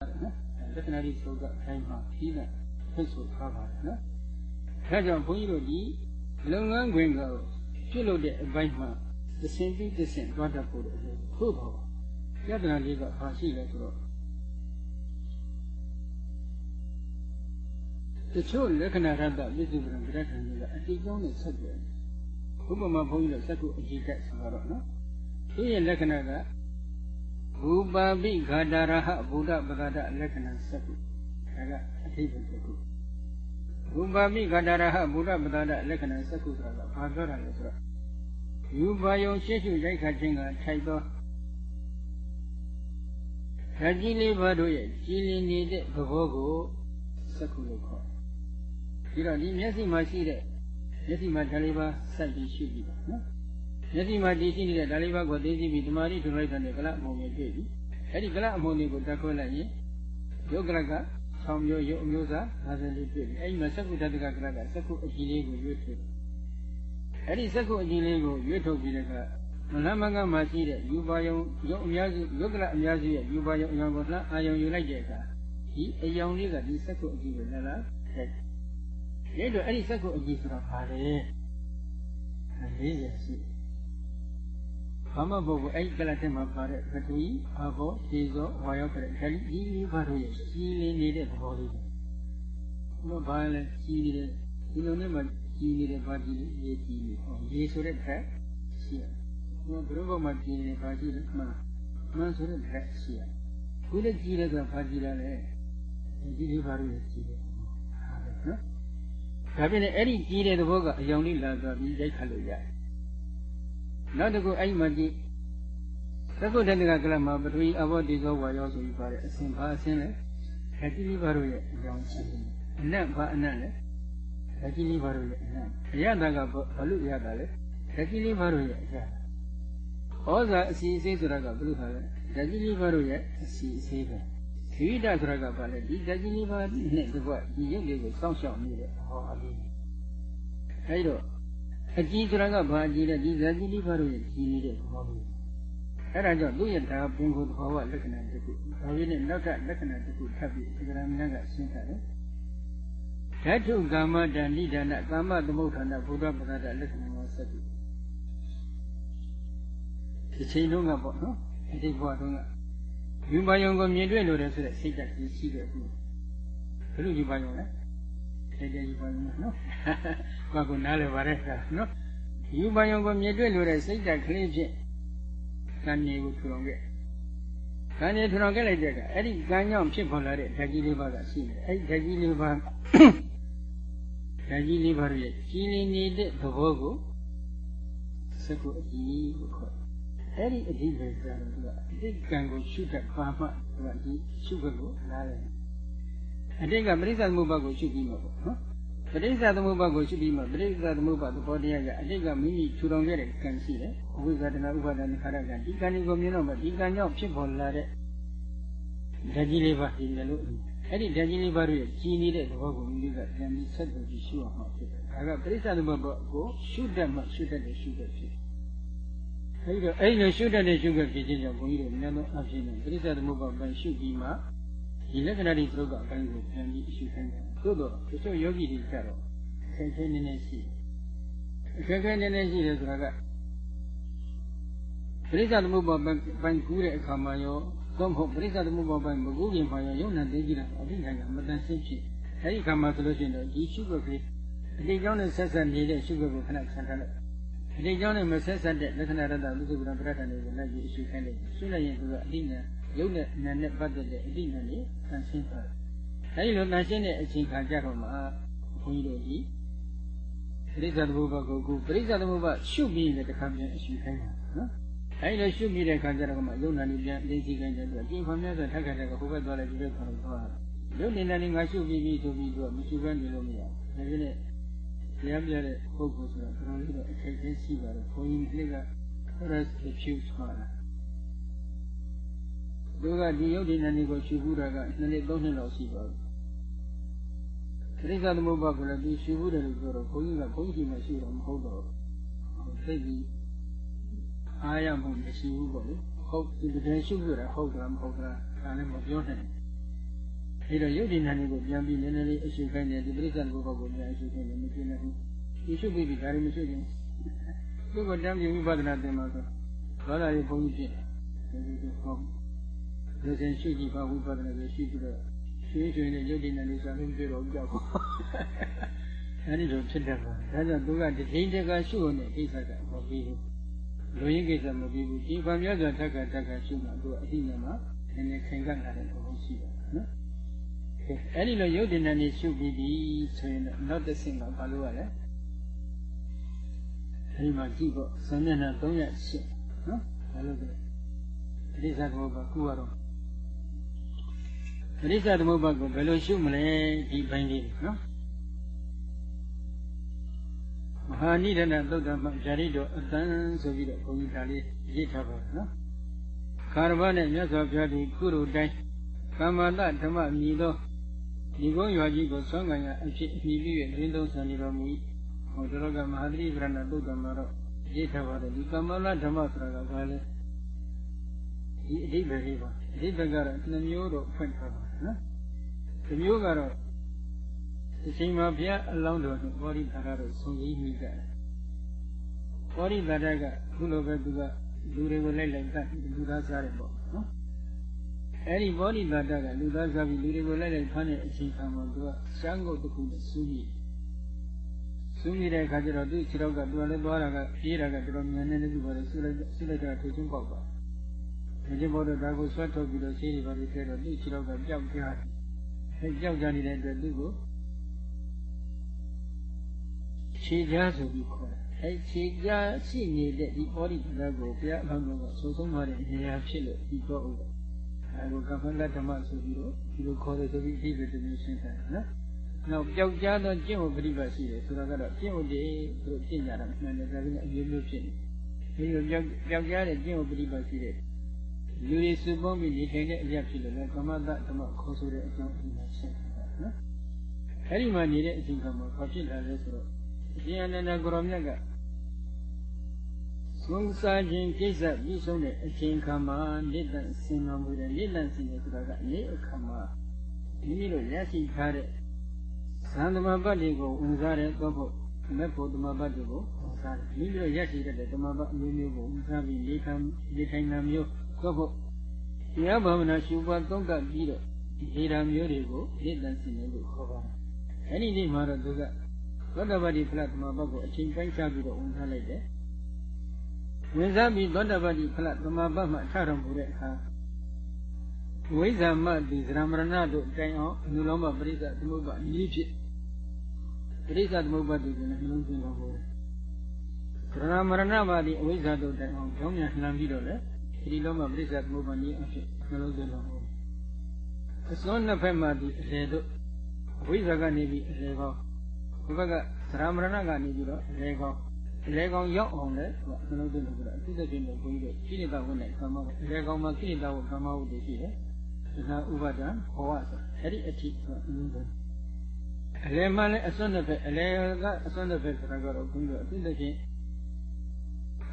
နော်လက္ခဏာဒီသုတ်ကအတိုင်းမှာပြီးတဲ့ဖိတ်ဆိုထားပါတယ်နော်ဒါကြောင့်ဘုန်းကြီးတို့ဒီလုပ်ငန်းခွင်ကိုပြုလုပ်တဲ့အပိုင်းမှာသစဉ်ပြီးသစဉ်တွားတတ်ဖို့လို့ဟုတ်ပါဘူးပြဿနာလေးကဘာရှိလဲဆိုတော့တချို့လက္ခဏာရတ္တပြည့်စုံတဲ့ပြဋ္ဌာန်းတွေကအတိအကျနဲ့ဆက်တယ်ဥပမာဘုန်းကြီးတို့စက္ကုအကြည့်တက်ဆိုတော့နော်သူရဲ့လက္ခဏာက ဘူပါပိဂါတာရဟဗုဒ္ဓပဂဒလက္ခဏာစက္ကုဒါကအထိပ္ပယ်တစ်ခုဘူပါပိဂါတာရဟဗုဒ္ဓပဂဒလက္ခဏာစက္ကုဆိုတာကဘာပြောတာလဲဆိုတော့ယူပါယုံရှေ့ရှုရိုက်ခတ်ခြင်းကထိုက်သောဓာကြီးလေးပါးတို့ရဲ့ကြည်လင်နေတဲ့သဘောကိုစက္ခုလို့ခေါ်ပြီးတော့ဒီမျက်စိမှာရှိတဲ့မျက်စိမှာဓာလေးပါးစိုက်ပြီးရှုကြည့်ပါနော် မျက်စိမှာတည်ရှိနေတဲ့ဓာလေးပါးကိုသိသိပြီးတမာတိထွန်လိုက်တဲ့ကလအမုံတွေတွေ့ပြီအဲ့ဒီကလအမုံတွေကိုတက်ခွဲလိုက်ရင်ယုတ်ကလကဆောင်းမျိုးရုပ်အမျိုးသားဒါစလေးတွေ့ပြီအဲ့ဒီမှာစက္ခုတတ္တကကလကစက္ခုအကြည့်လေးကိုရွေးထုတ်အဲ့ဒီစက္ခုအကြည့်လေးကိုရွေးထုတ်ပြီးတဲ့ကမလမကမှာရှိတဲ့ယူပါယုံရုပ်အများစုယုတ်ကလအများစုရဲ့ယူပါယုံအယောင်ကိုလှမ်းအာယုံယူလိုက်တဲ့အခါဒီအယောင်လေးကဒီစက္ခုအကြည့်ကိုလည်းလားတဲ့ဒီတော့အဲ့ဒီစက္ခုအကြည့်ဆိုတာဘာလဲလေးရရှိ ဘာမှမဟုတ်ဘူးအဲ့ဒီကလတဲ့မှာပါတဲ့ပထဝီအာဘောခြေစောဝါရောက်တဲ့ဒါဒီလေးပါတို့ရဲ့ကြီးလင်းနေတဲ့သဘောလေးဘုရားဘာလဲကြီးနေတဲ့ဒီလိုနဲ့မှကြီးနေတဲ့ဘာကြီးလေးရေးကြီးနေဟောရေးဆိုတဲ့ထက်ရှိရဘုရားဘုရားမှာကြီးနေဘာကြီးလဲမှန်မှန်ဆိုတဲ့ထက်ရှိရခုလည်းကြီးတယ်ဆိုတာဘာကြီးလဲဒီလေးပါတို့ရဲ့ကြီးတယ်နော်ဒါပြင်အဲ့ဒီကြီးတဲ့သဘောကအယောင်လေးလာသွားပြီးရိုက်ခတ်လို့ရတယ် နောက်တစ်ခုအဲ့မှာကြည့်သက္ကုတ္တကကလမှာပထဝီအဘောတိသောဝါယောဆိုပြီးပါတယ်အစဉ်ဘာအစဉ်လဲခတိလေးပါတို့ရဲ့အကြောင်းရှိတယ်အနတ်ဘာအနတ်လဲခတိလေးပါတို့ရဲ့အနတ်အရတာကဘာလို့ရတာလဲခတိလေးပါတို့ရဲ့အရာဩဇာအစီအစိဆိုတာကဘယ်လိုခါလဲခတိလေးပါတို့ရဲ့အစီအစိပဲခိတဆိုတာကဘာလဲဒီခတိလေးပါနဲ့တကွဒီရုပ်လေးကိုစောင့်ရှောက်နေတဲ့ဟောအလေးအဲဒီတော့ အကြည်ဆိုတာကဘာအကြည်လဲဒီဇာတိလေးပါတို့ရဲ့ကြည်နေတဲ့ဘောမျိုးအဲ့ဒါကြောင့်သူ့ရဲ့ဒါပင်ကိုသဘောဝလက္ခဏာတစ်ခုဒါရင်းနဲ့နောက်ကလက္ခဏာတစ်ခုထပ်ပြီးဒီကရမဏကရှင်းထားတယ်ဓာတုကာမတဏိဒါနကာမသမုဋ္ဌာနဘုရားပဒလက္ခဏာမောစတုဒီချိန်လုံးကပေါ့နော်ဒီဘဝတုန်းကယူပါယုံကိုမြင်တွေ့လို့တယ်ဆိုတဲ့စိတ်ဓာတ်ကြီးရှိတဲ့အခုဘယ်လိုယူပါယုံလဲ တကယ်ယူပါယုံနော်ဘာကိုနားလည်ပါရဲနော်ယူပါယုံကိုမြင်တွေ့လို့တဲ့စိတ်ဓာတ်ကလေးဖြင့်ကံနေကိုထူထောင်ခဲ့ကံနေထူထောင်ခဲ့လိုက်တဲ့ကအဲ့ဒီကံကြောင့်ဖြစ်ပေါ်လာတဲ့ဓာတ်ကြီးလေးပါးကရှိတယ်အဲ့ဒီဓာတ်ကြီးလေးပါးဓာတ်ကြီးလေးပါးရဲ့ကြီးနေနေတဲ့သဘောကိုစကုအကြီးကိုခေါ်အဲ့ဒီအဓိပ္ပာယ်ဆိုတာကသူကအတိတ်ကံကိုရှုတတ်ပါမှသူကဒီရှုခွင့်ကိုနားတယ် အတိတ်ကပရိစ္ဆေသမုပ္ပါကိုရှုပြီးမှာပေါ့နော်ပရိစ္ဆေသမုပ္ပါကိုရှုပြီးမှပရိစ္ဆေသမုပ္ပါသဘောတရားကအတိတ်ကမိမိထူထောင်ခဲ့တဲ့ကံရှိတယ်အဝိဇ္ဇာတနာဥပါဒနာခါရကံဒီကံကိုမြင်တော့မှဒီကံကြောင့်ဖြစ်ပေါ်လာတဲ့ဓာကြီးလေးပါဒီလိုလို့အဲ့ဒီဓာကြီးလေးပါတို့ရဲ့ကြီးနေတဲ့သဘောကိုမိမိကပြန်ပြီးဆက်သွယ်ပြီးရှုအောင်မှာဖြစ်တယ်ဒါကပရိစ္ဆေသမုပ္ပါကိုရှုတတ်မှရှုတတ်တယ်ရှုတတ်ဖြစ်အဲဒီတော့အဲ့လိုရှုတတ်တဲ့ရှုခွင့်ဖြစ်ခြင်းကြောင့်ဘုန်းကြီးတို့များသောအဖြစ်နဲ့ပရိစ္ဆေသမုပ္ပါပိုင်းရှုပြီးမှ ဒီလက္ခဏာတွေသုတ်ကအပိုင်းကိုပြန်ပြီးရှုခိုင်းတယ်သို့တော့တချို့ယောဂီတွေကြတော့ခဲခဲနည်းနည်းရှိခဲခဲနည်းနည်းရှိတယ်ဆိုတာကပရိစ္ဆေသမုပ္ပါပိုင်းကူးတဲ့အခါမှာရောသို့မဟုတ်ပရိစ္ဆေသမုပ္ပါပိုင်းမကူးခင်မှာရောယုံနာသိကြည့်တာအဋ္ဌိကံကမတန်ရှင်းဖြစ်အဲဒီအခါမှာဆိုလို့ရှိရင်တော့ဒီရှုခွင့်ကလေးအတိတ်ကြောင့်နဲ့ဆက်ဆက်နေတဲ့ရှုခွင့်ကိုခဏဆန်ထားလိုက်အတိတ်ကြောင့်နဲ့မဆက်ဆက်တဲ့လက္ခဏာရတ္တသုစုပ္ပံပရဒ္ဒန်တွေကိုလည်းယူရှုခိုင်းလိုက်ရှုလိုက်ရင်သူကအတိတ်နဲ့ ရုပ်နဲ့နာနဲ့ပတ်သက်တဲ့အတိတ်နဲ့လေဆန်ရှင်းသွားတယ်အဲဒီလိုတန်ရှင်းတဲ့အချိန်ခါကြတော့မှဘုန်းကြီးတို့ဒီပရိစ္ဆေသမုပ္ပါကိုခုပရိစ္ဆေသမုပ္ပါရှုပြီးတဲ့တခါပြန်အရှုခိုင်းတာနော်အဲဒီလိုရှုပြီးတဲ့ခါကျတော့မှယုံနာနေပြန်သိသိခိုင်းတယ်ဆိုတော့ဒီခွန်မြတ်ဆိုထက်ခါတဲ့ကဟိုဘက်သွားလိုက်ဒီဘက်သွားလိုက်သွားတာယုံနေတာနေငါရှုပြီးပြီဆိုပြီးတော့မရှုဘဲနေလို့မရဘူးဒါကြည့်နဲ့တရားပြတဲ့ပုဂ္ဂိုလ်ဆိုတာတော်တော်လေးတော့အခက်အခဲရှိပါတယ်ဘုန်းကြီးက rest refuse ဆိုတာ သူကဒီယုတ်ဒီနန္ဒီကိုရှုဘူးတာကနှစ်နှစ်သုံးနှစ်လောက်ရှိပါဘူးပရိစ္ဆသမုပ္ပါကလည်းဒီရှုဘူးတယ်လို့ပြောတော့ဘုန်းကြီးကဘုန်းကြီးမရှိတော့မဟုတ်တော့သိပြီးအားရမှုမရှိဘူးပေါ့လေဟုတ်ဒီတကယ်ရှုရတာဟုတ်လားမဟုတ်လားဒါလည်းမပြောနိုင်အဲ့တော့ယုတ်ဒီနာနေကိုပြန်ပြီးနည်းနည်းလေးအရှုခိုင်းတယ်ဒီပရိစ္ဆေသမုပ္ပါကိုပြန်အရှုခိုင်းတယ်မဖြစ်နိုင်ဘူးဒီရှုပြီးပြီဒါတွေမရှုရင်သူ့ကိုတမ်းပြီးဝိပဿနာသင်မှာဆိုဘာသာရေးဘုန်းကြီးဖြစ်တယ်ဒီလိုဟော ဒီစဉ်ရှုကြည့်ပါဝိပဿနာကိုရှုပြီးတော့ရွှေရွှေနဲ့ယုတ်ဒီနာနေစာလုံးပြတော့ကြောက်ပါအဲဒီလိုဖြစ်တတ်ပါဒါကြောင့်သူကဒီချိန်တကရှုနေကိစ္စကမပြီးဘူးလူရင်းကိစ္စမပြီးဘူးဒီဘာများစွာထက်ကထက်ကရှုမှသူကအသိဉာဏ်မှာနည်းနည်းခိုင်ခံ့လာတဲ့ပုံရှိတယ်နော်အဲ့ဒီလိုယုတ်တင်တဲ့နေရှုပြီးပြီဆိုရင်တော့နောက်တစ်ဆင့်ကဘာလို့ရလဲအဲဒီမှာကြည့်ဖို့ဆံမျက်နှာ308နော်ဘာလို့လဲပရိစ္ဆသမုပ္ပါကုရတော့ ပရိစ္ဆသမုပ္ပါကိုဘယ်လိုရှုမလဲဒီဘိုင်းလေးနော်မဟာနိဒနာသုတ်တမဇာတိတော်အတန်းဆိုပြီးတော့ဘုန်းကြီးဒါလေးရေးထားပါနော်ခါရဘနဲ့မြတ်စွာဘုရားဒီကုရုတိုင်းကမ္မတဓမ္မမြည်သောဒီကုန်းရွာကြီးကိုဆောင်းငံရအဖြစ်အပြီးပြီးရင်းသုံးဆံနေတော်မူဟောတော်ကမဟာသတိပရဏသုတ်တမှာတော့ရေးထားပါတယ်ဒီကမ္မလဓမ္မဆိုတာကဘာလဲဒီအဓိပ္ပာယ်လေးပါအဓိပ္ပာယ်ကတော့နှမျိုးတော့ဖွင့်ထားပါ နော်ဒီမျိုးကတော့ဒီချိန်မှာဘုရားအလောင်းတော်နဲ့ဘောဓိသာရတို့ဆုံရင်းမိကြတယ်ဘောဓိသာရကခုလိုပဲသူကလူတွေကိုလိုက်လိုက်တတ်လူသားစားတယ်ပေါ့နော်အဲ့ဒီဘောဓိသာရကလူသားစားပြီးလူတွေကိုလိုက်လိုက်ဖမ်းတဲ့အချိန်ခါမှာသူကရှမ်းကုတ်တစ်ခုနဲ့စူးမိစူးမိတဲ့အခါကျတော့သူ့ခြေထောက်ကသူကလည်းသွားတာကပြေးတာကတော်တော်မြန်နေတယ်သူကလည်းစူးလိုက်စူးလိုက်တာထိုးချင်းပေါက်သွား ဒီကျဘောတော့ဒါကိုဆွတ်ထုတ်ပြီးတော့ရှင်းနေပါလိမ့်ခဲ့တော့သူ့ခြေထောက်ကပျောက်ကြတယ်အဲပျောက်ကြနေတဲ့အတွက်သူ့ကိုခြေကြားဆိုပြီးခေါ်တယ်အဲခြေကြားရှိနေတဲ့ဒီဘောဓိတရားကိုဘုရားအမှန်တော်ကဆုံးဆုံးသွားတဲ့နေရာဖြစ်လို့ဒီတော့ဥပ္ပအဲကိုကမ္မလဓမ္မဆိုပြီးတော့ဒီလိုခေါ်တယ်ဆိုပြီးအဓိပ္ပာယ်တစ်မျိုးရှင်းတယ်နော်နောက်ပျောက်ကြားသောကျင့်ဝတ်ပရိပတ်ရှိတယ်ဆိုတာကတော့ကျင့်ဝတ်တွေသူတို့ကျင့်ကြတာမှန်တယ်ဒါပေမဲ့အမျိုးမျိုးဖြစ်နေဒီလိုပျောက်ပျောက်ကြားတဲ့ကျင့်ဝတ်ပရိပတ်ရှိတဲ့ လူတွေစုပေါင်းပြီးနေထိုင်တဲ့အရာဖြစ်လို့လည်းကမ္မတဓမ္မခေါ်ဆိုတဲ့အကြောင်းအရာရှင်းတယ်နော်အဲဒီမှာနေတဲ့အချိန်ကမှဘာဖြစ်လာလဲဆိုတော့ဒီအနန္တကိုရောမြတ်ကသုံးစားခြင်းကိစ္စပြီးဆုံးတဲ့အချိန်ခါမှာနိတ္တဆင်တော်မူတဲ့နိတ္တဆင်ရဆိုတာကနေ့အခါမှာမိမိတို့ရရှိထားတဲ့သံသမဘတ်တွေကိုဝင်စားတဲ့သောဖို့မေဖို့သမဘတ်တွေကိုဝင်စားတယ်မိမိတို့ရရှိတဲ့သမဘတ်အမျိုးမျိုးကိုဝင်စားပြီးနေခံနေထိုင်တာမျိုး သောဖို့တရားဘာဝနာရှုပွားသုံးကပ်ပြီးတော့ဒီဓာမျိုးတွေကိုနိတ္တဆင်ရလို့ခေါ်ပါတယ်အဲ့ဒီနေ့မှာတော့သူကသောတပတိဖလားသမဘတ်ကိုအချိန်ပိုင်းခြားပြီးတော့ဝင်ထားလိုက်တယ်ဝင်စားပြီးသောတပတိဖလားသမဘတ်မှထတော်မူတဲ့အခါဝိဇ္ဇာမတိသရမရဏတို့တိုင်အောင်အနုလောမပရိစ္ဆသမုပ္ပါအနည်းဖြစ်ပရိစ္ဆသမုပ္ပါတိကိုလည်းနှလုံးသွင်းတော်မူတယ်သရမရဏပါတိအဝိဇ္ဇာတို့တိုင်အောင်ကြောင်းမြန်လှမ်းပြီးတော့လေ ဒီလောမပရိစ္ဆသမုပ္ပါနည်းအဖြစ်နှလုံးသွင်းတော်မူအစွန်းနှစ်ဖက်မှဒီအလေတို့ဝိဇ္ဇာကနေပြီးအလေကောဒီဘက်ကသရမရဏကနေပြီးတော့အလေကောအလေကောင်ရောက်အောင်လဲနှလုံးသွင်းလို့ဆိုတော့အသိသက်ခြင်းကိုဘုန်းကြီးတို့ကိလေသာဝိနဲ့ကမ္မဝအလေကောင်မှာကိလေသာဝကမ္မဝတ္တိရှိတယ်ဒနာဥပါဒံဘဝဆိုအဲ့ဒီအထိဆိုအင်းဆုံးအလေမှလည်းအစွန်းတစ်ဖက်အလေကအစွန်းတစ်ဖက်ဆိုတာကတော့ဘုန်းကြီးတို့အသိသက်ခြင်း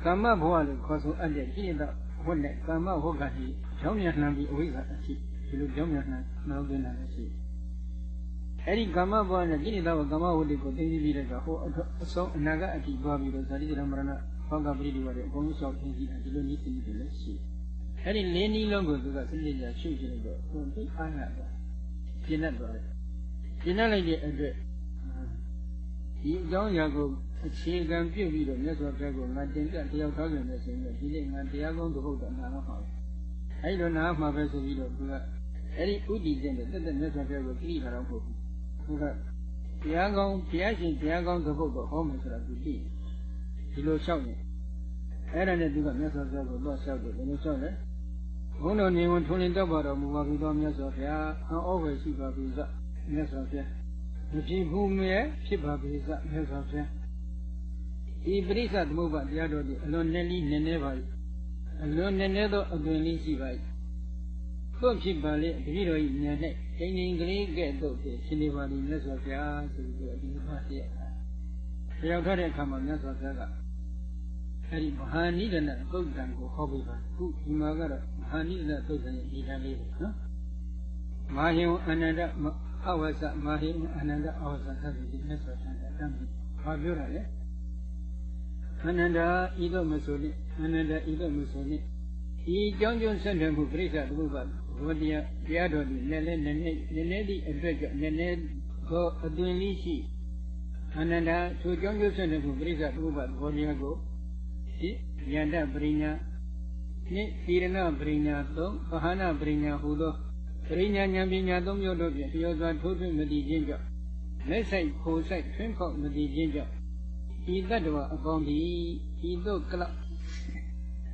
ကမ္မဘဝလို့ခေါ်ဆိုအပ်တဲ့ကိလေသာဝ တ်နဲ့ကမ္မဝတ်ကတိကြောင်းမြန်လှမ်းပြီးအဝိဇ္ဇာအထိဒီလိုကြောင်းမြန်လှမ်းနှလုံးသွင်းတာလည်းရှိတယ်အဲ့ဒီကမ္မဘဝနဲ့ကိလေသာဝကမ္မဝတ္တိကိုသိသိပြီးတဲ့ကဟိုအဆုံးအနာကအတိသွားပြီးတော့ဇာတိဓမ္မရဏဘောကပရိဒီဝရအကုန်လုံးလျှောက်သိသိတာဒီလိုနည်းသိနေတယ်လည်းရှိအဲ့ဒီလေးနည်းလုံးကိုသူကစိတ်ကြရှုကြည့်လိုက်တော့ဟိုသိအားရတာကျင့်တတ်သွားတယ်ကျင့်တတ်လိုက်တဲ့အတွက်ဒီအကြောင်းအရာကို အခြေခံပြုပြီးတော့မြတ်စွာဘုရားကငါတင်ပြတယောက်ထားကြတယ်ဆိုရင်ဒီနေ့ငါတရားကောင်းသဟုတ်တာနားမှာအဲ့လိုနားမှာပဲဆိုပြီးတော့သူကအဲ့ဒီဥတည်တဲ့တက်တက်မြတ်စွာဘုရားကိုကြည့်တာတော့မဟုတ်ဘူးသူကတရားကောင်းတရားရှင်တရားကောင်းသဖို့တော့ဟောမယ်ဆိုတာသူသိဒီလိုလျှောက်နေအဲ့ဒါနဲ့သူကမြတ်စွာဘုရားကိုတော့လျှောက်တယ်ဘယ်လိုလျှောက်လဲဘုန်းတော်နေဝင်ထွန်းလင်းတော့ပါတော်မူပါပြီတော်မြတ်စွာဘုရားအံ့ဩဖွယ်ရှိပါပြီစမြတ်စွာဘုရားမဖြစ်ဘူးမြဲဖြစ်ပါပြီစမြတ်စွာဘုရား ဒီပရိစ္ဆသမုပ္ပါတရားတော်ဒီအလွန်နည်းနည်းနည်းနည်းပါအလွန်နည်းနည်းသောအသွင်လေးရှိပါ၏သို့ဖြစ်ပါလေတတိတော်ဤဉာဏ်၌ချိန်ချိန်ကလေးကဲ့သို့ဖြင့်ရှင်နေပါလိမြတ်စွာဘုရားဆိုပြီးတော့ဒီမှာပြည့်ရောက်ထားတဲ့အခါမှာမြတ်စွာဘုရားကအဲဒီမဟာနိဒနသုတ်တံကိုဟောပေးပါခုဒီမှာကတော့မဟာနိဒနသုတ်တံရဲ့ဒီတန်းလေးနော်မမာဟိဝအနန္တအဝဆမာဟိဝအနန္တအဝဆသတိဒီနဲ့ဆိုတဲ့အတမ်းဘာပြောတာလဲ အနန္တဤသို့မဆိုနှင့်အနန္တဤသို့မဆိုနှင့်ဤကြောင်းကျုံဆက်တယ်မှုပြိဿတခုပါဘောတရားတရားတော်ဒီလည်းလည်းနည်းနည်းနည်းနည်းဒီအတွက်ကြောင့်နည်းနည်းကိုအသွင်လေးရှိအနန္တထိုကြောင်းကျုံဆက်တယ်မှုပြိဿတခုပါဘောတရားကိုဒီယန္တပရိညာနှင့်သီရဏပရိညာသုံးပဟာနာပရိညာဟူသောပရိညာဉာဏ်ပညာသုံးမျိုးတို့ဖြင့်တယောစွာထိုးထွင်းမတည်ခြင်းကြောင့်လက်ဆိုင်ဖိုဆိုင်ထွင်းဖောက်မတည်ခြင်းကြောင့် ဤတတ္တဝအပေါင်းသည်ဤသို့ကလောက်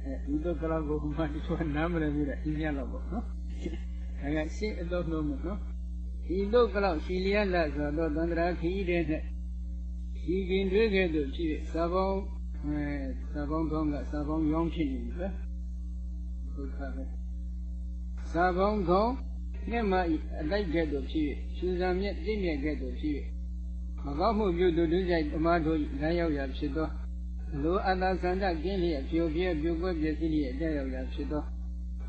အဲဒီသို့ကလောက်ကိုမှတချို့နားမလည်ဘူးတဲ့အင်းရတော့ပေါ့နော်ဒါကရှင်းအတော့နှုံးမနော်ဤသို့ကလောက်ရှိလျက်လာဆိုတော့သန္တရာခီးတဲ့နဲ့ဒီကင်တွေးခဲ့သူဖြစ်စာပေါင်းအဲစာပေါင်းကောင်းကစာပေါင်းရောင်းဖြစ်နေပြီပဲဒုက္ခပဲစာပေါင်းကောင်းနဲ့မှအတိုက်ကဲ့သို့ဖြစ်ရှူစာမြက်သိမြက်ကဲ့သို့ဖြစ် မကောင်းမှုပြုသူဒုစရိုက်ဓမ္မတို့လမ်းရောက်ရာဖြစ်သောလိုအတ္တဆန္ဒကင်းလျက်ပြိုပြဲပြိုကွက်ပြည့်စည်လျက်တက်ရောက်ရာဖြစ်သော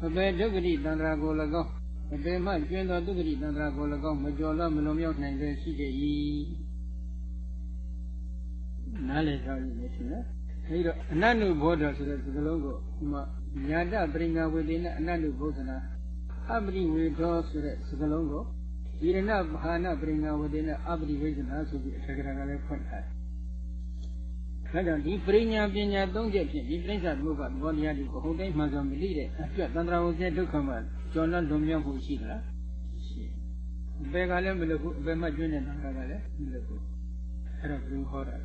အပေဒုက္ခတိတန္တရာကို၎င်းအပေမှကျွင်းသောဒုက္ခတိတန္တရာကို၎င်းမကျော်လွှတ်မလွန်မြောက်နိုင်ပဲရှိကြ၏နားလည်ကြရည်လို့ရှိနော်အဲဒီတော့အနတ္နုဘောဓဆိုတဲ့စကားလုံးကိုဒီမှာညာတပရိညာဝေဒေနအနတ္နုဘောဓနာအပရိဝေဒောဆိုတဲ့စကားလုံးကို ဒီရဏဘာနာပရိညာဝေဒေနအပရိဝေဒနာဆိုပြီးအထက်ကရာကလည်းဖွင့်ထားတယ်။ဒါကြောင့်ဒီပရိညာပညာသုံးချက်ဖြင့်ဒီပြိဿသမုပ္ပါသဘောတရားတွေကိုဟုတ်တိုင်းမှန်စွာမသိတဲ့အပြတ်တန္တရာဝဇ္ဇဒုက္ခမှာကျော်လွန်လွန်မြောက်မှုရှိသလား။ရှိ။အပေကလည်းမလုပ်ဘူးအပေမှကျွင်းတဲ့တန်ခါကလည်းမလုပ်ဘူး။အဲ့တော့ဘုရားဟောတာ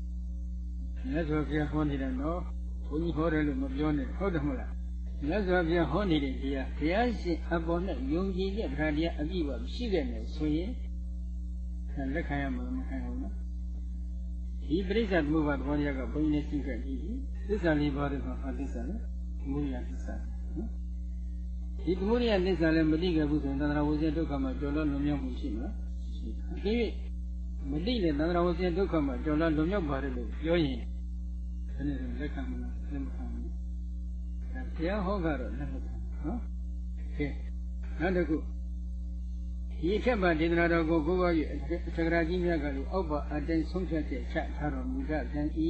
။မြတ်စွာဘုရားဟောနေတယ်နော်။ဘုန်းကြီးဟောတယ်လို့မပြောနဲ့ဟုတ်တယ်မဟုတ်လား။ မြတ်စွာဘုရားဟောနေတဲ့တရားဘုရားရှင်အပေါ်နဲ့ယုံကြည်တဲ့ဗြဟ္မတရားအပြည့်ပါရှိခဲ့တယ်ဆိုရင်လက်ခံရမှာမခံဘူးနော်ဒီပရိစ္ဆသမုပ္ပါသဘောတရားကဘုန်းကြီးနဲ့သိခဲ့ပြီသစ္စာလေးပါးတဲ့မှာသစ္စာနဲ့သမုဒယသစ္စာနော်ဒီသမုဒယသစ္စာလည်းမသိခဲ့ဘူးဆိုရင်သန္တရာဝဇ္ဇဒုက္ခမှာကျော်လွန်လွန်မြောက်မှုရှိမလားဒီမသိတဲ့သန္တရာဝဇ္ဇဒုက္ခမှာကျော်လွန်လွန်မြောက်ပါတယ်လို့ပြောရင်ဘယ်နဲ့လက်ခံမလားလက်မခံ ဘူးဘုရားဟောကတော့လက်မခံနော်ကဲနောက်တစ်ခုဒီထက်မှဒေသနာတော်ကိုကိုးပါး၍သက္ကရာကြီးမြတ်ကလည်းအောက်ပါအတိုင်းဆုံးဖြတ်ချက်ချထားတော်မူကြပြန်၏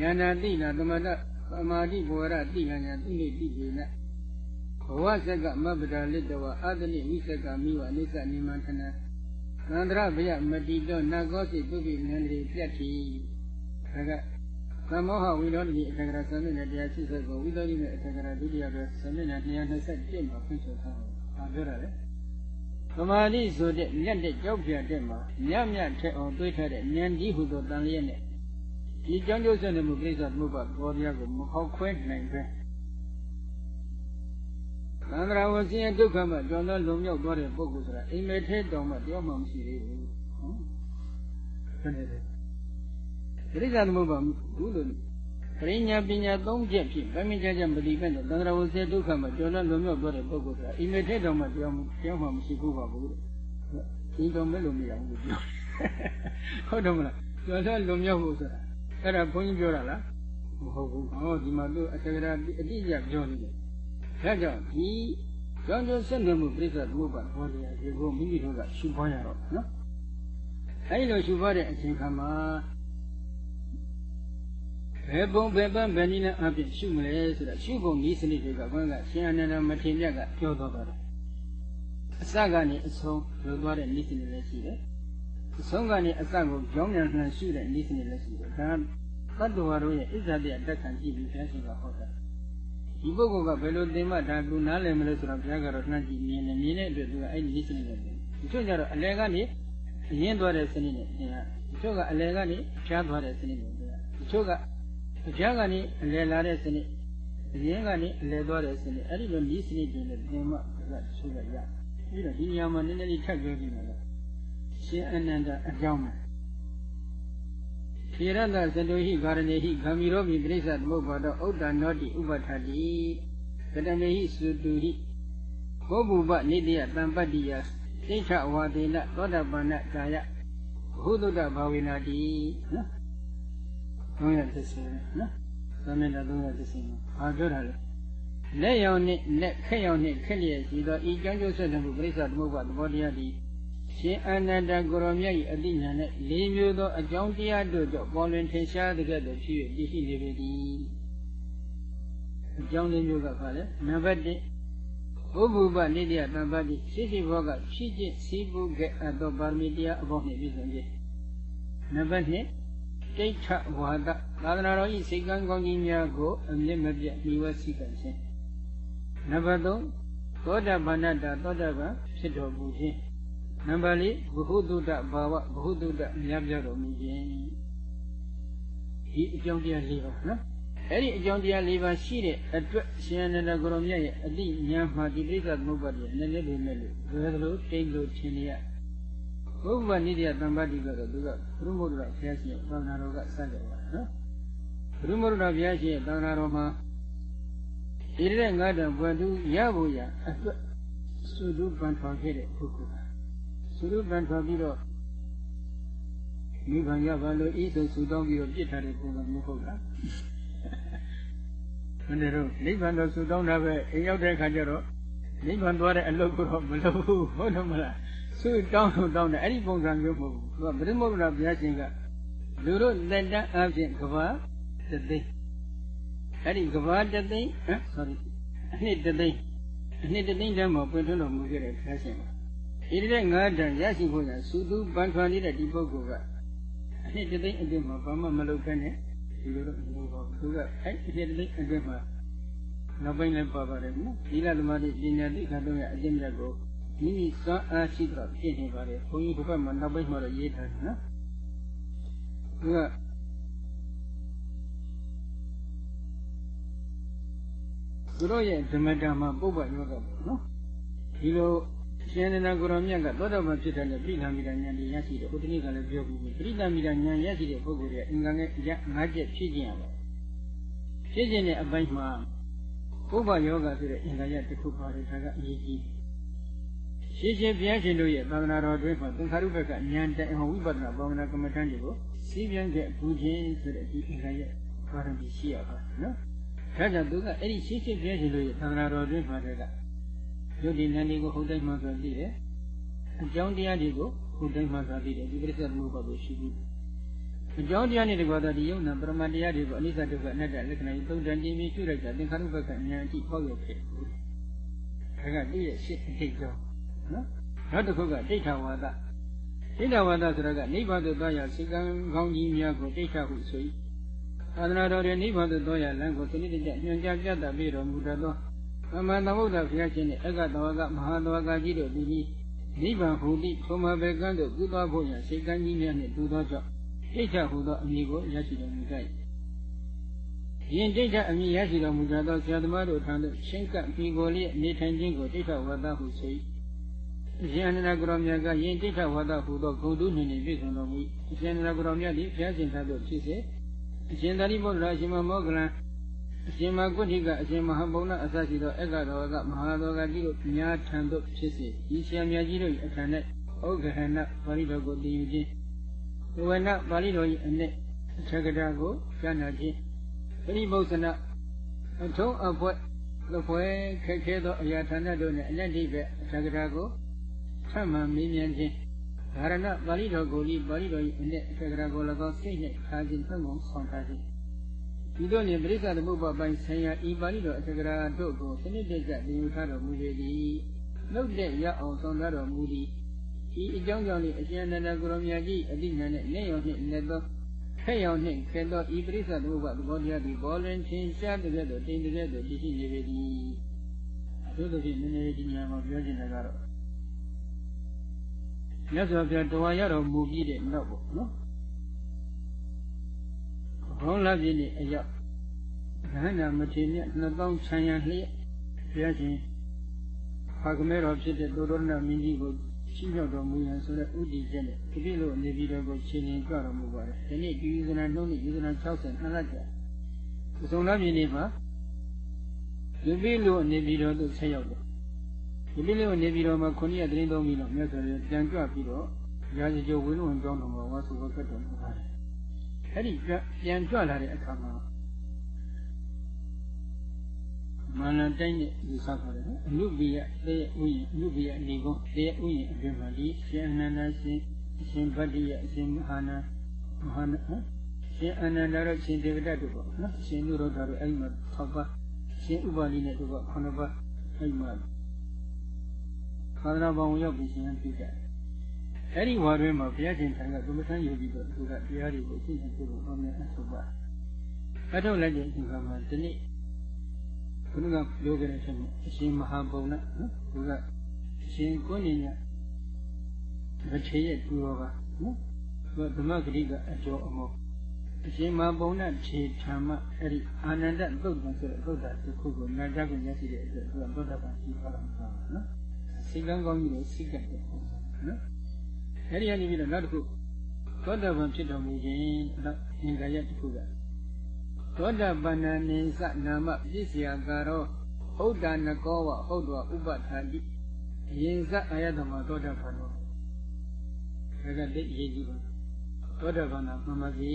ဉာဏတိနာသမတသမာဓိဘောရတိညာညာတိနေတိနေနဘဝဇက်ကမဗ္ဗဒာလစ်တဝအာသနိဝိသက်ကမိဝအိသနိမန္ထနာသန္တရဘယမတိတောနဂောစိပုပ္ပိနန္ဒိပြတ်တိဒါက သမောဟဝိလောတိအထက်ကရာသမဏတရား80ကိုဝိသောတိနဲ့အထက်ကရာဒုတိယပဲသမဏ227မှာဖွင့်ဆိုထားတယ်။ဘာပြောရလဲ။သမာဓိဆိုတဲ့မြတ်တဲ့ကြောက်ပြတဲ့မှာမြတ်မြတ်ထက်အောင်တွေးထားတဲ့ဉာဏ်ကြီးဟူသောတန်လျက်နဲ့ဒီကြောင့်ကျိုးဆက်နေမှုကိစ္စသမုပ္ပါဘောပြကိုမခောက်ခွဲနိုင်ပဲ။သန္တရာဝစီယဒုက္ခမှာကြောင့်တော့လုံမြောက်သွားတဲ့ပုဂ္ဂိုလ်ဆိုတာအိမ်မဲထဲတောင်မှပြောမှမရှိသေးဘူး။ဟုတ်။ဘယ် နဲ့လဲ။ပရိစ္ဆာသမုပ္ပါဘူးလို့ပရိညာပညာသုံးချက်ဖြင့်ဗမင်းကြကြမတိပဲနဲ့သန္တရာဝစီယဒုက္ခမှာကြောင့်တော့လုံမြောက်သွားတဲ့ပုဂ္ဂိုလ်ဆိုတာအိမ်မဲထဲတောင်မှပြောမှပြောမှမရှိဘူးပါဘူး။ဒီတော့မဲ့လို့မရဘူးလို့ပြော။ဟုတ်တယ်မလား။ကြောင့်တော့လုံမြောက်ဖို့ဆိုတာအဲ့ဒါဘုန်းကြီးပြောတာလားမဟုတ်ဘူးဟောဒီမှာသူအထက်ကရာအတိအကျပြောနေတယ်ဒါကြောင့်ဒီကြောင့်ကျဆက်နေမှုပြိဿသမုပ္ပါဟောတရားဒီကိုမိမိတို့ကရှုပွားရတော့နော်အဲဒီလိုရှုပွားတဲ့အချိန်ခါမှာ ဘယ်ပုံဘယ်ပန်းဘယ်နည်းနဲ့အပြင်ရှုမလဲဆိုတာရှုပုံဤစနစ်တွေကဘုန်းကရှင်အနန္ဒမထေရမြတ်ကပြောတော်တယ်အစကနေအဆုံးပြောသွားတဲ့ဤစနစ်လည်းရှိတယ်အဆုံးကနေအစကိုကြောင်းမြန်နှံရှိတဲ့ဤစနစ်လည်းရှိတယ်ဒါသတ္တဝါတို့ရဲ့ဣဇတိအတက်ခံကြည့်ပြီးဘုရားရှင်ကဟောတာဒီပုဂ္ဂိုလ်ကဘယ်လိုသင်မှဒါကူနားလည်မလဲဆိုတော့ဘုရားကတော့နှံ့ကြည့်မြင်တယ်မြင်တဲ့အတွက်သူကအဲ့ဒီဤစနစ်နဲ့ဒီချို့ကြတော့အလယ်ကနေအရင်သွားတဲ့စနစ်နဲ့သင်ရဒီချို့ကအလယ်ကနေဖျားသွားတဲ့စနစ်နဲ့သင်ရဒီချို့က အဖျားကနေအလယ်လာတဲ့စနစ်အရင်ကနေအလယ်သွားတဲ့စနစ်အဲ့ဒီလိုဤစနစ်တွေနဲ့သင်မှကချို့ကရပြီးတော့ဒီနေရာမှာနည်းနည်းလေးထပ်ပြောပြီးမယ်ရှင်အနန္တအကြောင်းမှာထေရတသတုဟိဂါရဏေဟိဂံမီရောမိပရိစ္ဆသမုပ္ပါဒဥဒ္ဒနောတိဥပဋ္ဌာတိကတမေဟိသုတုဟိဘောဘူပနိတယတံပတ္တိယသိဋ္ဌဝါဒေနသောတပန္နကာယဘုဒ္ဓဘာဝေနာတိနော် 330နော်သမဏ330ဘာပြောတာလဲလက်ရောင်နှင့်လက်ခက်ရောင်နှင့်ခက်လျက်ရှိသောဤကြောင့်ကျိုးဆက်တဲ့မှုပြိဿသမုပ္ပါသဘောတရားသည်ရှင်အာနန္ဒကိုရောမြတ်၏အတိညာနှင့်လေးမျိုးသောအကြောင်းတရားတို့ကြောင့်ပေါ်လွင်ထင်ရှားတဲ့ကဲ့သို့ဖြစ်၍တည်ရှိနေပေသည်အကြောင်းလေးမျိုးကဘာလဲနံပါတ်1ဘုဗ္ဗုပနိတ္တယတံပါတိရှိရှိဘောကဖြစ်ခြင်းစီးပူးခဲ့အပ်သောပါရမီတရားအပေါင်းနှင့်ပြည့်စုံခြင်းနံပါတ်2 ဒိဋ္ဌဝါဒသာသနာတော်ဤစိတ်ကံကောင်းကြီးများကိုအမြင့်မပြတ်နှီးဝဲစည်းကံခြင်းနံပါတ်3သောတာပန္နတာသောတာပန်ဖြစ်တော်မူခြင်းနံပါတ်4ဘုဟုတုတ္တဘာဝဘုဟုတုတ္တမြတ်ပြတော်မူခြင်းဒီအကြောင်းတရား၄ပါးနော်အဲ့ဒီအကြောင်းတရား၄ပါးရှိတဲ့အတွက်ရှင်အနန္ဒကိုရောမြတ်ရဲ့အတိညာမှာဒီပြိဿသမုပ္ပါဒ်ရဲ့နည်းနည်းလေးနဲ့လို့ဘယ်လိုတိတ်လို့ထင်နေရ ဘုဗ္ဗနိတ္တယတံပါတိကတော့သူကဘုရုမုဒ္ဒရာဘုရားရှင်ရဲ့သာသနာတော်ကစတဲ့ပါနော်ဘုရုမုဒ္ဒရာဘုရားရှင်ရဲ့သာသနာတော်မှာဒီတဲ့ငါးတံပွင့်သူရဖို့ရအတွက်သုဒ္ဓပန်ထွာခဲ့တဲ့ပုဂ္ဂိုလ်ကသုဒ္ဓပန်ထွာပြီးတော့မိဘရပါလို့ဤသို့ဆူတောင်းပြီးတော့ပြစ်ထားတဲ့ပုံစံမျိုးဟုတ်လားမနေ့တော့နိဗ္ဗာန်တော့ဆူတောင်းတာပဲအိမ်ရောက်တဲ့အခါကျတော့နိဗ္ဗာန်သွားတဲ့အလုပ်ကိုတော့မလုပ်ဘူးဟုတ်တယ်မလား ဆူတောင်းလို့တောင်းတယ်အဲ့ဒီပုံစံမျိုးမဟုတ်ဘူးသူကဗိဓမုဒ္ဒရာဘုရားရှင်ကလူတို့လက်တန်းအပြင်ကဘာတသိအဲ့ဒီကဘာတသိဟမ် sorry အနှစ်တသိအနှစ်တသိတည်းမှာပွင့်ထွန်းတော်မူခဲ့တဲ့ဘုရားရှင်ပါဒီတဲ့ငါးတန်ရရှိဖို့ရသုသူပန်ထွန်နေတဲ့ဒီပုဂ္ဂိုလ်ကအနှစ်တသိအတွင်းမှာဘာမှမလုပ်ခဲ့နဲ့ဒီလိုတော့မလုပ်ပါဘူးသူကအဲ့ဒီတစ်သိအတွင်းမှာနောက်ပိုင်းလည်းပါပါတယ်နော်ဒီလသမားတွေပညာသိက္ခာတို့ရဲ့အကျင့်မြတ်ကို မိမိစွမ်းအားရှိတော့ပြည့်နေပါတယ်ဘုန်းကြီးတစ်ဖက်မှာနောက်ပိုင်းမှာတော့ရေးထားတယ်နော်သူကသူတို့ရဲ့ဓမ္မတာမှာပုပ္ပယောဂပေါ့နော်ဒီလိုရှင်နန္ဒကိုရောမြတ်ကသောတာပန်ဖြစ်တဲ့ပြိဋ္ဌာမိတာဉာဏ်ရရှိတယ်ဟိုတနေ့ကလည်းပြောဘူးပြိဋ္ဌာမိတာဉာဏ်ရရှိတဲ့ပုဂ္ဂိုလ်ရဲ့အင်္ဂါနဲ့ရငါးချက်ဖြစ်ခြင်းရပါဖြစ်ခြင်းတဲ့အပိုင်းမှာပုပ္ပယောဂဆိုတဲ့အင်္ဂါရတစ်ခုပါတယ်ဒါကအရေးကြီး ရှင်းရှင်းဘုရားရှင်တို့ရဲ့သာသနာတော်အတွင်းမှာသင်္ခါရုပ္ပကဉာဏ်တိုင်ဟောဝိပဿနာဘာဝနာကမ္မထံတွေကိုစီးပြန်ခဲ့ဘူးခြင်းဆိုတဲ့ဒီအင်္ဂါရပါရမီရှိရပါနော်ဒါကြောင့်သူကအဲ့ဒီရှင်းရှင်းဘုရားရှင်တို့ရဲ့သာသနာတော်အတွင်းမှာတည်းကယုတ်ဒီနန္ဒီကိုဟုတ်တိုင်းမှဆိုသိတယ်အကြောင်းတရားတွေကိုဟုတ်တိုင်းမှဆိုသိတယ်ဒီပရိစ္ဆေသမုပ္ပါဒ်ကိုရှိဘူးအကြောင်းတရားနဲ့တကွာတော့ဒီယုံနာပရမတရားတွေကိုအနိစ္စဒုက္ခအနတ္တလက္ခဏာကြီးသုံးတန်ကြည့်ပြီးရှုလိုက်တာသင်္ခါရုပ္ပကဉာဏ်အထိပေါက်ရောက်ခဲ့ဘူးဒါကသူ့ရဲ့ရှင်းအတိတ်ကြောင်း နော်နောက်တစ်ခုကဒိဋ္ဌဝါဒဒိဋ္ဌဝါဒဆိုတာကနိဗ္ဗာန်သို့သွားရစေကံကောင်းကြီးများကိုဒိဋ္ဌဟုဆို၏သာသနာတော်ရဲ့နိဗ္ဗာန်သို့သွားရလမ်းကိုသတိတကျညွှန်ကြားပြသပေးတော်မူတတ်သောသမ္မာသမ္ဗုဒ္ဓဘုရားရှင်နှင့်အက္ကတဝကမဟာတဝကကြီးတို့သည်နိဗ္ဗာန်ဟူသည့်သုံးမဘေကံတို့ကုသဖို့ရစေကံကြီးများနှင့်တူသောကြောင့်ဒိဋ္ဌဟူသောအမည်ကိုရရှိတော်မူကြ၏ယင်ဒိဋ္ဌအမည်ရရှိတော်မူကြသောဆရာသမားတို့ထံသို့ရှင်းကပ်ပြီးကိုလျက်နေထိုင်ခြင်းကိုဒိဋ္ဌဝါဒဟုဆို၏ ယန္တနာကရောမြတ်ကယင်ဒိဋ္ဌဝါဒဟူသောဂုဏ်တုနှင့်ပြည့်စုံတော်မူ၏ယန္တနာကရောမြတ်သည်ဘုရားရှင်ထံသို့ဖြစ်စေအရှင်သာရိပုတ္တရာရှင်မောဂလံအရှင်မဂုဋ္ဌိကအရှင်မဟာဘုံနာအစရှိသောအက္ခတော်ကမဟာတော်ကကြီးတို့မြားထံသို့ဖြစ်စေဤဆရာမြတ်ကြီးတို့၏အခါ၌ဩဃဟဏပါဠိတော်ကိုတည်ယူခြင်းဘဝနာပါဠိတော်၏အ내အထက်ကတာကိုကြားနာခြင်းပရိပု္ပ္ပနာအထုံးအဖွဲလပွဲခက်ခဲသောအရာဌာနတို့နှင့်အလက်တိပဲအထက်ကတာကို ထမှန်မေးမြန်းခြင်းဓာရဏပါဠိတော်ကိုဤပါဠိတော်၏အ내အထက်ကတာကို၎င်းစိတ်နှင့်ခါခြင်းသုံးကုန်ဆောင်ထားခြင်းဒီတို့နှင့်ပရိစ္ဆသမုပ္ပါပိုင်းဆိုင်ရာဤပါဠိတော်အထက်ကရာတို့ကိုစနစ်တကျသင်ယူထားတော်မူပေသည်နှုတ်တဲ့ရအောင်ဆောင်ထားတော်မူသည်ဤအကြောင်းကြောင့်လည်းအရှင်အနန္ဒကိုရောမြတ်ကြီးအတိညာနဲ့လက်ရောနှင့်လက်သောဖက်ရောနှင့်ခဲသောဤပရိစ္ဆသမုပ္ပါသဘောတရားသည်ဘောလင်ချင်းရှားတဲ့ကဲ့သို့တင်တဲ့ကဲ့သို့တည်ရှိနေပေသည်အထူးသဖြင့်နည်းနည်းဒီညာမှာပြောချင်တာကတော့ မြတ်စွာဘုရားတော်ရတော်မူပြီးတဲ့နောက်ပေါ့နော်ဘောင်းလာပြည့်နေအရောက်ရဟန္တာမထေရမြတ်2000ခြံရလျက်ဘုရားရှင်ဖာကမဲတော်ဖြစ်တဲ့ဒုရဏမင်းကြီးကိုချီးမြှောက်တော်မူရန်ဆိုတဲ့ဥတည်ချက်နဲ့ဒီပြည့်လို့နေပြီးတော့ကိုခြေလျင်ကြတော်မူပါတယ်ဒီနေ့ဒီယူဇနာနှုံးနဲ့ယူဇနာ60နှစ်လက်ကြာအစုံလာပြည့်နေမှာဒီပြည့်လို့နေပြီးတော့သူဆက်ရောက်တယ် ဒီပြည့်လို့နေပြီးတော့မှခုနှစ်ရက်တင်းသုံးပြီးတော့မြတ်စွာဘုရားပြန်ကြွပြီးတော့ရာဇဂိုဝင်းဝင်ကြောင်းတော်မှာဝါစုဘကတ်တော်မူပါတယ်အဲ့ဒီပြန်ကြွလာတဲ့အခါမှာမာနတိုင်းနဲ့ယူဆခေါ်တယ်နော်အနုပိယတဲ့ဥယျအနုပိယအနေကုန်းတဲ့ဥယျအတွင်းမှာဒီရှင်အနန္ဒရှင်ရှင်ဗတ္တိယအရှင်မဟာနာမဟာနာရှင်အနန္ဒရောရှင်ဒေဝဒတ်တို့ပေါ့နော်ရှင်နုရောဓတို့အဲ့မှာ၆ပါးရှင်ဥပါလိနဲ့တို့က9ပါးအဲ့မှာ သာသနာပေါင်းရောက်ပြီးရှင်ပြကြတယ်အဲ့ဒီဝါတွင်မှာဘုရားရှင်ထံကသမထမ်းယောဂီတို့သူကတရားတွေကိုသိသိကိုဟောမြတ်အထုပ်ပါအထုတ်လိုက်တဲ့အချိန်မှာဒီနေ့ဘုရားကပြောကြတဲ့အချိန်မှာအရှင်မဟာပုံနဲ့နော်သူကအရှင်ကိုညညဗထေရဲ့သူတော်ကနော်သူကဓမ္မဂရိကအကျော်အမောအရှင်မဟာပုံနဲ့ခြေထံမှအဲ့ဒီအာနန္ဒသုတ်တံဆိုတဲ့သုတ်တာတစ်ခုကိုနာကြကိုရရှိတဲ့အတွက်သူကသောတာပန်ကြီးပါတော့မှာနော် စိတ်ကောင်းကောင်းကြီးကိုစိတ်ကပ်တယ်နော်အဲ့ဒီကနေပြီးတော့နောက်တစ်ခုသောတာပန်ဖြစ်တော်မူခြင်းနောက်သင်္ကာရတစ်ခုကသောတာပန္နနိသနာမပြည့်စရာကာရောဟုတ်တာနကောဝဟုတ်တော်ဥပထာတိအရင်စအာယတမသောတာပန်တော်ဒါကတိအရေးကြီးပါသောတာပန်နာမှန်ပါပြီ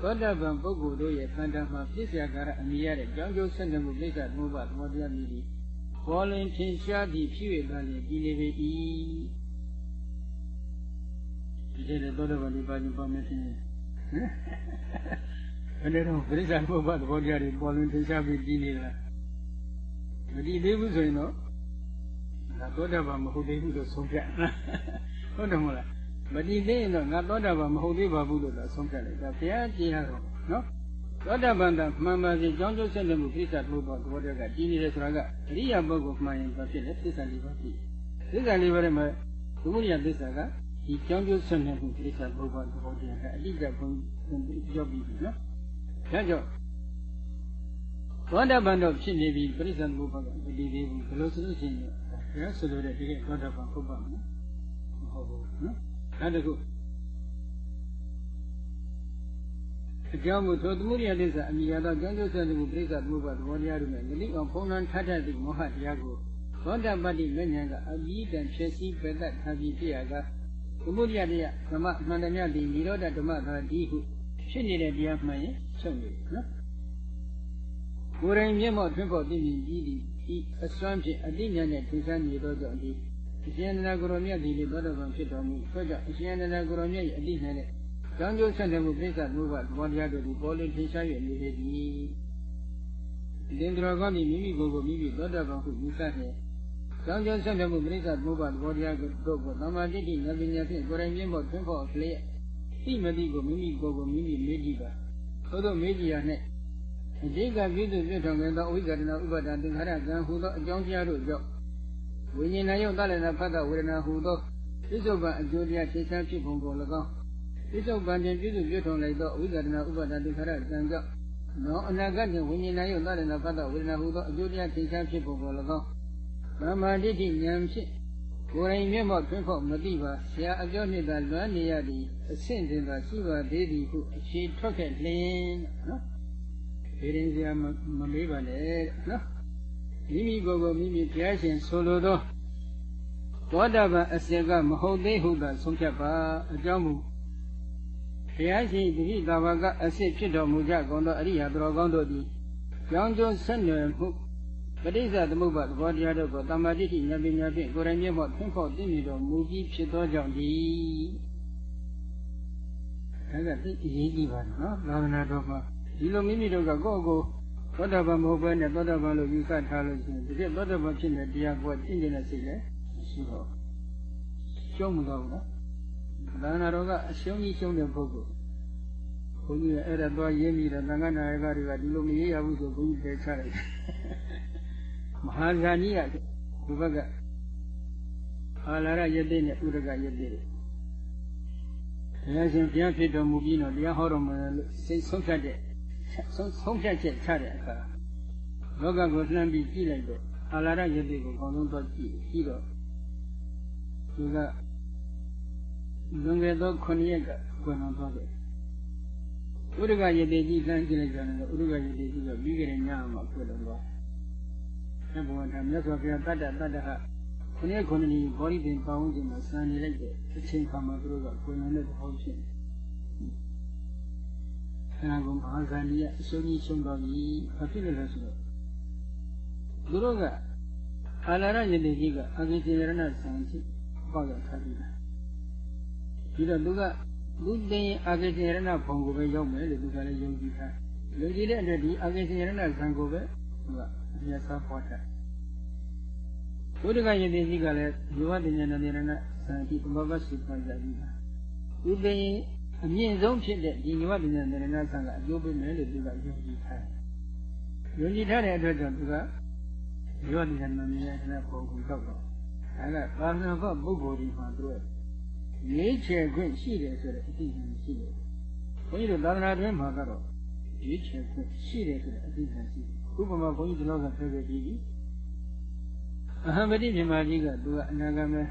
သောတာပန်ပုဂ္ဂိုလ်တို့ရဲ့သံတမှာပြည့်စရာကာရအမိရတဲ့ကြောင်းကျိုးဆက်နေမှုပြိဿသမုပ္ပါသမောတရားမြည် ပြီးဘောလင်ထင်ရှားသည့်ဖြစ်ရတာလည်းဒီနေပေ၏ဒီတဲ့သောတာပန်ဒီပါခြင်းပါမယ်ရှင်ဘယ်နဲ့တော့ပြိဿသမုပ္ပါသဘောတရားတွေပေါ်လွင်ထင်ရှားပြီးပြီးနေတာမတည်သေးဘူးဆိုရင်တော့ဒါသောတာပန်မဟုတ်သေးဘူးလို့ဆုံးဖြတ်ဟုတ်တယ်မဟုတ်လားမတည်သေးရင်တော့ငါသောတာပန်မဟုတ်သေးပါဘူးလို့လည်းဆုံးဖြတ်လိုက်ဒါဘုရားကြည်ရတော့နော် သောတာပန်တမှန်ပါစေကြောင်းကျိုးဆက်နေမှုပြိဿသမုပ္ပါသဘောတရားကကြီးနေတယ်ဆိုတာကအရိယာပုဂ္ဂိုလ်မှန်ရင်ဘာဖြစ်လဲသစ္စာလေးပါးဖြစ်သစ္စာလေးပါးထဲမှာသမုဒိယသစ္စာကဒီကြောင်းကျိုးဆက်နေမှုပြိဿသမုပ္ပါသဘောတရားကအတိအကျဘုံပြောပြီးပြီနော်ဒါကြောင့်သောတာပန်တော့ဖြစ်နေပြီပြိဿသမုပ္ပါကမတည်သေးဘူးဘယ်လိုဆိုလို့ရှိရင်ဘုရားဆိုလိုတဲ့ဒီကသောတာပန်ပုပ္ပါမဟုတ်ဘူးနော်နောက်တစ်ခု အကြောင်းကိုသောသမုဒိယသစ္စာအမိရသောကြောင့်ကျိုးဆက်မှုပြိဿသမုပ္ပါသဘောတရားတို့နဲ့ဂလိအောင်ဖုံးလန်းထထသည့်မောဟတရားကိုသောတာပတ္တိမဉ္ဇဉ်ကအပြီးတန်ဖြစ်စည်းပယ်တတ်ထားပြီးပြရကသမုဒိယတရားဓမ္မမှန်တယ်မြတ်ဒီនិရောဓဓမ္မသာဒီဟုဖြစ်နေတဲ့တရားမှန်ရင်ချုပ်နေနော်ကိုယ်တိုင်မျက်မှောက်ထွန်းဖို့သိမြင်ပြီးဒီဒီအစွမ်းဖြင့်အတိညာနဲ့ထင်ရှားနေသောကြောင့်ဒီအရှင်န္ဒနာကိုရောမြတ်ဒီလေသောတော်ဗံဖြစ်တော်မူဆိုကြောင့်အရှင်န္ဒနာကိုရောမြတ်၏အတိညာနဲ့ ကြောင်းကျိုးဆက်တဲ့မှုပြိဿမှုကသဘောတရားတို့ဒီပေါ်လင်းထင်ရှား၍နေပေသည်သင်္တော်ကောင်းဒီမိမိကိုယ်ကိုမိမိသောတော်ဗံဟုယူဆနေကြောင်းကျိုးဆက်တဲ့မှုပြိဿမှုကသဘောတရားတို့ကိုသမာဓိတိဉာဏ်ပညာဖြင့်ကိုယ်တိုင်မျက်မှောက်ထွန်းဖို့လျက်သိမသိကိုမိမိကိုယ်ကိုမိမိမေးကြည့်ပါသို့သောမေးကြည့်ရ၌အတိကပြုသူပြုထောင်ခဲ့သောအဝိဇ္ဇာတနာဥပါဒသင်္ခါရကံဟူသောအကြောင်းတရားတို့ကြောင့်ဝိညာဉ်နာယုတ်တလည်းနာဖတ်သောဝေဒနာဟူသောပြစ္ဆုတ်ပံအကျိုးတရားသိချမ်းဖြစ်ပုံကို၎င်း ပြစ္ဆုတ်ပံတွင်ပြုစုပြုထောင်လိုက်သောအဝိဇ္ဇာတနာဥပါဒသင်္ခါရကံကြောင့်နောအနာဂတ်တွင်ဝိညာဉ်နာယုတ်တလည်းနာဖတ်သောဝေဒနာဟူသောအကျိုးတရားသိချမ်းဖြစ်ပုံကို၎င်းသမ္မာဒိဋ္ဌိဉာဏ်ဖြင့်ကိုယ်တိုင်မျက်မှောက်ထွန်းဖို့မသိပါဆရာအပြောနှင့်သာလွမ်းနေရသည်အဆင့်တင်သာရှိပါသေးသည်ဟုအခြေထွက်ခဲ့လျင်နော်ဒီရင်ဆရာမမေးပါနဲ့နော်မိမိကိုယ်ကိုမိမိဘုရားရှင်ဆိုလိုသောသောတာပန်အစဉ်ကမဟုတ်သေးဟုသာဆုံးဖြတ်ပါအကြောင်းမူ ဘုရားရှင်တတိတာဝကအစစ်ဖြစ်တော်မူကြကုန်သောအရိယာတော်ကောင်းတို့သည်ကြောင်းကျိုးဆက်နွယ်မှုပဋိစ္စသမုပ္ပါသဘောတရားတို့ကိုတမ္မာတိဋ္ဌိဉာဏ်ပညာဖြင့်ကိုယ်တိုင်မျက်မှောက်ထွန်းဖောက်သိမြင်တော်မူပြီးဖြစ်သောကြောင့်ဒီဒါကသိအရေးကြီးပါနော်သာသနာတော်မှာဒီလိုမိမိတို့ကကိုယ့်ကိုယ်သောတာပန်မဟုတ်ဘဲနဲ့သောတာပန်လို့ယူဆထားလို့ရှိရင်ဒီကသောတာပန်ဖြစ်တဲ့တရားကိုသိနေတဲ့စိတ်လည်းရှိတော့ရှုံးမတော့ဘူးနော် သာသနာတော်ကအရှုံးကြီးရှုံးတဲ့ပုဂ္ဂိုလ်ဘုန်းကြီးအဲ့ဒါတော့ရင်းပြီးတော့သံဃာနာယကတွေကဒီလိုမရေးရဘူးဆိုဘုန်းကြီးပယ်ချလိုက်မဟာဇာနီးကဒီဘက်ကအာလာရယတိနဲ့ဥဒကယတိတွေဘုရားရှင်ဘုရားဖြစ်တော်မူပြီးတော့တရားဟောတော်မူလို့စိတ်ဆုံးဖြတ်တဲ့ဆုံးဆုံးဖြတ်ချက်ချတဲ့အခါလောကကိုလှမ်းပြီးကြည့်လိုက်တော့အာလာရယတိကိုအကောင်းဆုံးတော့ကြည့်ကြည့်တော့သူက လွန်ခဲ့သော9ရက်ကကွယ်လွန်သွားတယ်ဥဒကယတိကြီးလှမ်းကြည့်လိုက်ကြတယ်ဥဒကယတိကြီးကပြီးကြတဲ့ညမှာကွယ်လွန်သွားတယ်ဘုရားကမြတ်စွာဘုရားတတ္တတတ္တဟခုနှစ်ခုနှစ်ဒီဘောဓိပင်ပေါင်းခြင်းမှာစံနေလိုက်တဲ့အချိန်ခါမှာသူတို့ကကိုယ်နဲ့သဘောဖြစ်နေခန္ဓာကိုယ်မဟာဇာတိကအရှုံးကြီးရှုံးသွားပြီဘာဖြစ်လဲလဲဆိုတော့သူတို့ကအာလာရယတိကြီးကအဂိစေရဏဆံရှိဟောရထားပြီးတာ ဒီတော့သူကသူတင်အာဂိစေရဏဘုံကိုပဲရောက်မယ်လို့သူကလည်းယုံကြည်ထားယုံကြည်တဲ့အတွက်ဒီအာဂိစေရဏဆံကိုပဲသူကအမြတ်စွာဟောတာဘုဒ္ဓဂယတိကြီးကလည်းယောဂတင်ညာနေရဏဆံရှိသမဘရှိပါကြပြီးတာသူတင်အမြင့်ဆုံးဖြစ်တဲ့ဒီယောဂတင်ညာနေရဏဆံကအကျိုးပေးမယ်လို့သူကယုံကြည်ထားယုံကြည်ထားတဲ့အတွက်ကြောင့်သူကယောဂဉာဏ်နဲ့မြဲတဲ့ပုံကိုတောက်တော့အဲဒါသာသနာ့ဘပုဂ္ဂိုလ်ဒီမှာတို့ရွေး ချယ်ခွင့်ရှိတယ်ဆိုတဲ့အသိဉာဏ်ရှိတယ်ဘုန်းကြီးတို့သာသနာတွင်မှာကတော့ရွေးချယ်ခွင့်ရှိတယ်ဆိုတဲ့အသိဉာဏ်ရှိတယ်ဥပမာဘုန်းကြီးဒီလောက်ကပြောခဲ့ပြီးအဟံပတိမြမကြီးကသူကအနာဂတ်မဲ့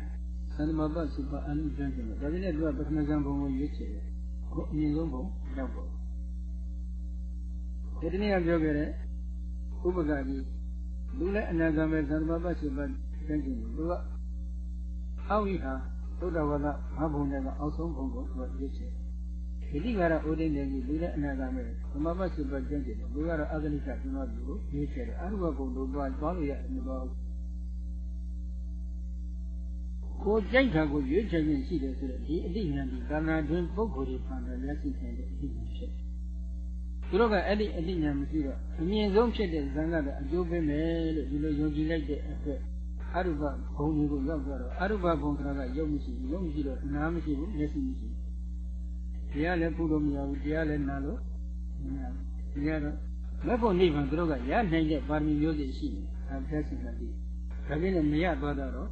သန္တမပစုပအနုကျွမ်းတယ်ဒါပေမဲ့သူကပထမဇံဘုံကိုရွေးချယ်တယ်ဟိုအမြင့်ဆုံးဘုံရောက်ပေါ့ဒီတနည်းပြောခဲ့တဲ့ဥပကကြီးလူလည်းအနာဂတ်မဲ့သံဃာပတ်ရှိပတ်ကျင့်ကြည့်သူကအောက်ဤဟာ သုဒ္ဓဝါဒမဘုံတွေကအောက်ဆုံးဘုံကိုသူကရွေးချယ်ဒီတိကတော့ဥဒိနေကြီးလူလည်းအနာဂတ်မဲ့သမပတ်ရှိပတ်ကျင့်ကြည့်တယ်လူကတော့အဂလိကသမားသူကိုရွေးချယ်တယ်အရုပဘုံတို့သွားသွားလို့ရအမျိုးတော်ကိုကြိုက်တာကိုရွေးချယ်ခြင်းရှိတယ်ဆိုတော့ဒီအတိဉာဏ်ဒီကာနာတွင်ပုဂ္ဂိုလ်တွေဖန်တယ်လက်ရှိနေတဲ့အတိဉာဏ်ဖြစ်တယ်သူတို့ကအဲ့ဒီအတိညာမရှိတော့အမြင့်ဆုံးဖြစ်တဲ့ဇံကအကျိုးပေးမယ်လို့ဒီလိုယုံကြည်လိုက်တဲ့အတွက် အရုပဘုံကြီးကိုရောက်သွားတော့အရုပဘုံဆိုတာကယုံမရှိဘူးယုံမရှိတော့နားမရှိဘူးမျက်စိမရှိဘူးတရားလည်းပူလို့မရဘူးတရားလည်းနားလို့မရဘူးတရားတော့မဲ့ဖို့နိဗ္ဗာန်သူတို့ကရနိုင်တဲ့ပါရမီမျိုးစုရှိတယ်အဲဖျက်စီကတိဒါပြင်းနဲ့မရသွားတော့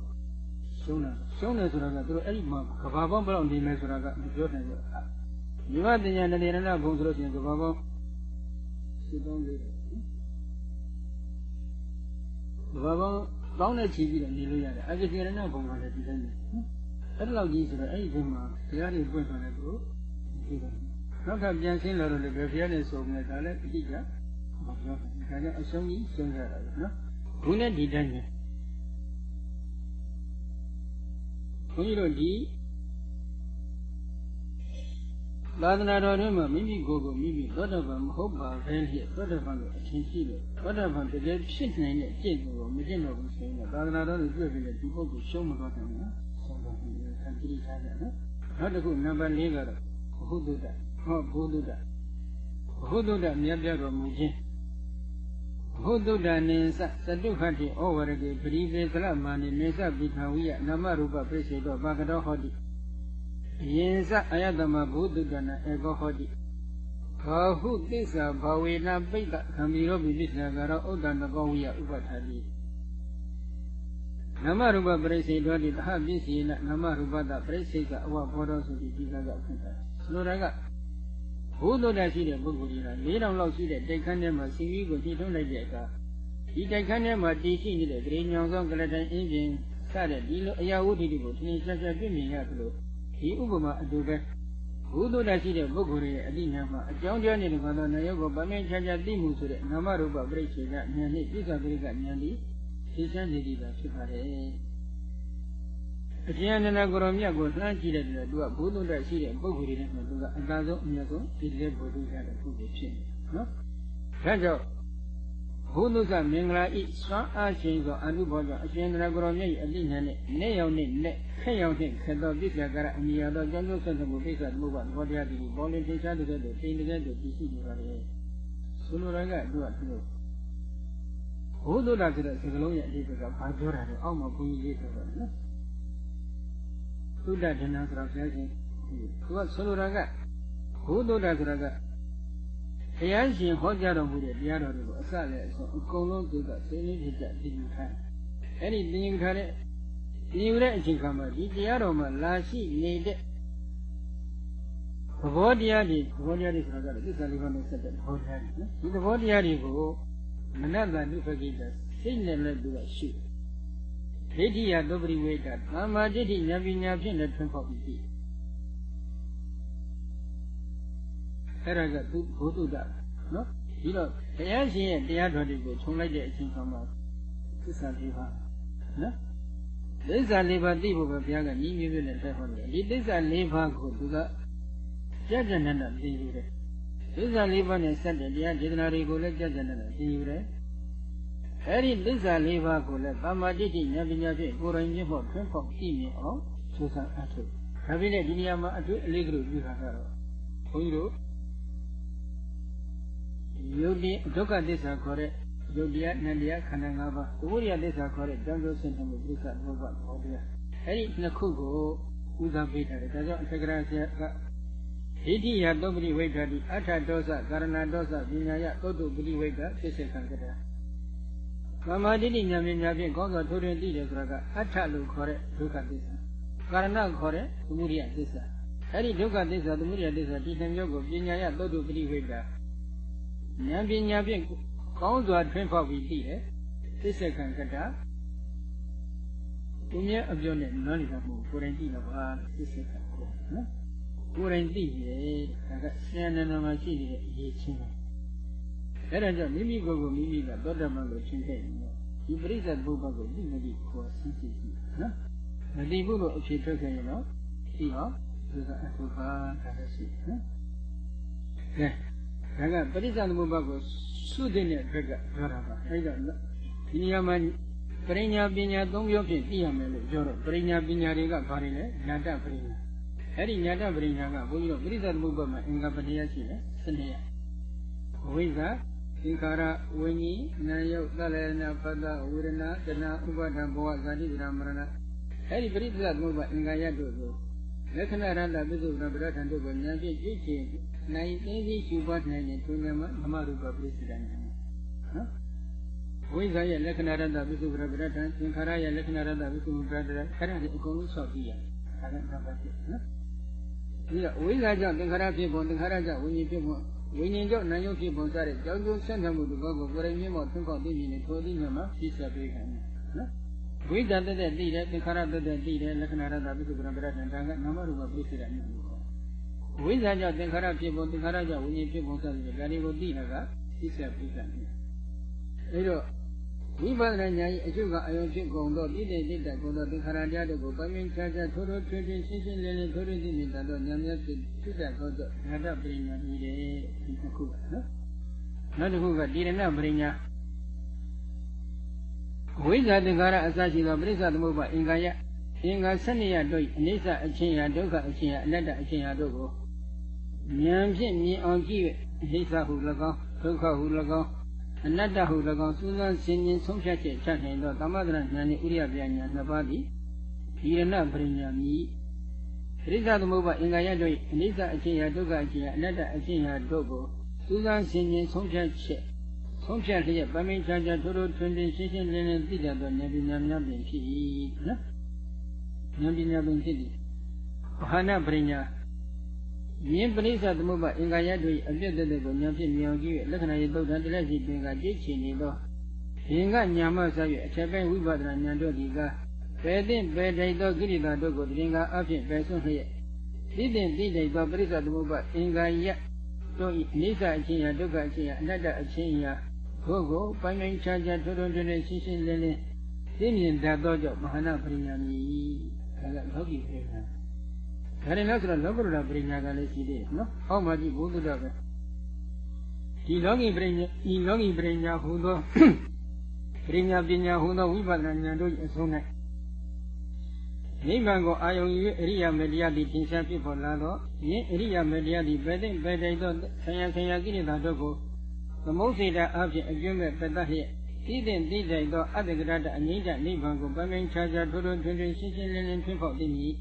ရှုံးတာရှုံးတယ်ဆိုတာကသူတို့အဲ့ဒီမှာကဘာပေါင်းဘယ်လောက်နေမယ်ဆိုတာကမပြောနိုင်ဘူးဒီမတင်ညာနေရဏဘုံဆိုလို့ရှိရင်ကဘာပေါင်းရှိပေါင်းလေးတယ်ဘာပေါင်း တောင်းနဲ့ချီပြီးတော့နေလို့ရတယ်အကစီရဏဘုံကလည်းဒီတိုင်းပဲအဲ့ဒါလောက်ကြီးဆိုတော့အဲ့ဒီဘုံမှာတရားတွေပွင့်သွားတယ်သူဒီတော့နောက်ထပ်ပြန်ရှင်းလာတော့လည်းဘယ်ဖျားနဲ့ဆိုမယ်ဒါလည်းအကြည့်ကြဟောပြောတယ်ဒါကြောင့်အဆုံးကြီးရှင်းကြတာပဲနော်ဘုန်းနဲ့ဒီတိုင်းပဲဘုန်းကြီးတို့ဒီ သာသနာတော်ထဲမှာမိမိကိုယ်ကိုမိမိသောတာပန်မဟုတ်ပါဘဲလျက်သောတာပန်ကိုအထင်ရှိလို့သောတာပန်တကယ်ဖြစ်နိုင်တဲ့ကျင့်ကိုမကျင့်တော့ဘူးဆိုရင်သာသနာတော်ကိုတွေ့ပြီးဒီပုဂ္ဂိုလ်ရှုံးမသွားတယ်နော်ဆုံးတော့ဒီဆံကြည့်ထားတယ်နော်နောက်တစ်ခုနံပါတ်၄ကတော့ဘုဒ္ဓဟောဘုဒ္ဓဘုဒ္ဓမြတ်ပြတော်မူခြင်းဘုဒ္ဓနေသသတုခတိဩဝရကေပရိသေသလမာနိမေသပိထဝိယနာမရူပပြိစေတောဘာကတော်ဟောတိ ယေသအယတမဘုဒ္ဓတနာဧကောဟောတိဘာဟုသစ္စာဘဝေနပိဋကခံမီရောပိပစ္စနာကရောဥဒ္ဒနကောဝိယဥပထာတိနမရူပပရိစေတောတိသဟပစ္စယေနနမရူပတပရိစေကအဝဘောတော်ဆိုပြီးဒီကကဖွင့်တာဆိုလိုတာကဘုဒ္ဓတရှိတဲ့ပုဂ္ဂိုလ်ကြီးက၄တောင်လောက်ရှိတဲ့တိုက်ခန်းထဲမှာစီဝီကိုညှိထုံးလိုက်တဲ့အခါဒီတိုက်ခန်းထဲမှာတည်ရှိနေတဲ့ဂရေညောင်ဆောင်ကလတိုင်အင်းပြင်စတဲ့ဒီလိုအရာဝတ္ထုတွေကိုထင်ရှားရှားပြမြင်ရသလို ဒီဥပမာအတူပဲဘုဒ္ဓတရှိတဲ့ပုဂ္ဂိုလ်ရဲ့အတိညာမှာအကြောင်းကြားနေတဲ့ဘာသာနာယုတ်ကိုဗမင်းချာချာသိမှုဆိုတဲ့နာမရူပပြိစ္ဆေကဉာဏ်နဲ့ပြစ္ဆာပရိကဉာဏ်ဒီသိချမ်းနေပြီတာဖြစ်ပါတယ်အကျဉ်းနဲ့ကိုရောမြတ်ကိုလှမ်းကြည့်တဲ့အတွက်သူကဘုဒ္ဓတရှိတဲ့ပုဂ္ဂိုလ်တွေနဲ့သူကအသာဆုံးအမြတ်ဆုံးဒီတဲ့ဘုဒ္ဓရတဲ့ပုဂ္ဂိုလ်ဖြစ်နေနော်ဒါကြောင့် ဘုဒ္ဓကမင်္ဂလာဤစွမ်းအားရှိသောအနုဘောကြောင့်အရှင်တရကိုရောမြတ်၏အတိညာနဲ့နဲ့ရောက်နဲ့နဲ့ခက်ရောက်နဲ့ခက်သောပြစ္ဆာကရအမိယာသောကြောင့်ကျိုးဆက်မှုပိစ္ဆာမှုကဘောတရားတည်ပေါ်လင်းသိချတဲ့တဲ့တိန်တဲ့တဲ့တည်ရှိနေပါလေဆိုလိုတာကသူကသူတို့ဘုဒ္ဓတာဆိုတဲ့စကားလုံးရဲ့အဓိပ္ပာယ်ကဘာပြောတာလဲအောက်မှာဘုန်းကြီးရေးထားတာနော်သုဒ္ဓဒနာဆိုတော့ဆရာရှင်သူကဆိုလိုတာကဘုဒ္ဓတာဆိုတာက တရားရှင်ဟောကြားတော်မူတဲ့တရားတော်တွေကိုအစလည်းအဆုံးအကုန်လုံးသူကသိနေဖြစ်ကြသိယူထားအဲ့ဒီသိယူထားတဲ့သိယူတဲ့အချိန်ခါမှာဒီတရားတော်မှာလာရှိနေတဲ့သဘောတရားတွေသဘောတရားတွေဆိုတာကလည်းသစ္စာလေးပါးနဲ့ဆက်တဲ့သဘောတရားတွေနော်ဒီသဘောတရားတွေကိုမနတ္တနုပကိတစိတ်နဲ့လည်းသူကရှိဒိဋ္ဌိယသုပရိဝေဒသမ္မာဒိဋ္ဌိဉာဏ်ပညာဖြင့်လည်းထွန်းဖောက်ပြီး အဲ့ဒါကသူဘုသူတ္တနော်ဒီတော့တရားရှင်ရဲ့တရားတော်တွေကိုခြုံလိုက်တဲ့အချိန်ခါမှာသစ္စာလေးပါနော်သစ္စာလေးပါးသိဖို့ပဲဘုရားကညီးမျိုးမျိုးနဲ့ဆက်ဟောတယ်ဒီသစ္စာလေးပါးကိုသူကကြက်ကြက်နဲ့နဲ့သိယူတယ်သစ္စာလေးပါးနဲ့ဆက်တဲ့တရားဒေသနာတွေကိုလည်းကြက်ကြက်နဲ့နဲ့သိယူတယ်အဲ့ဒီသစ္စာလေးပါးကိုလည်းသမ္မာတိဋ္ဌိဉာဏ်ပညာဖြင့်ကိုယ်တိုင်မြင့်ဖို့ထွန်းဖောက်ကြည့်မြင်အောင်စူးစမ်းအထုဒါပြည့်နဲ့ဒီနေရာမှာအတွေ့အလေးကလေးပြုတာကတော့ဘုန်းကြီးတို့ ယုတ်တိဒုက္ခသစ္စာခေါ်တဲ့ယုတ်တရားနန္တရားခန္ဓာ၅ပါးသဝိရိယသစ္စာခေါ်တဲ့ကြောင့်ကျိုးဆင်းမှုသစ္စာဘောဘဘောတရားအဲ့ဒီနှစ်ခုကိုဦးစားပေးထားတယ်ဒါကြောင့်အထက်ကရာဆရာကဒိဋ္ဌိယသုပ္ပတိဝိဒ္ဓတိအထဒောစကာရဏဒောစပညာယသုတ္တပတိဝိဒ္ဓဖြစ်စေခံကြတယ်။သမာဓိဋ္ဌိဉာဏ်ပညာဖြင့်ကောင်းစွာထိုးထွင်းသိတယ်ဆိုတာကအထလို့ခေါ်တဲ့ဒုက္ခသစ္စာ။ကာရဏခေါ်တဲ့သမုဒိယသစ္စာ။အဲ့ဒီဒုက္ခသစ္စာသမုဒိယသစ္စာဒီနှမျိုးကိုပညာယသုတ္တပတိဝိဒ္ဓ ဉာဏ်ပညာဖြင့်ကောင်းစွာထွင်းဖောက်ပြီးသိတယ်။သစ္စေခံကတာသူမြဲအပြောနဲ့နားနေတာမဟုတ်ကိုယ်တိုင်သိတော့ပါသစ္စေခံနော်။ကိုယ်တိုင်သိတယ်ဒါကဆင်းရဲနာမှာရှိနေတဲ့အရေးချင်းပဲအဲ့ဒါကြောင့်မိမိကိုယ်ကိုမိမိကသောတမန်လို့ရှင်းခဲ့ရင်ဒီပရိစ္ဆေဘုရားကိုသိမသိခေါ်ဆင်းကြည့်နော်မသိဘူးလို့အဖြေထွက်ခဲ့ရင်တော့သိအောင်ဒီကအထုပါဒါလည်းရှိနော်ကဲ ဒါကပရိစ္ဆေသမုပ္ပါကိုစုတဲ့အတွက်ကပြောတာပါအဲ့ဒါဒီနေရာမှာပရိညာပညာသုံးမျိုးဖြင့်သိရမယ်လို့ပြောတော့ပရိညာပညာတွေကဘာတွေလဲညာတပရိညာအဲ့ဒီညာတပရိညာကဘုန်းကြီးတို့ပရိသတ်သမုပ္ပါမှာအင်္ဂါပတိယရှိတယ်စနေရဝိဇ္ဇာသင်္ခါရဝိညာဉ်နာယုတ်သလယနာပတ္တဝေဒနာတဏှာဥပါဒံဘောဇာတိဒရာမရဏအဲ့ဒီပရိသတ်သမုပ္ပါအင်္ဂါရတို့ကိုလက္ခဏာရတ္တပိစုပ္ပဒထံတို့ကိုဉာဏ်ဖြင့်ကြည့်ချင် နိုင်သိသိရှုပွားနိုင်ရင်သူဉာဏ်မှာဓမ္မရူပပရိစ္ဆေဒဉာဏ်နော်ဝိဇ္ဇာရဲ့လက္ခဏာရတ္တပိစုပ္ပဒထံသင်္ခါရရဲ့လက္ခဏာရတ္တပိစုပ္ပဒထံအဲ့ဒါတွေအကုန်လုံးဆောက်ကြည့်ရတယ်ဒါကနံပါတ်1နော်ဒီကဝိဇ္ဇာကြောင့်သင်္ခါရဖြစ်ပုံသင်္ခါရကြောင့်ဝိညာဉ်ဖြစ်ပုံဝိညာဉ်ကြောင့်နာယုတ်ဖြစ်ပုံစတဲ့ကြောင့်ကျိုးဆက်နမှုတဘောကိုကိုယ်တိုင်မြင်မောထွန်းပေါက်သိမြင်နေထိုသိမြင်မှာပြည့်စုံပေးခံတယ်နော်ဝိဇ္ဇာတက်တဲ့သိတယ်သင်္ခါရတက်တဲ့သိတယ်လက္ခဏာရတာပိစုပ္ပံပရတ္တံဒါကနာမရူပပြည့်စုံတဲ့မြင်လို့ခေါ် ဝိဇ္ဇာကြောင့်သင်္ခါရဖြစ်ပုံသင်္ခါရကြောင့်ဝိညာဉ်ဖြစ်ပုံစတဲ့ဒါတွေကိုသိတာကပြည့်စုံပေးခံတယ်အဲဒါဝိပဿနာဉာဏ်၏အကျုပ်ကအယုံဖြစ်ကုန်သောတိတိတိတ္တကုန်သောသင်္ခါရတရားတို့ကိုပိုင်းပိုင်းခြားခြားထိုးထိုးထွင်းထွင်းရှင်းရှင်းလင်းလင်းထိုးထွင်းသိမြင်တတ်သောဉာဏ်များဖြစ်ဖြစ်တတ်သောဉာဏ်ပရိညာဤတယ်ဒီတစ်ခုနော်နောက်တစ်ခုကတိရဏပရိညာဝိဇ္ဇာသင်္ခါရအစရှိသောပရိစ္ဆသမုပ္ပါအင်္ဂါယအင်္ဂါ၁၂ရတို့အနိစ္စအချင်းရာဒုက္ခအချင်းရာအနတ္တအချင်းရာတို့ကို ဉာဏ်ဖြင့်မြင်အောင်ကြည့်၍အနိစ္စဟု၎င်းဒုက္ခဟု၎င်းအနတ္တဟု၎င်းစူးစမ်းဆင်ခြင်ဆုံးဖြတ်ချက်ချနိုင်သောသမထရဉာဏ်နှင့်ဥရိယပြညာနှစ်ပါးသည်ဒီရဏပရိညာမည်ပရိစ္ဆသမုပ္ပါအင်္ဂါရတို့အနိစ္စအချင်းရာဒုက္ခအချင်းရာအနတ္တအချင်းရာတို့ကိုစူးစမ်းဆင်ခြင်ဆုံးဖြတ်ချက်ဆုံးဖြတ်လျက်ပမိန်ချာချာထိုးထိုးထွန်းထွန်းရှင်းရှင်းလင်းလင်းသိတတ်သောဉာဏ်ပညာများပင်ဖြစ်၏နော်ဉာဏ်ပညာပင်ဖြစ်သည်ဘာနာပရိညာ မြင်ပရိစ္ဆသမုပ္ပါအင်္ဂါရတို့အပြည့်တဲ့ကိုဉာဏ်ဖြင့်မြင်အောင်ကြည့်လက္ခဏာရေးသုတ်တံတလက်စီပင်ကကြိတ်ချင်နေသောဘင်ကညာမဆက်၍အချက်ပိုင်းဝိပဿနာဉာဏ်တို့ဒီကပယ်တဲ့ပယ်တိုက်သောကိရိတာတို့ကိုတရင်ကအဖြစ်ပယ်ဆွန့်လျက်သိတဲ့သိတဲ့သောပရိစ္ဆသမုပ္ပါအင်္ဂါရတို့ဤအိဋ္ဌအချင်းရာဒုက္ခအချင်းရာအနတ္တအချင်းရာဘုကိုပိုင်းပိုင်းခြားခြားထွန်းထွန်းထွန်းထွန်းရှင်းရှင်းလင်းလင်းသိမြင်တတ်သောကြောင့်မဟာနာပရိညာမီဒါကလောကီပြေခံ ဒါရင်လို့ဆိုတော့လောကုတ္တရာပရိညာကလည်းရှိသေးတယ်နော်။ဟောမှကြည့်ဘုဒ္ဓတော်ပဲ။ဒီလောကီပရိညာဒီလောကီပရိညာဟူသောပရိညာပညာဟူသောဝိပဿနာဉာဏ်တို့အဆုံး၌နိဗ္ဗာန်ကိုအာယုံ၍အရိယာမေတ္တရားသည်သင်္ချာဖြစ်ပေါ်လာတော့ယင်းအရိယာမေတ္တရားသည်ဘယ်သိဘယ်တိုင်သောဆံရဆံရကိရိတာတို့ကိုသမုတ်စေတာအဖြစ်အကျွမ်းမဲ့ပတ္တလျက်သိတဲ့သိတိုင်သောအတ္တကရတအငိမ့်တနိဗ္ဗာန်ကိုပိုင်းပိုင်းခြားခြားထိုးထိုးထွန်းထွန်းရှင်းရှင်းလင်းလင်းထွန်းဖောက်သိမည်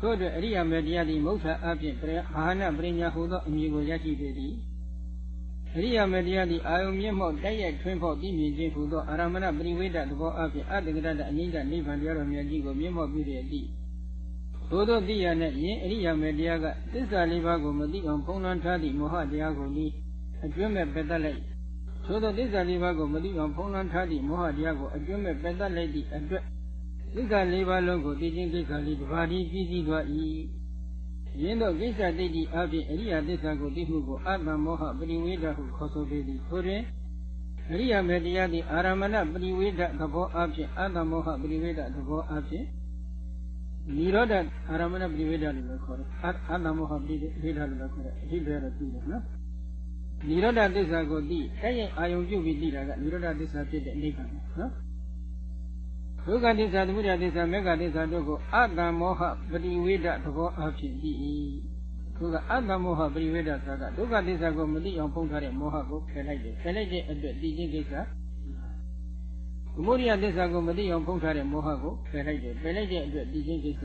တို့အတွက်အရိယာမေတရားသည်မௌထာအဖြစ်ဘာဟနာပရိညာဟူသောအမည်ကိုရရှိပေသည်အရိယာမေတရားသည်အာယုံမျက်မှောက်တိုက်ရိုက်ထွင်းဖောက်သိမြင်ခြင်းဟူသောအာရမဏပရိဝေဒသဘောအဖြစ်အတ္တကရတအငိမ့်တနိဗ္ဗာန်တရားတော်မြတ်ကြီးကိုမျက်မှောက်ပြုတဲ့အသည့်သို့သောသိရနဲ့ယင်းအရိယာမေတရားကသစ္စာလေးပါးကိုမသိအောင်ဖုံးလွှမ်းထားသည့်မောဟတရားကိုဒီအကျွမ်းမဲ့ပယ်တတ်လိုက်သို့သောသစ္စာလေးပါးကိုမသိအောင်ဖုံးလွှမ်းထားသည့်မောဟတရားကိုအကျွမ်းမဲ့ပယ်တတ်လိုက်သည့်အတွက် သစ္စာလေးပါးလုံးကိုသိခြင်းကိစ္စလေးတစ်ပါးတည်းပြီးစီးသွား၏ယင်းတော့ကိစ္စတိတ်တိအပြင်အရိယာသစ္စာကိုသိမှုကိုအတ္တမောဟပရိဝေဒဟုခေါ်ဆိုပေသည်ထိုတွင်အရိယာမေတရားသည်အာရမဏပရိဝေဒသဘောအပြင်အတ္တမောဟပရိဝေဒသဘောအပြင်နိရောဓအာရမဏပရိဝေဒလို့လည်းခေါ်တယ်အတ္တမောဟပရိဝေဒလို့လည်းခေါ်တယ်အဓိပ္ပာယ်တော့ပြီးတယ်နော်နိရောဓသစ္စာကိုသိတဲ့ရဲ့အာယုံပြုပြီးသိတာကနိရောဓသစ္စာဖြစ်တဲ့နိဗ္ဗာန်နော် ဒုက္ခသစ္စာသမုဒယသစ္စာမေဃသစ္စာတို့ကိုအတ္တမောဟပရိဝေဒသဘောအဖြစ်သိ၏သူကအတ္တမောဟပရိဝေဒဆိုတာဒုက္ခသစ္စာကိုမသိအောင်ဖုံးထားတဲ့မောဟကိုဖယ်လိုက်တယ်ဖယ်လိုက်တဲ့အတွက်သိခြင်းကိစ္စသမုဒယသစ္စာကိုမသိအောင်ဖုံးထားတဲ့မောဟကိုဖယ်လိုက်တယ်ဖယ်လိုက်တဲ့အတွက်သိခြင်းကိစ္စ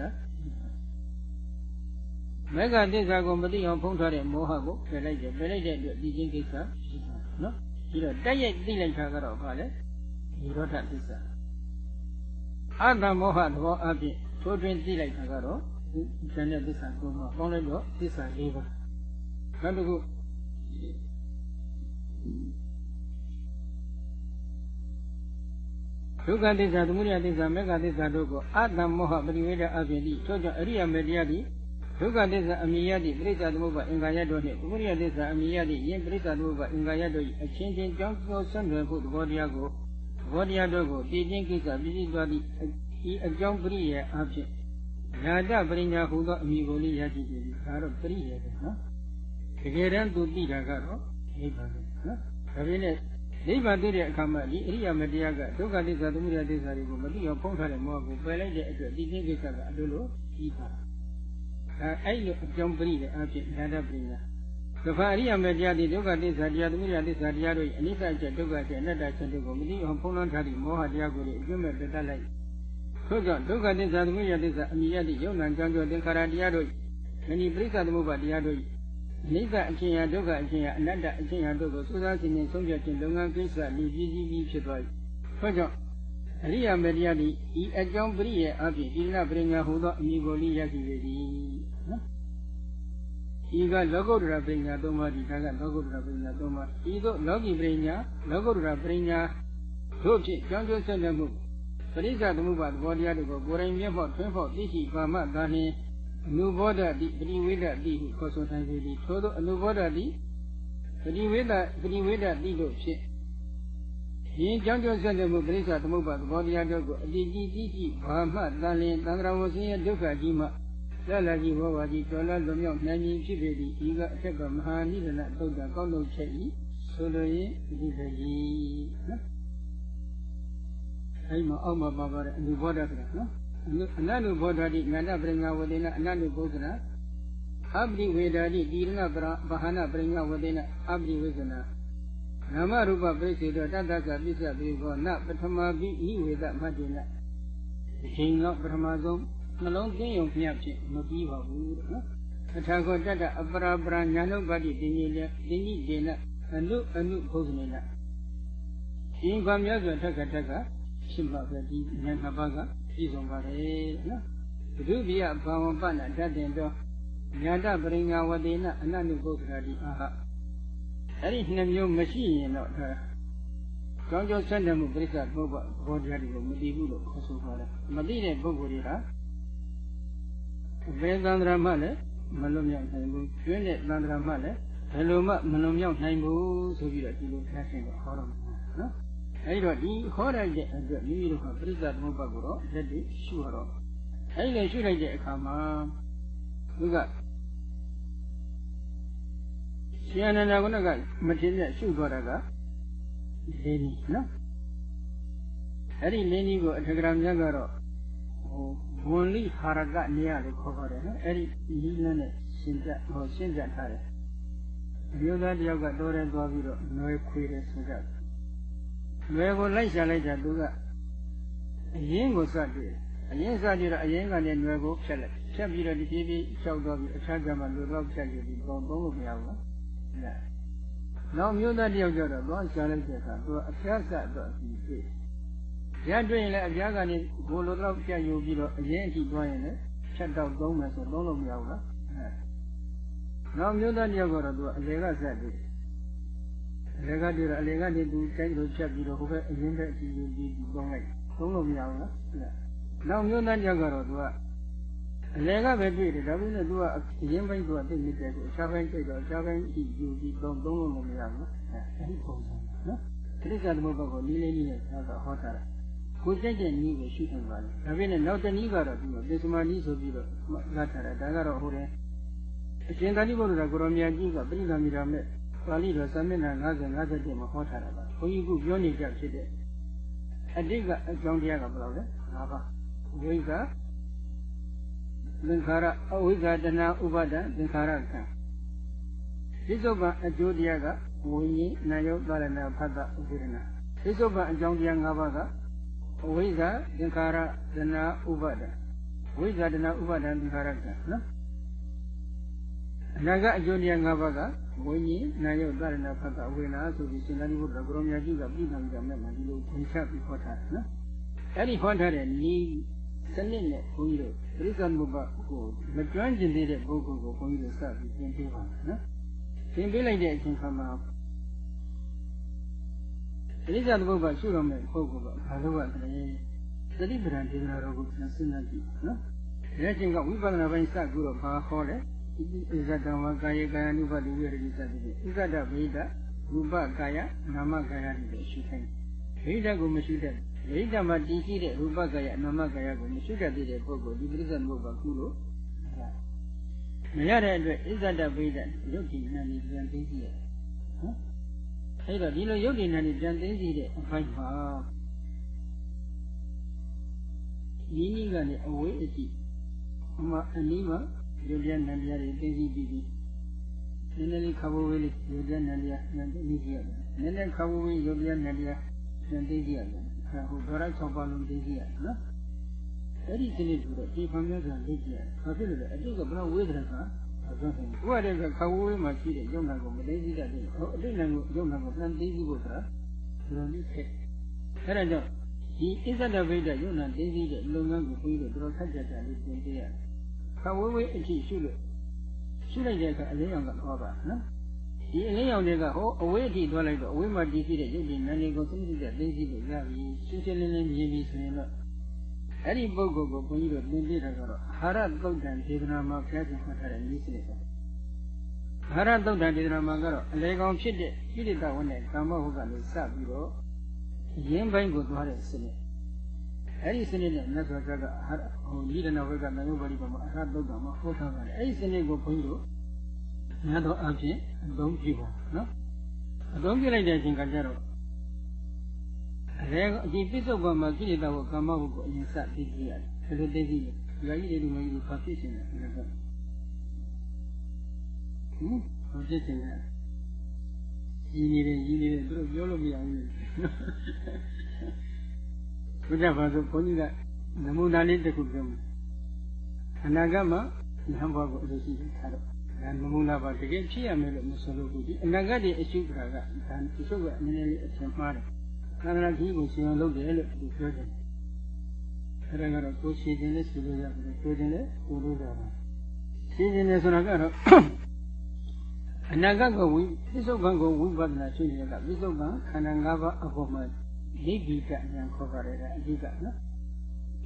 မေဃသစ္စာကိုမသိအောင်ဖုံးထားတဲ့မောဟကိုဖယ်လိုက်တယ်ဖယ်လိုက်တဲ့အတွက်သိခြင်းကိစ္စနော်ပြီးတော့တက်ရိုက်သိလိုက်တာကတော့ဘာလဲនិရောဓသစ္စာ အတ္တမောဟသဘောအပြင်ထိုးတွင်သိလိုက်တာကတော့ဉာဏ်နဲ့သစ္စာကိုမှပေါင်းလိုက်တော့သစ္စာ၄ပါးနောက်တစ်ခုဒုက္ခသစ္စာသမုဒယသစ္စာမေဃသစ္စာတို့ကိုအတ္တမောဟပရိဝေဒအပြင်ဤထို့ကြောင့်အရိယာမေတ္တရားသည်ဒုက္ခသစ္စာအမိယတိပရိစ္ဆာသမုပ္ပါအင်္ဂါရတို့နှင့်သမုဒယသစ္စာအမိယတိယင်ပရိစ္ဆာသမုပ္ပါအင်္ဂါရတို့၏အချင်းချင်းကြောင်းကြောဆွံ့ွယ်ဖို့သဘောတရားကိုသ ဘောတရားတို့ကိုတည်ခြင်းကိစ္စပြည့်စုံသွားသည့်ဤအကြောင်းပရိယေအဖြစ်ညာတပရိညာဟူသောအမိကိုလေးရရှိပြီဒါတော့ပရိယေပဲနော်တကယ်တမ်းသူသိတာကတော့နိဗ္ဗာန်ပဲနော်ဒါပေမဲ့နိဗ္ဗာန်သိတဲ့အခါမှာဒီအရိယာမတရားကဒုက္ခသစ္စာသမုဒယသစ္စာတွေကိုမသိအောင်ဖုံးထားတဲ့မောဟကိုပယ်လိုက်တဲ့အတွက်ဒီသိကိစ္စကအလိုလိုကြီးပါအဲအဲ့လိုအကြောင်းပရိရဲ့အဖြစ်ညာတပရိညာ သဖာအရိယာမတရားဒီဒုက္ခသစ္စာတရားသမုဒယသစ္စာတရားတို့၏အနိစ္စချက်ဒုက္ခချက်အနတ္တချက်တို့ကိုမသိအောင်ဖုံးလွှမ်းထားသည့်မောဟတရားကိုအကျွမ်းမဲ့တတ်လိုက်ထို့ကြောင့်ဒုက္ခသစ္စာသမုဒယသစ္စာအမိယတိယုံနာကြောင့်ကြောင့်သင်္ခါရတရားတို့မဏိပရိစ္ဆသမုပ္ပါတရားတို့နိစ္စအချင်းရာဒုက္ခအချင်းရာအနတ္တအချင်းရာတို့ကိုသုသာစဉ်နဲ့ဆုံးဖြတ်ခြင်းလုပ်ငန်းကိစ္စလူကြီးကြီးကြီးဖြစ်သွား၏ထို့ကြောင့်အရိယာမေတ္တရားသည်ဤအကြောင်းပရိယေအပြင်ဣန္ဒပရိညာဟူသောအမိကိုလိရရှိပေသည်နော် ဤကလောကုတ္တရာပရိညာသုံးပါးဒီဒါကလောကုတ္တရာပရိညာသုံးပါးဤသို့လောကီပရိညာလောကုတ္တရာပရိညာတို့ဖြင့်ကြောင်းကျိုးဆက်လက်မှုပရိစ္ဆသမုပ္ပါသဘောတရားတို့ကိုကိုယ်တိုင်မျက်မှောက်ထွန်းဖောက်သိရှိပါမှသာလျှင်အနုဘောဓတိပရိဝေဒတိဟုခေါ်ဆိုနိုင်ပေသည်ထို့သောအနုဘောဓတိပရိဝေဒပရိဝေဒတိတို့ဖြင့်ယင်းကြောင့်ကြောင့်ဆက်တဲ့မှုပရိစ္ဆာသမုပ္ပါသဘောတရားတို့ကိုအတိအကျတိတိဘာမှတန်လျင်သံဃာဝဆင်းရဲဒုက္ခကြီးမှ လက်လက်ကြီးဘောပါကြီးတော်လာလွန်မြောက်နိုင်မည်ဖြစ်ပေသည်ဤကအထက်ကမဟာနိဒနာသုတ်တာကောင်းလို့ချက်ဤဆိုလိုရင်ဒီပဲကြီးနော်အဲ့မှာအောက်မှာပါပါတဲ့အနုဘောဓကနော်အနန္တုဘောဓာတိငန္ဓပရိညာဝတိနအနန္တုပုဂ္ဂနာအပရိဝေဒာတိတိရဏပရဗဟာနပရိညာဝတိနအပရိဝေဇနာနာမရူပပိစေတောတတ္တကပစ္စယပေဘောနပထမပိဤဝေဒမတ္တိနဒီချိန်တော့ပထမဆုံး နှလုံးသွင်းယုံမြတ်ဖြင့်မပြီးပါဘူးနော်အထာခောတတ္တအပရာပရညာနုပတိတင်ကြီးလေတင်ကြီးဒေနအနုအနုဘုဇနေနရှင်ခွန်မြတ်စွာထက်ကထက်ကဖြစ်မှာပဲဒီဉာဏ်နှစ်ပါးကပြည့်စုံပါတယ်နော်ဘုဒ္ဓဘိယဘာဝပနတတ်တင်တော့ညာတပရိညာဝတိနအနန္တုပုဂ္ဂရာတိအာဟအဲ့ဒီနှစ်မျိုးမရှိရင်တော့ဒါကောင်းကျိုးဆက်နေမှုပြိဿပုဗ္ဗဘောဓရာတွေကိုမသိဘူးလို့ခေါ်ဆိုပါတယ်မသိတဲ့ပုဂ္ဂိုလ်တွေဟာ ဘယ်သန္တရာမှလည်းမလွတ်မြောက်နိုင်ဘူးကျွင်းတဲ့သန္တရာမှလည်းဘယ်လိုမှမလွန်မြောက်နိုင်ဘူးဆိုပြီးတော့ဒီလိုဖျားရှင်ကဟောတော့မှာနော်အဲဒီတော့ဒီဟောလိုက်တဲ့အတွက်မိမိတို့ကပြိဿသမုပ္ပါကိုတော့လက်တွေရှုရတော့အဲဒီလိုရှုလိုက်တဲ့အခါမှာသူကရှင်အနန္ဒကုဏကမတင်မြတ်ရှုသွားတာကလေးနည်းနော်အဲ့ဒီလေးနည်းကိုအထက်ကရာမြတ်ကတော့ဟို ဝန်လိဟာရကနေရလို့ခေါ်ပါတယ်နော်အဲ့ဒီနီးလန်းနဲ့ရှင်းပြဟောရှင်းပြထားတယ်အမျိုးသားတယောက်ကတော်တယ်သွားပြီးတော့နွယ်ခွေတယ်ဆိုကြတယ်လွယ်ကိုလိုက်ရှာလိုက်တာသူကအရင်ကိုစတွေ့အရင်စတွေ့တော့အရင်ကနေလွယ်ကိုဖြတ်လိုက်ဖြတ်ပြီးတော့ဒီပြေးပြေးလျှောက်တော့ပြီးအခြားကမှလွယ်တော့ဖြတ်ယူပြီးပုံသုံးလို့မရဘူးနော်နောက်မျိုးသားတယောက်ကျတော့သွားရှာလိုက်တဲ့အခါသူကအဖျားစတော့ဒီတွေ့ ရတွေ့ရင်လည်းအဖျားကနေဘိုလိုတော့ဖြတ်ယူပြီးတော့အရင်အထိသွားရင်လည်းဖြတ်တော့သုံးမယ်ဆိုသုံးလို့မရဘူးလားနောက်မျိုးသားတယောက်ကတော့သူကအလေကဆက်တွေ့အလေကတွေ့တော့အလေကနေသူတိုင်းလိုဖြတ်ပြီးတော့ဟိုဘက်အရင်ဘက်အကြည့်ယူပြီးသုံးလိုက်သုံးလို့မရဘူးလားနောက်မျိုးသားတယောက်ကတော့သူကအလေကပဲတွေ့တယ်ဒါပေမဲ့သူကအရင်ပိုင်းကသိနေတယ်ကိုအခြားပိုင်းတွေ့တော့အခြားပိုင်းကြည့်ယူပြီးသုံးသုံးလို့မရဘူးအဲဒီပုံစံနော်တိစ္ဆာသမုပ္ပါကိုနည်းလေးနည်းနဲ့သာတော့ဟောတာ ကိုကြိုက်တဲ့နည်းကိုရှုနိုင်ပါလေဒါပေမဲ့နောက်တနည်းကတော့ဒီလိုသေသမာနည်းဆိုပြီးတော့ငါထားတာဒါကတော့ဟိုတယ်အရှင်သာတိဘုရားကိုရောမြတ်ကြီးကပြိဿမီရာမဲ့ဟပါဠိတော်စာမျက်နှာ50 51မှာဟောထားတာပါဘုန်းကြီးကပြောနေကြဖြစ်တဲ့အတိတ်ကအကြောင်းတရားကဘယ်လိုလဲ၅ပါးဝိကသင်္ခါရအဝိဇ္ဇာတဏဥပါဒသင်္ခါရကံပြစ္ဆုတ်ပံအကျိုးတရားကဝိညာဉ်နာယုတ်သာရဏဖတ်တာဥပဒနာပြစ္ဆုတ်ပံအကြောင်းတရား၅ပါးက အဝိဇ္ဇာသင်္ခါရတဏဥပါဒဝိဇ္ဇာတဏဥပါဒသင်္ခါရကံနော်အနာကအကျိုးတရား၅ပါးကဝိညာဉ်နာယုတ်သာရဏဖတ်တာဝေနာဆိုပြီးရှင်သာရိပုတ္တရာဘုရောမြတ်ကြီးကပြည်တော်ကြမဲ့မှာဒီလိုသင်္ချပြီးဟောထားတယ်နော်အဲ့ဒီဟောထားတဲ့ဤစနစ်နဲ့ဘုန်းကြီးတို့ပရိစ္ဆမုပ္ပါကိုမကျွမ်းကျင်သေးတဲ့ပုဂ္ဂိုလ်ကိုဘုန်းကြီးတို့စပြီးသင်ပေးပါမယ်နော်သင်ပေးလိုက်တဲ့အချိန်ခါမှာ ပရိစ္ဆသမုပ္ပါရှုတော်မဲ့ပုဂ္ဂိုလ်ကဘာလို့ရလဲသတိပဋ္ဌာန်ဒေသနာတော်ကိုပြန်စဉ်းစားကြည့်နော်ဒီအချိန်ကဝိပဿနာပိုင်းစကူတော့ဘာဟောလဲဣဇဒံဝကာယေကာယ ानु ပတိဝိရတိစသဖြင့်ဣဇဒဗိဒရူပကာယနာမကာယတွေရှုခိုင်းဗိဒကိုမရှိတဲ့ဗိဒမှာတည်ရှိတဲ့ရူပကာယနာမကာယကိုမရှိတတ်သေးတဲ့ပုဂ္ဂိုလ်ဒီပြိဿမုပ္ပါကုလို့မရတဲ့အတွက်ဣဇဒဗိဒရုပ်တည်နာနေပြန်သိသိရတယ်နော် အဲ့တော့ဒီလိုရုပ်တည်နာနေပြန်သိသိတဲ့အပိုင်းမှာဤနည်းကနေအဝေးအကြည့်အမအနည်းမှာရုပ်တရားနံတရားတွေသိသိပြီးပြီးနည်းနည်းလေးခါဖို့ဝေးလေးရုပ်တရားနံတရားနံသိသိရတယ်နည်းနည်းခါဖို့ဝေးရုပ်တရားနံတရားနံသိသိရတယ်အဲဟိုဒေါရ6ပါးလုံးသိသိရတယ်နော်အဲ့ဒီစနစ်ဆိုတော့ဒီဖန်မြတ်ကသိကြရတယ်ဘာဖြစ်လို့လဲအတိတ်ကဘယ်ဝေးတယ်ကဆိုတော့ ဥပဒေကခါဖို့ဝေးမှာရှိတဲ့ရုပ်နာကိုမသိသိတတ်တယ်ဟိုအတိတ်နာကိုရုပ်နာကိုနှံသိသိဖို့ဆိုတာဘယ်လိုလဲခဲ့အဲ့ဒါကြောင့်ဒီအစ္ဆဒဗိဒရုပ်နာသိသိတဲ့လုပ်ငန်းကိုပြီးတော့တော်တော်ခက်ကြတာလေးသင်ပေးရတယ်ခဝေးဝေးအကြည့်ရှုလို့ရှုလိုက်တဲ့အခါအလင်းရောင်ကသွားပါနော်ဒီအလင်းရောင်တွေကဟောအဝေးအထိသွားလိုက်တော့အဝေးမှာတည်ရှိတဲ့ရုပ်ဒီနာနေကိုသုံးစိတ်သိသိလို့ရပြီရှင်းရှင်းလင်းလင်းမြင်ပြီဆိုရင်တော့ အဲ့ဒီပုဂ္ဂိုလ်ကိုဘုန်းကြီးတို့သင်ပြတာကတော့အာရသုတ်တံဒေသနာမှာဘုရားရှင်မှတ်ထားတဲ့နည်းစနစ်ပဲအာရသုတ်တံဒေသနာမှာကတော့အလေကောင်ဖြစ်တဲ့ဣတိတဝနဲ့ကာမဟုတ်ကနေစပြီးတော့ရင်းပိုင်းကိုသွားတဲ့စနစ်အဲ့ဒီစနစ်နဲ့မြတ်စွာဘုရားကဟိုဤဒနာဝိကနယုပရိပမအရသုတ်တံမှာဟောထားပါတယ်အဲ့ဒီစနစ်ကိုဘုန်းကြီးတို့များသောအားဖြင့်အသုံးပြုပါနော်အသုံးပြုလိုက်တဲ့အချိန်ကကျတော့ အဲအကြည့်ပြစ္ဆုတ်ဘမှာကိလေသာကိုကာမဟုကိုအရင်စသိကြရတယ်ဘယ်လိုသိကြည့်လဲဒီကြီးတွေဒီမကြီးတွေဘာဖြစ်နေလဲဟင်ဘာဖြစ်နေလဲရင်းနေတယ်ရင်းနေတယ်သူတို့ပြောလို့မရဘူးဘုရားဘာဆိုဘုန်းကြီးကနမူနာလေးတစ်ခုပြောမယ်အနာဂတ်မှာဉာဏ်ဘဝကိုအလိုရှိထားတော့ဒါနမူနာပါတကယ်ဖြစ်ရမယ်လို့မဆိုလို့ဘူးဒီအနာဂတ်ရဲ့အရှုခါကဒါဒီစုကအနည်းနည်းလေးအထင်မှားတယ် သံဃာကြီးကိုရှင်အောင်လုပ်တယ်လို့သူပြောတယ်အဲဒါကတော့ကိုရှင်ခြင်းနဲ့ဆိုလို့ရတယ်ကိုခြင်းနဲ့ကိုလို့ရတယ်ရှင်ခြင်းနဲ့ဆိုတာကတော့အနာဂတ်ကိုဝိပစ္စုပန်ကိုဝိပဿနာရှုနေတဲ့ကပစ္စုပန်ခန္ဓာ၅ပါးအပေါ်မှာဒိဋ္ဌိကဉာဏ်ခေါ်ပါတယ်ကအဓိကနော်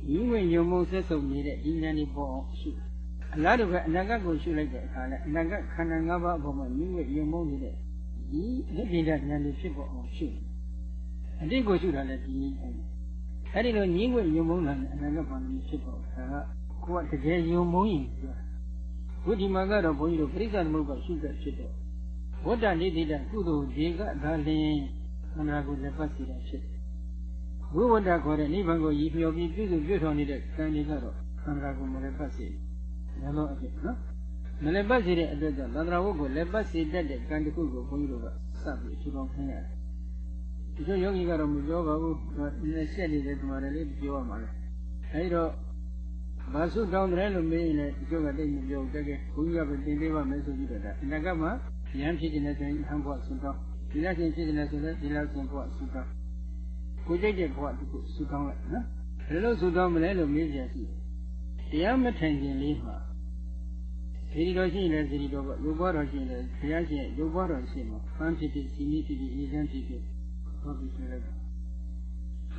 ဒီဝင်ညုံမုံဆက်စုပ်နေတဲ့ဒီဉာဏ်ဒီပေါ်အောင်ရှုအလားတူပဲအနာဂတ်ကိုရှုလိုက်တဲ့အခါလဲအနာဂတ်ခန္ဓာ၅ပါးအပေါ်မှာမြင့်ဝဲယုံမုံနေတဲ့ဒီဒိဋ္ဌိကဉာဏ်တွေဖြစ်ပေါ်အောင်ရှု အတိတ်ကိုရှုတာလည်းဒီနည်းအဲ့ဒီလိုညင်းဝဲယုံမုံတာနဲ့အနာဂတ်ဘာလို့ဖြစ်ပေါ်တာကကိုကတကယ်ယုံမုံရင်ပြောဝိဓိမာကတော့ဘုန်းကြီးတို့ပြိဿသမုပ္ပါရှုတဲ့ဖြစ်တော့ဝတ္တနိတိတကုသိုလ်ဒီကဒါလင်းခန္ဓာကိုယ်လက်ပတ်စီတာဖြစ်ဝိဝတ္တခေါ်တဲ့နိဗ္ဗာန်ကိုရည်မျှော်ပြီးပြည့်စုံပြည့်စုံနေတဲ့ကံတွေကတော့ခန္ဓာကိုယ်မလက်ပတ်စီတယ်လို့အဖြစ်နော်မလက်ပတ်စီတဲ့အတွက်ကြောင့်သန္တရာဝတ်ကိုလက်ပတ်စီတတ်တဲ့ကံတစ်ခုကိုဘုန်းကြီးတို့ကစပြီးထူထောင်ခင်းရတယ် ဒီလိုယောဂီကတော့မပြောပါဘူးနည်းဆက်နေတဲ့ဒီမှာလည်းပြောရမှာလေအဲဒီတော့ဘာစုတောင်းတယ်လို့မေးရင်လည်းဒီကျုပ်ကတိတ်မပြောဘူးတကယ်ဘုန်းကြီးကပဲသင်ပေးပါမယ်ဆိုပြီးတော့ဒါအနာဂတ်မှာဉာဏ်ဖြစ်နေတဲ့ဆိုရင်ဟန်ဖို့ဆုတောင်းဒီလက်ရှင်ဖြစ်နေတဲ့ဆိုလည်းဒီလက်ရှင်ဖို့ဆုတောင်းကိုကြိတ်တဲ့ဘဝတခုဆုတောင်းလိုက်နော်ဘယ်လိုဆုတောင်းမလဲလို့မေးကြရှိတရားမထိုင်ခြင်းလေးမှာဒီလိုရှိရင်လည်းဒီလိုပေါ့ရုပ်ဘွားတော်ရှိရင်လည်းဘုရားရှင်ရုပ်ဘွားတော်ရှိမှာဖန်ဖြစ်ဖြစ်စီမီဖြစ်ဖြစ်ရေချမ်းဖြစ်ဖြစ် ဟောပြီးဆိုလိုက်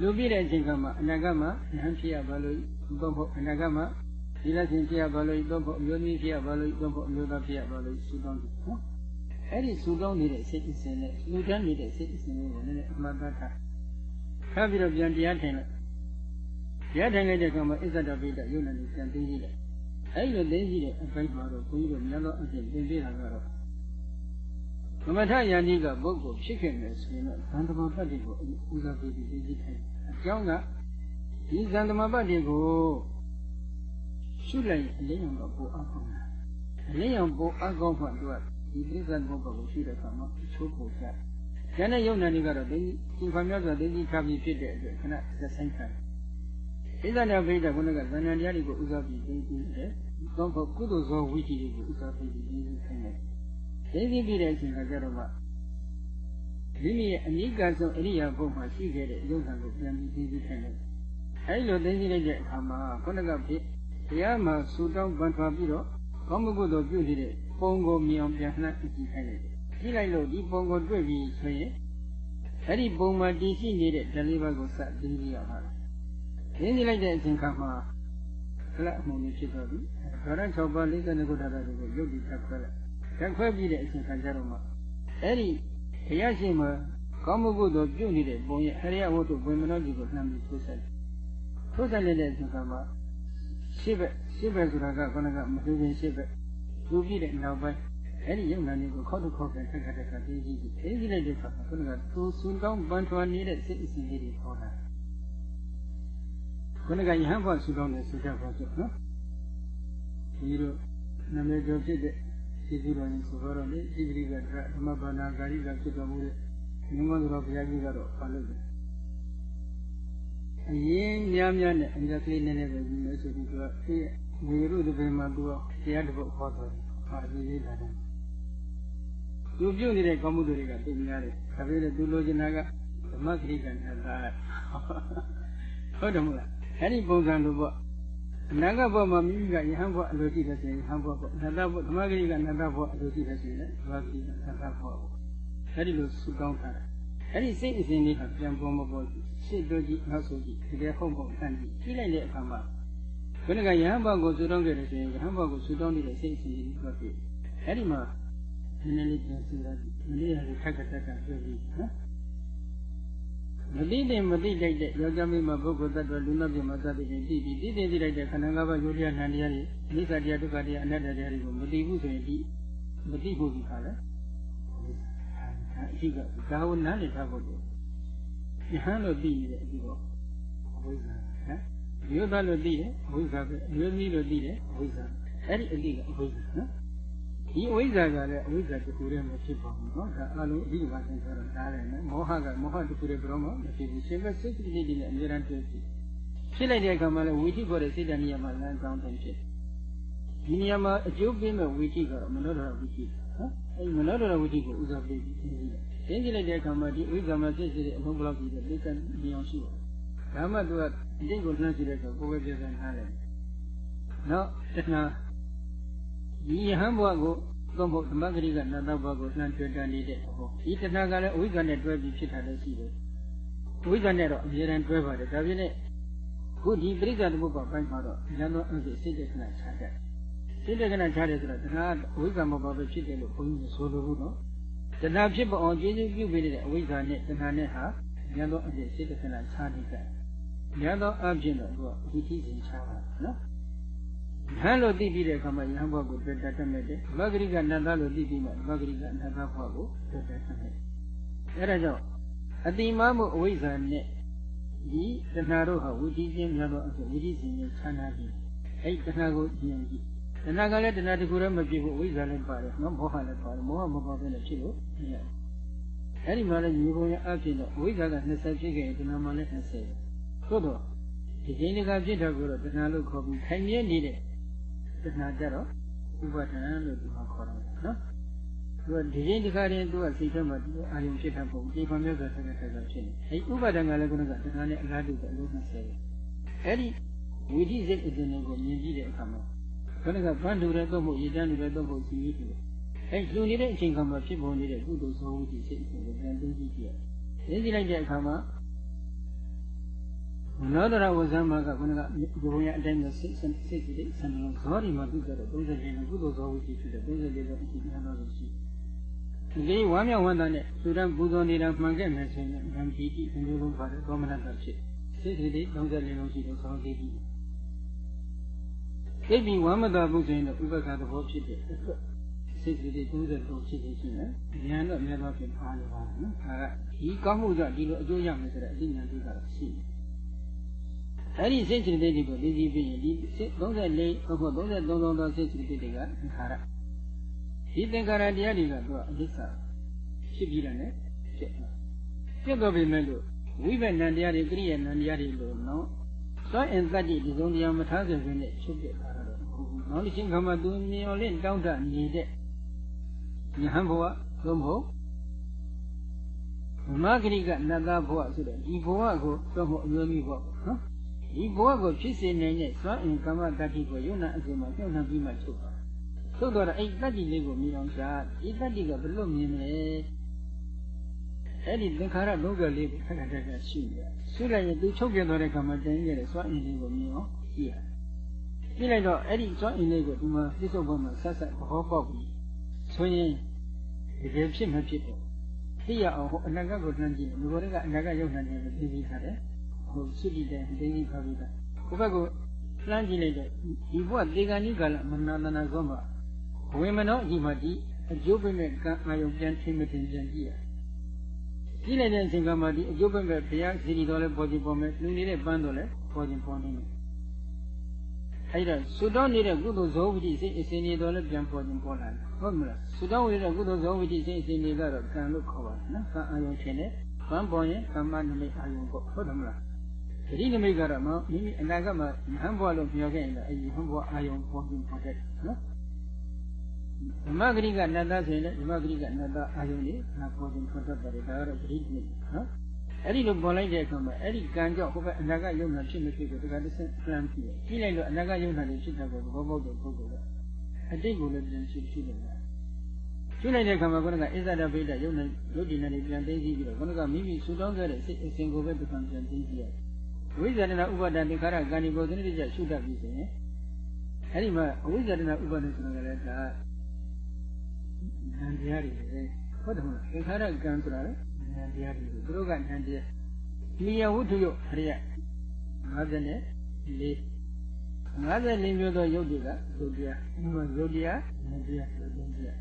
လူပြည့်တဲ့အချိန်ကမှအနာဂတ်မှာဉာဏ်ဖြစ်ရပါလို့တော့ဖို့အနာဂတ်မှာဒီလက်ရှင်ဖြစ်ရပါလို့တော့ဖို့အမျိုးသမီးဖြစ်ရပါလို့တော့ဖို့အမျိုးသားဖြစ်ရပါလို့ဆုတောင်းတယ်နော်အဲ့ဒီဆုတောင်းနေတဲ့စိတ်အစဉ်နဲ့လူတန်းနေတဲ့စိတ်အစဉ်ကိုလည်းအမှတ်သားထားထားပြီးတော့ပြန်တရားထိုင်လိုက်တရားထိုင်လိုက်တဲ့အခါမှာအစ္ဆဒပိတယုံနာနေပြန်သိကြည့်တယ်အဲ့လိုသိကြည့်တဲ့အပိုင်းမှာတော့ဘုန်းကြီးတို့များသောအဖြစ်သင်ပေးတာကတော့သ မထယန္တိကပုဂ္ဂိုလ်ဖြစ်ခဲ့မယ်ဆိုရင်တော့သံတမပတ်တွေကိုဦးစားပေးပြီးသိသိခိုင်းအကြောင်းကဒီသံတမပတ်တွေကိုရှုလိုက်အလင်းရောင်တော့ပိုအကောင်းတာအလင်းရောင်ပိုအကောင်းမှသူကဒီပြိဿဘုတ်ကိုရှုတဲ့အခါမှာချိုးပို့ကြ။ကျန်တဲ့ယုံနာတွေကတော့ဒီဒီဖာမျိုးဆိုသိသိထားပြီးဖြစ်တဲ့အတွက်ခဏသက်ဆိုင်ခံ။ဣဇာနာပိဋကခုနကဇဏ္ဍတရားတွေကိုဥစားပြီးသိသိတယ်။သောဖို့ကုသိုလ်ဇောဝိတ္တိတွေကိုဥစားပြီးသိသိခိုင်းတယ်။ သိသိပြီးတဲ့အချိန်ကကျတော့မှမိမိရဲ့အနိကဆုံးအရိယာဘုံမှာရှိခဲ့တဲ့ယုံနာကိုပြန်ပြီးသိသိခိုင်းတယ်။အဲဒီလိုသိသိလိုက်တဲ့အခါမှာခုနကဖြစ်တရားမှာစူတောင်းပန်ထွားပြီးတော့ကောင်းမှုကုသိုလ်ပြုနေတဲ့ပုံကိုမြင်အောင်ပြန်နှံ့ကြည့်ခိုင်းလိုက်တယ်။ကြည့်လိုက်လို့ဒီပုံကိုတွေ့ပြီဆိုရင်အဲ့ဒီပုံမှာတည်ရှိနေတဲ့ဓလေးပါးကိုစသိကြရပါလား။သိကြလိုက်တဲ့အချိန်ခါမှာခလအမှုမျိုးဖြစ်တော့ပြီ။ဒါရ6ပါး52ခုထာတာတွေကိုရုပ်တည်ထပ်ခွဲလိုက်။ ထပ်ခွဲပြီးတဲ့အချိန်ခါကျတော့မှအဲ့ဒီဘုရားရှင်မှာကောင်းမှုကုသိုလ်ပြုနေတဲ့ပုံရဲ့အရိယဝတ္ထုဘွေမနောကြီးကိုနှမ်းပြီးထိုးဆက်။ထိုးဆက်နေတဲ့အချိန်ခါမှာရှစ်ဘက်ရှစ်ဘက်ဆိုတာကခဏကမသိရင်ရှစ်ဘက်လူပြည့်တဲ့နောက်ပိုင်းအဲ့ဒီယုံနာလေးကိုခောက်တစ်ခေါက်ပဲထက်ခါထက်ခါသိကြည့်ကြည့်သိကြည့်လိုက်တဲ့အခါမှာခဏကသူစွန်တောင်းပန်းထွားနေတဲ့စိတ်အစဉ်လေးတွေပေါ်လာခဏကယဟန်ဖို့ဆူတောင်းနေဆူကြပါစို့နော်ဒီလိုနာမည်ကျော်ဖြစ်တဲ့ စီစီတော်ရင်ဆိုတော့လေဒီပရိကဓမ္မဘာနာဂာရိကဖြစ်တော်မူတဲ့မြတ်စွာဘုရားကြီးကတော့ပါလို့တယ်အရင်များများနဲ့အမြတ်ကလေးနည်းနည်းပဲပြီးလို့ဆိုပြီးတော့အေးဝေရုတပင်မှာသူကတရားတစ်ပုဒ်ခေါ်တော်ဟာဒီလေးလာတယ်သူပြုတ်နေတဲ့ကောင်းမှုတွေကသူများတယ်ဒါပေမဲ့သူလိုချင်တာကဓမ္မဂရိကံနဲ့သာဟုတ်တယ်မဟုတ်လားအဲ့ဒီပုံစံလိုပေါ့ အနာဂတ်ဘဝမှာမိမိကယဟန်ဘဝအလိုရှိတဲ့ဆိုရင်ယဟန်ဘဝပေါ့နတ္တဘဝဓမ္မဂရိကနတ္တဘဝအလိုရှိတဲ့ဆိုရင်ဓမ္မဂရိကနတ္တဘဝပေါ့အဲ့ဒီလိုစုကောင်းတာအဲ့ဒီစိတ်အစဉ်လေးကပြန်ပေါ်မပေါ်ရှစ်တို့ကြီးနောက်ဆိုကြီးတကယ်ဟုတ်ဟုတ်ဆန်းကြည့်ကြည့်လိုက်တဲ့အခါမှာဘုရားကယဟန်ဘဝကိုဆူတောင်းခဲ့တယ်ဆိုရင်ယဟန်ဘဝကိုဆူတောင်းနေတဲ့စိတ်အစဉ်လေးကိုပြည့်အဲ့ဒီမှာနည်းနည်းလေးပြန်စဉ်းစားကြည့်မလေးရတယ်ထက်ကထက်ကပြောပြီးနော် မသိတဲ့မသိလိုက်တဲ့ယောက်ျားမိန်းမပုဂ္ဂိုလ်တ attva လူနာပြမသတိချင်းသိပြီးသိသိသိလိုက်တဲ့ခန္ဓာ၅ပါးယုတ်တရားနှံတရားတွေအိသတရားဒုက္ခတရားအနတ္တတရားတွေကိုမသိဘူးဆိုရင်ဒီမသိဖို့ဒီခါလဲအရှိကဒါဝနားလည်ထားဖို့လို့ယဟန်လို့သိနေတဲ့အဒီတော့အဝိဇ္ဇာဟမ်ယောသားလို့သိတယ်အဝိဇ္ဇာပဲအမျိုးသမီးလို့သိတယ်အဝိဇ္ဇာအဲ့ဒီအတိကအဝိဇ္ဇာနော် ဒီအဝိဇ္ဇာကလည်းအဝိဇ္ဇာတစ်ခုတည်းမဖြစ်ပါဘူးเนาะဒါအလုံးအဓိကပါသင်ဆိုတော့နားလည်မယ်မောဟကမောဟတစ်ခုတည်းဘယ်တော့မှမဖြစ်ဘူးရှင်ဘက်စိတ်တိတိနဲ့အမြဲတမ်းတွေ့ဖြစ်ဖြစ်လိုက်တဲ့အခါမှာလည်းဝိသိခေါ်တဲ့စိတ်ဓာတ်နေရာမှာလမ်းကြောင်းတင်ဖြစ်ဒီနေရာမှာအကျိုးပေးမဲ့ဝိသိကတော့မနောဒရဝိသိဟမ်အဲဒီမနောဒရဝိသိကိုဥစားပေးပြီးသင်ကြည့်လိုက်သင်ကြည့်လိုက်တဲ့အခါမှာဒီဝိဇ္ဇာမှာဖြစ်စေတဲ့အလုံးဘလောက်ကြီးတဲ့လေးကမြင်အောင်ရှိပါဒါမှသူကအတိတ်ကိုနှမ်းကြည့်တဲ့အခါကိုယ်ပဲပြည့်စုံနားတယ်နောက်တခါ ဒီယဟန်ဘဝကိုသုံးဖို့ဓမ္မဂရိကနတ်တော်ဘဝကိုနှမ်းတွေ့တန်နေတဲ့ဟောဒီတဏှာကလည်းအဝိဇ္ဇာနဲ့တွဲပြီးဖြစ်တာလည်းရှိတယ်အဝိဇ္ဇာနဲ့တော့အမြဲတမ်းတွဲပါတယ်ဒါပြည့်နဲ့ခုဒီပရိစ္ဆာသမုပ္ပါပိုင်းမှာတော့ဉာဏ်တော်အဖြစ်စိတ်တခဏခြားတယ်စိတ်တခဏခြားတယ်ဆိုတော့တဏှာအဝိဇ္ဇာမပါပဲဖြစ်တယ်လို့ဘုန်းကြီးဆိုလိုဘူးနော်တဏှာဖြစ်ပေါ်အောင်ကျေးဇူးပြုပေးတဲ့အဝိဇ္ဇာနဲ့တဏှာနဲ့ဟာဉာဏ်တော်အဖြစ်စိတ်တခဏခြားနေကြတယ်ဉာဏ်တော်အဖြစ်တော့သူကဝိသိစဉ်ခြားတာနော် ဟန်လို့သိပြီးတဲ့အခါမှာယဟန်ဘဝကိုတွေ့တတ်မဲ့တယ်မဂ္ဂရိကနန္ဒလို့သိပြီးမှမဂ္ဂရိကနန္ဒဘဝကိုတွေ့တတ်မဲ့အဲဒါကြောင့်အတိမမှုအဝိဇ္ဇာနဲ့ဒီတဏှာတို့ဟာဝိသိခြင်းများတော့အခုဝိသိခြင်းနဲ့ခြားနာပြီးအဲ့ဒီတဏှာကိုဉာဏ်ကြည့်တဏှာကလည်းတဏှာတခုတည်းမဖြစ်ဘူးဝိဇ္ဇာလည်းပါတယ်နော်မောဟလည်းပါတယ်မောဟမပါဘဲနဲ့ဖြစ်လို့မရဘူးအဲ့ဒီမှာလည်းညီပုံရဲ့အဖြစ်တော့ဝိဇ္ဇာက20ဖြစ်ခဲ့ရင်တဏှာမှလည်း20သို့တော့ဒီချိန်တကဖြစ်တာကိုတော့တဏှာလို့ခေါ်ပြီးခိုင်မြဲနေတဲ့ တဏှာကြတော့ဥပါဒဏ်လို့ဒီမှာခေါ်တာနော်သူကဒီချိန်တစ်ခါတည်းသူကစိတ်ထဲမှာဒီအာယုံဖြစ်တာပုံဒီဖန်မြတ်စွာဆက်ဆက်ဆက်ဖြစ်နေအဲဒီဥပါဒဏ်ကလည်းခုနကတဏှာနဲ့အလားတူပဲအလုံး20ပဲအဲ့ဒီဝိဓိစိတ်အစဉ်ကိုမြင်ကြည့်တဲ့အခါမှာခုနကဗန်းတူတဲ့တော့မို့ရည်တန်းတူတဲ့တော့မို့စီးပြီးအဲလူနေတဲ့အချိန်ခါမှာဖြစ်ပေါ်နေတဲ့ကုသိုလ်သောဝိဓိစိတ်ကိုပြန်သိကြည့်ကြည့်ရသိကြည့်လိုက်တဲ့အခါမှာ နောဒရဝဇ္ဇမကခုနကဘုံရအတိုင်းမျိုးစိတ်စိတ်စိတ်စိတ်ဆန္ဒဇောဒီမှာပြုကြတော့34နဲ့ကုသိုလ်ဇောဝိသီဖြစ်တဲ့34တော့အရှိများတော့ရှိဒီလေးဝမ်းမြောက်ဝမ်းသာနဲ့သူတန်းပူဇော်နေတာမှန်ခဲ့မယ်ဆိုရင်ဗံပီတိအမျိုးလုံးပါတယ်သောမနတဖြစ်စိတ်စိတ်34လုံးရှိတဲ့သောတိတိသိပြီဝမ်းမသာဘူးဆိုရင်တော့ဥပက္ခသဘောဖြစ်တဲ့အတွက်စိတ်ကလေးတွေ30ဖြစ်ဖြစ်ရှိတယ်ဉာဏ်တော့အများတော့ဖြစ်ပါနေပါနော်ဒါကဒီကောင်းမှုကြောင့်ဒီလိုအကျိုးရမယ်ဆိုတဲ့အသိဉာဏ်တွေကတော့ရှိတယ် အဲ့ဒီစိတ်စိတ်တွေကိုသိသိပြီးရင်ဒီ34ဟုတ်ဟုတ်33သောစိတ်စိတ်တွေကသင်္ခါရဒီသင်္ခါရတရားတွေကတော့အနိစ္စဖြစ်ပြီးတယ်နဲ့ဖြစ်ဖြစ်တော့ပြီမဲ့လို့ဝိပဿနာတရားတွေကရိယာဏတရားတွေလို့နော်သောအင်တတ္တိဒီဆုံးတရားမထားစေခြင်းနဲ့ချုပ်ပြတာတော့မဟုတ်ဘူးနောက်တစ်ချိန်ခါမှသူမြင်ော်လင့်တောင်းတနေတဲ့ယဟန်ဘဝသို့မဟုတ်မဂရိကနတ်သားဘဝဆိုတဲ့ဒီဘဝကိုသို့မဟုတ်အမျိုးမျိုးဘဝနော် ဒီဘဝကိုဖြစ်စေနိုင်တဲ့သောအင်ကမ္မတတ္တိကိုယုံနာအစဉ်မှာညှို့နှံပြီးမှချုပ်ပါသို့တော့အဲ့တတ္တိလေးကိုမြင်အောင်ရှာဒီတတ္တိကဘယ်လိုမြင်မလဲအဲ့ဒီသင်္ခါရလောကလေးကိုခက်ခက်ခက်ခက်ရှိနေရှိလိုက်ရင်သူချုပ်ပြသွားတဲ့ခါမှာတိုင်းရတဲ့စွမ်းအင်လေးကိုမြင်အောင်ကြည့်ရတယ်။ကြည့်လိုက်တော့အဲ့ဒီစွမ်းအင်လေးကိုဒီမှာပြစ္ဆုတ်ဘုံမှာဆက်ဆက်သဘောပေါက်ပြီးဆိုရင်တကယ်ဖြစ်မဖြစ်ပေါ့သိရအောင်ဟိုအနာဂတ်ကိုလှမ်းကြည့်တယ်။ဒီဘောကအနာဂတ်ရုပ်နာနေလို့သိပြီးထားတယ်။ ဟိုရှိပြီးတဲ့သိပြီးခါပြီးတာ။ဟိုဘက်ကလှမ်းကြည့်လိုက်တော့ဒီဘုရားတေဂာနိကာလမနာတနာကောမှာဝေမနောအကြီးမှဒီအကျိုးပေးမဲ့ကံအာယုံပြန်ထင်မထင်ပြန်ကြည့်ရတယ်ကြည့်လိုက်တဲ့အချိန်ကမှဒီအကျိုးပဲပဲဘုရားစီရီတော်လဲပေါ်ခြင်းပေါ်မယ်လူနေတဲ့ပန်းတော်လဲပေါ်ခြင်းပေါ်နေတယ်အဲ့ဒါသုတောနေတဲ့ကုသိုလ်ဇောဝိတိစိတ်အစဉ်နေတော်လဲပြန်ပေါ်ခြင်းပေါ်လာတယ်ဟုတ်မလားသုတောဝင်တဲ့ကုသိုလ်ဇောဝိတိစိတ်အစဉ်နေကတော့ကံလို့ခေါ်ပါတယ်နော်ကံအာယုံထင်တယ်ဘန်းပေါ်ရင်ကမ္မနမိတ်အာယုံပေါ့ဟုတ်တယ်မလား တတိနမိတ်ကတော့မိမိအနာဂတ်မှာဟန်ဘွားလို့ပြောခဲ့ရင်လည်းအဲဒီဟန်ဘွားအာယုံပေါ်ခြင်းပေါ်တယ်နော်ဓမ္မဂရိကနတ္တဆိုရင်လည်းဓမ္မဂရိကနတ္တအာယုန်လေးငါပေါ်ခြင်းထွက်တတ်တယ်ဒါကတော့ဂရိနိနော်အဲ့ဒီလိုပေါ်လိုက်တဲ့အခါမှာအဲ့ဒီကံကြောင့်ဟိုဘက်အနာဂတ်ယုံနာဖြစ်မဖြစ်ကိုတခါတစ်ဆင့်ပြန်ကြည့်တယ်ကြည့်လိုက်လို့အနာဂတ်ယုံနာတွေဖြစ်တဲ့ကိုသဘောပေါက်တဲ့ပုဂ္ဂိုလ်ကအတိတ်ကိုလည်းပြန်ရှင်းရှင်းနေတာကျွလိုက်တဲ့အခါမှာခုနကအစ္ဆဒဗိဒ္ဓယုံနာယုတ်ဒီနာတွေပြန်သိသိပြီးတော့ခုနကမိမိဆူတောင်းခဲ့တဲ့စိတ်အစဉ်ကိုပဲတစ်ခါပြန်သိသိရတယ် ဝိဇ္ဇာတနာဥပါဒတိခါရကံဒီကိုသတိကျရှုတတ်ပြီဆိုရင်အဲ့ဒီမှာအဝိဇ္ဇာတနာဥပါဒဆိုတာကလည်းဒါဉာဏ်တရားတွေပဲဟုတ်တယ်မလားသင်္ခါရကံဆိုတာလေဉာဏ်တရားတွေသူတို့ကဉာဏ်တရားမိယဝုထုယအရိယ54 54မျိုးသောယုတ်တွေကယုတ်တရားဒီမှာယုတ်တရားဉာဏ်တရားယုတ်တရား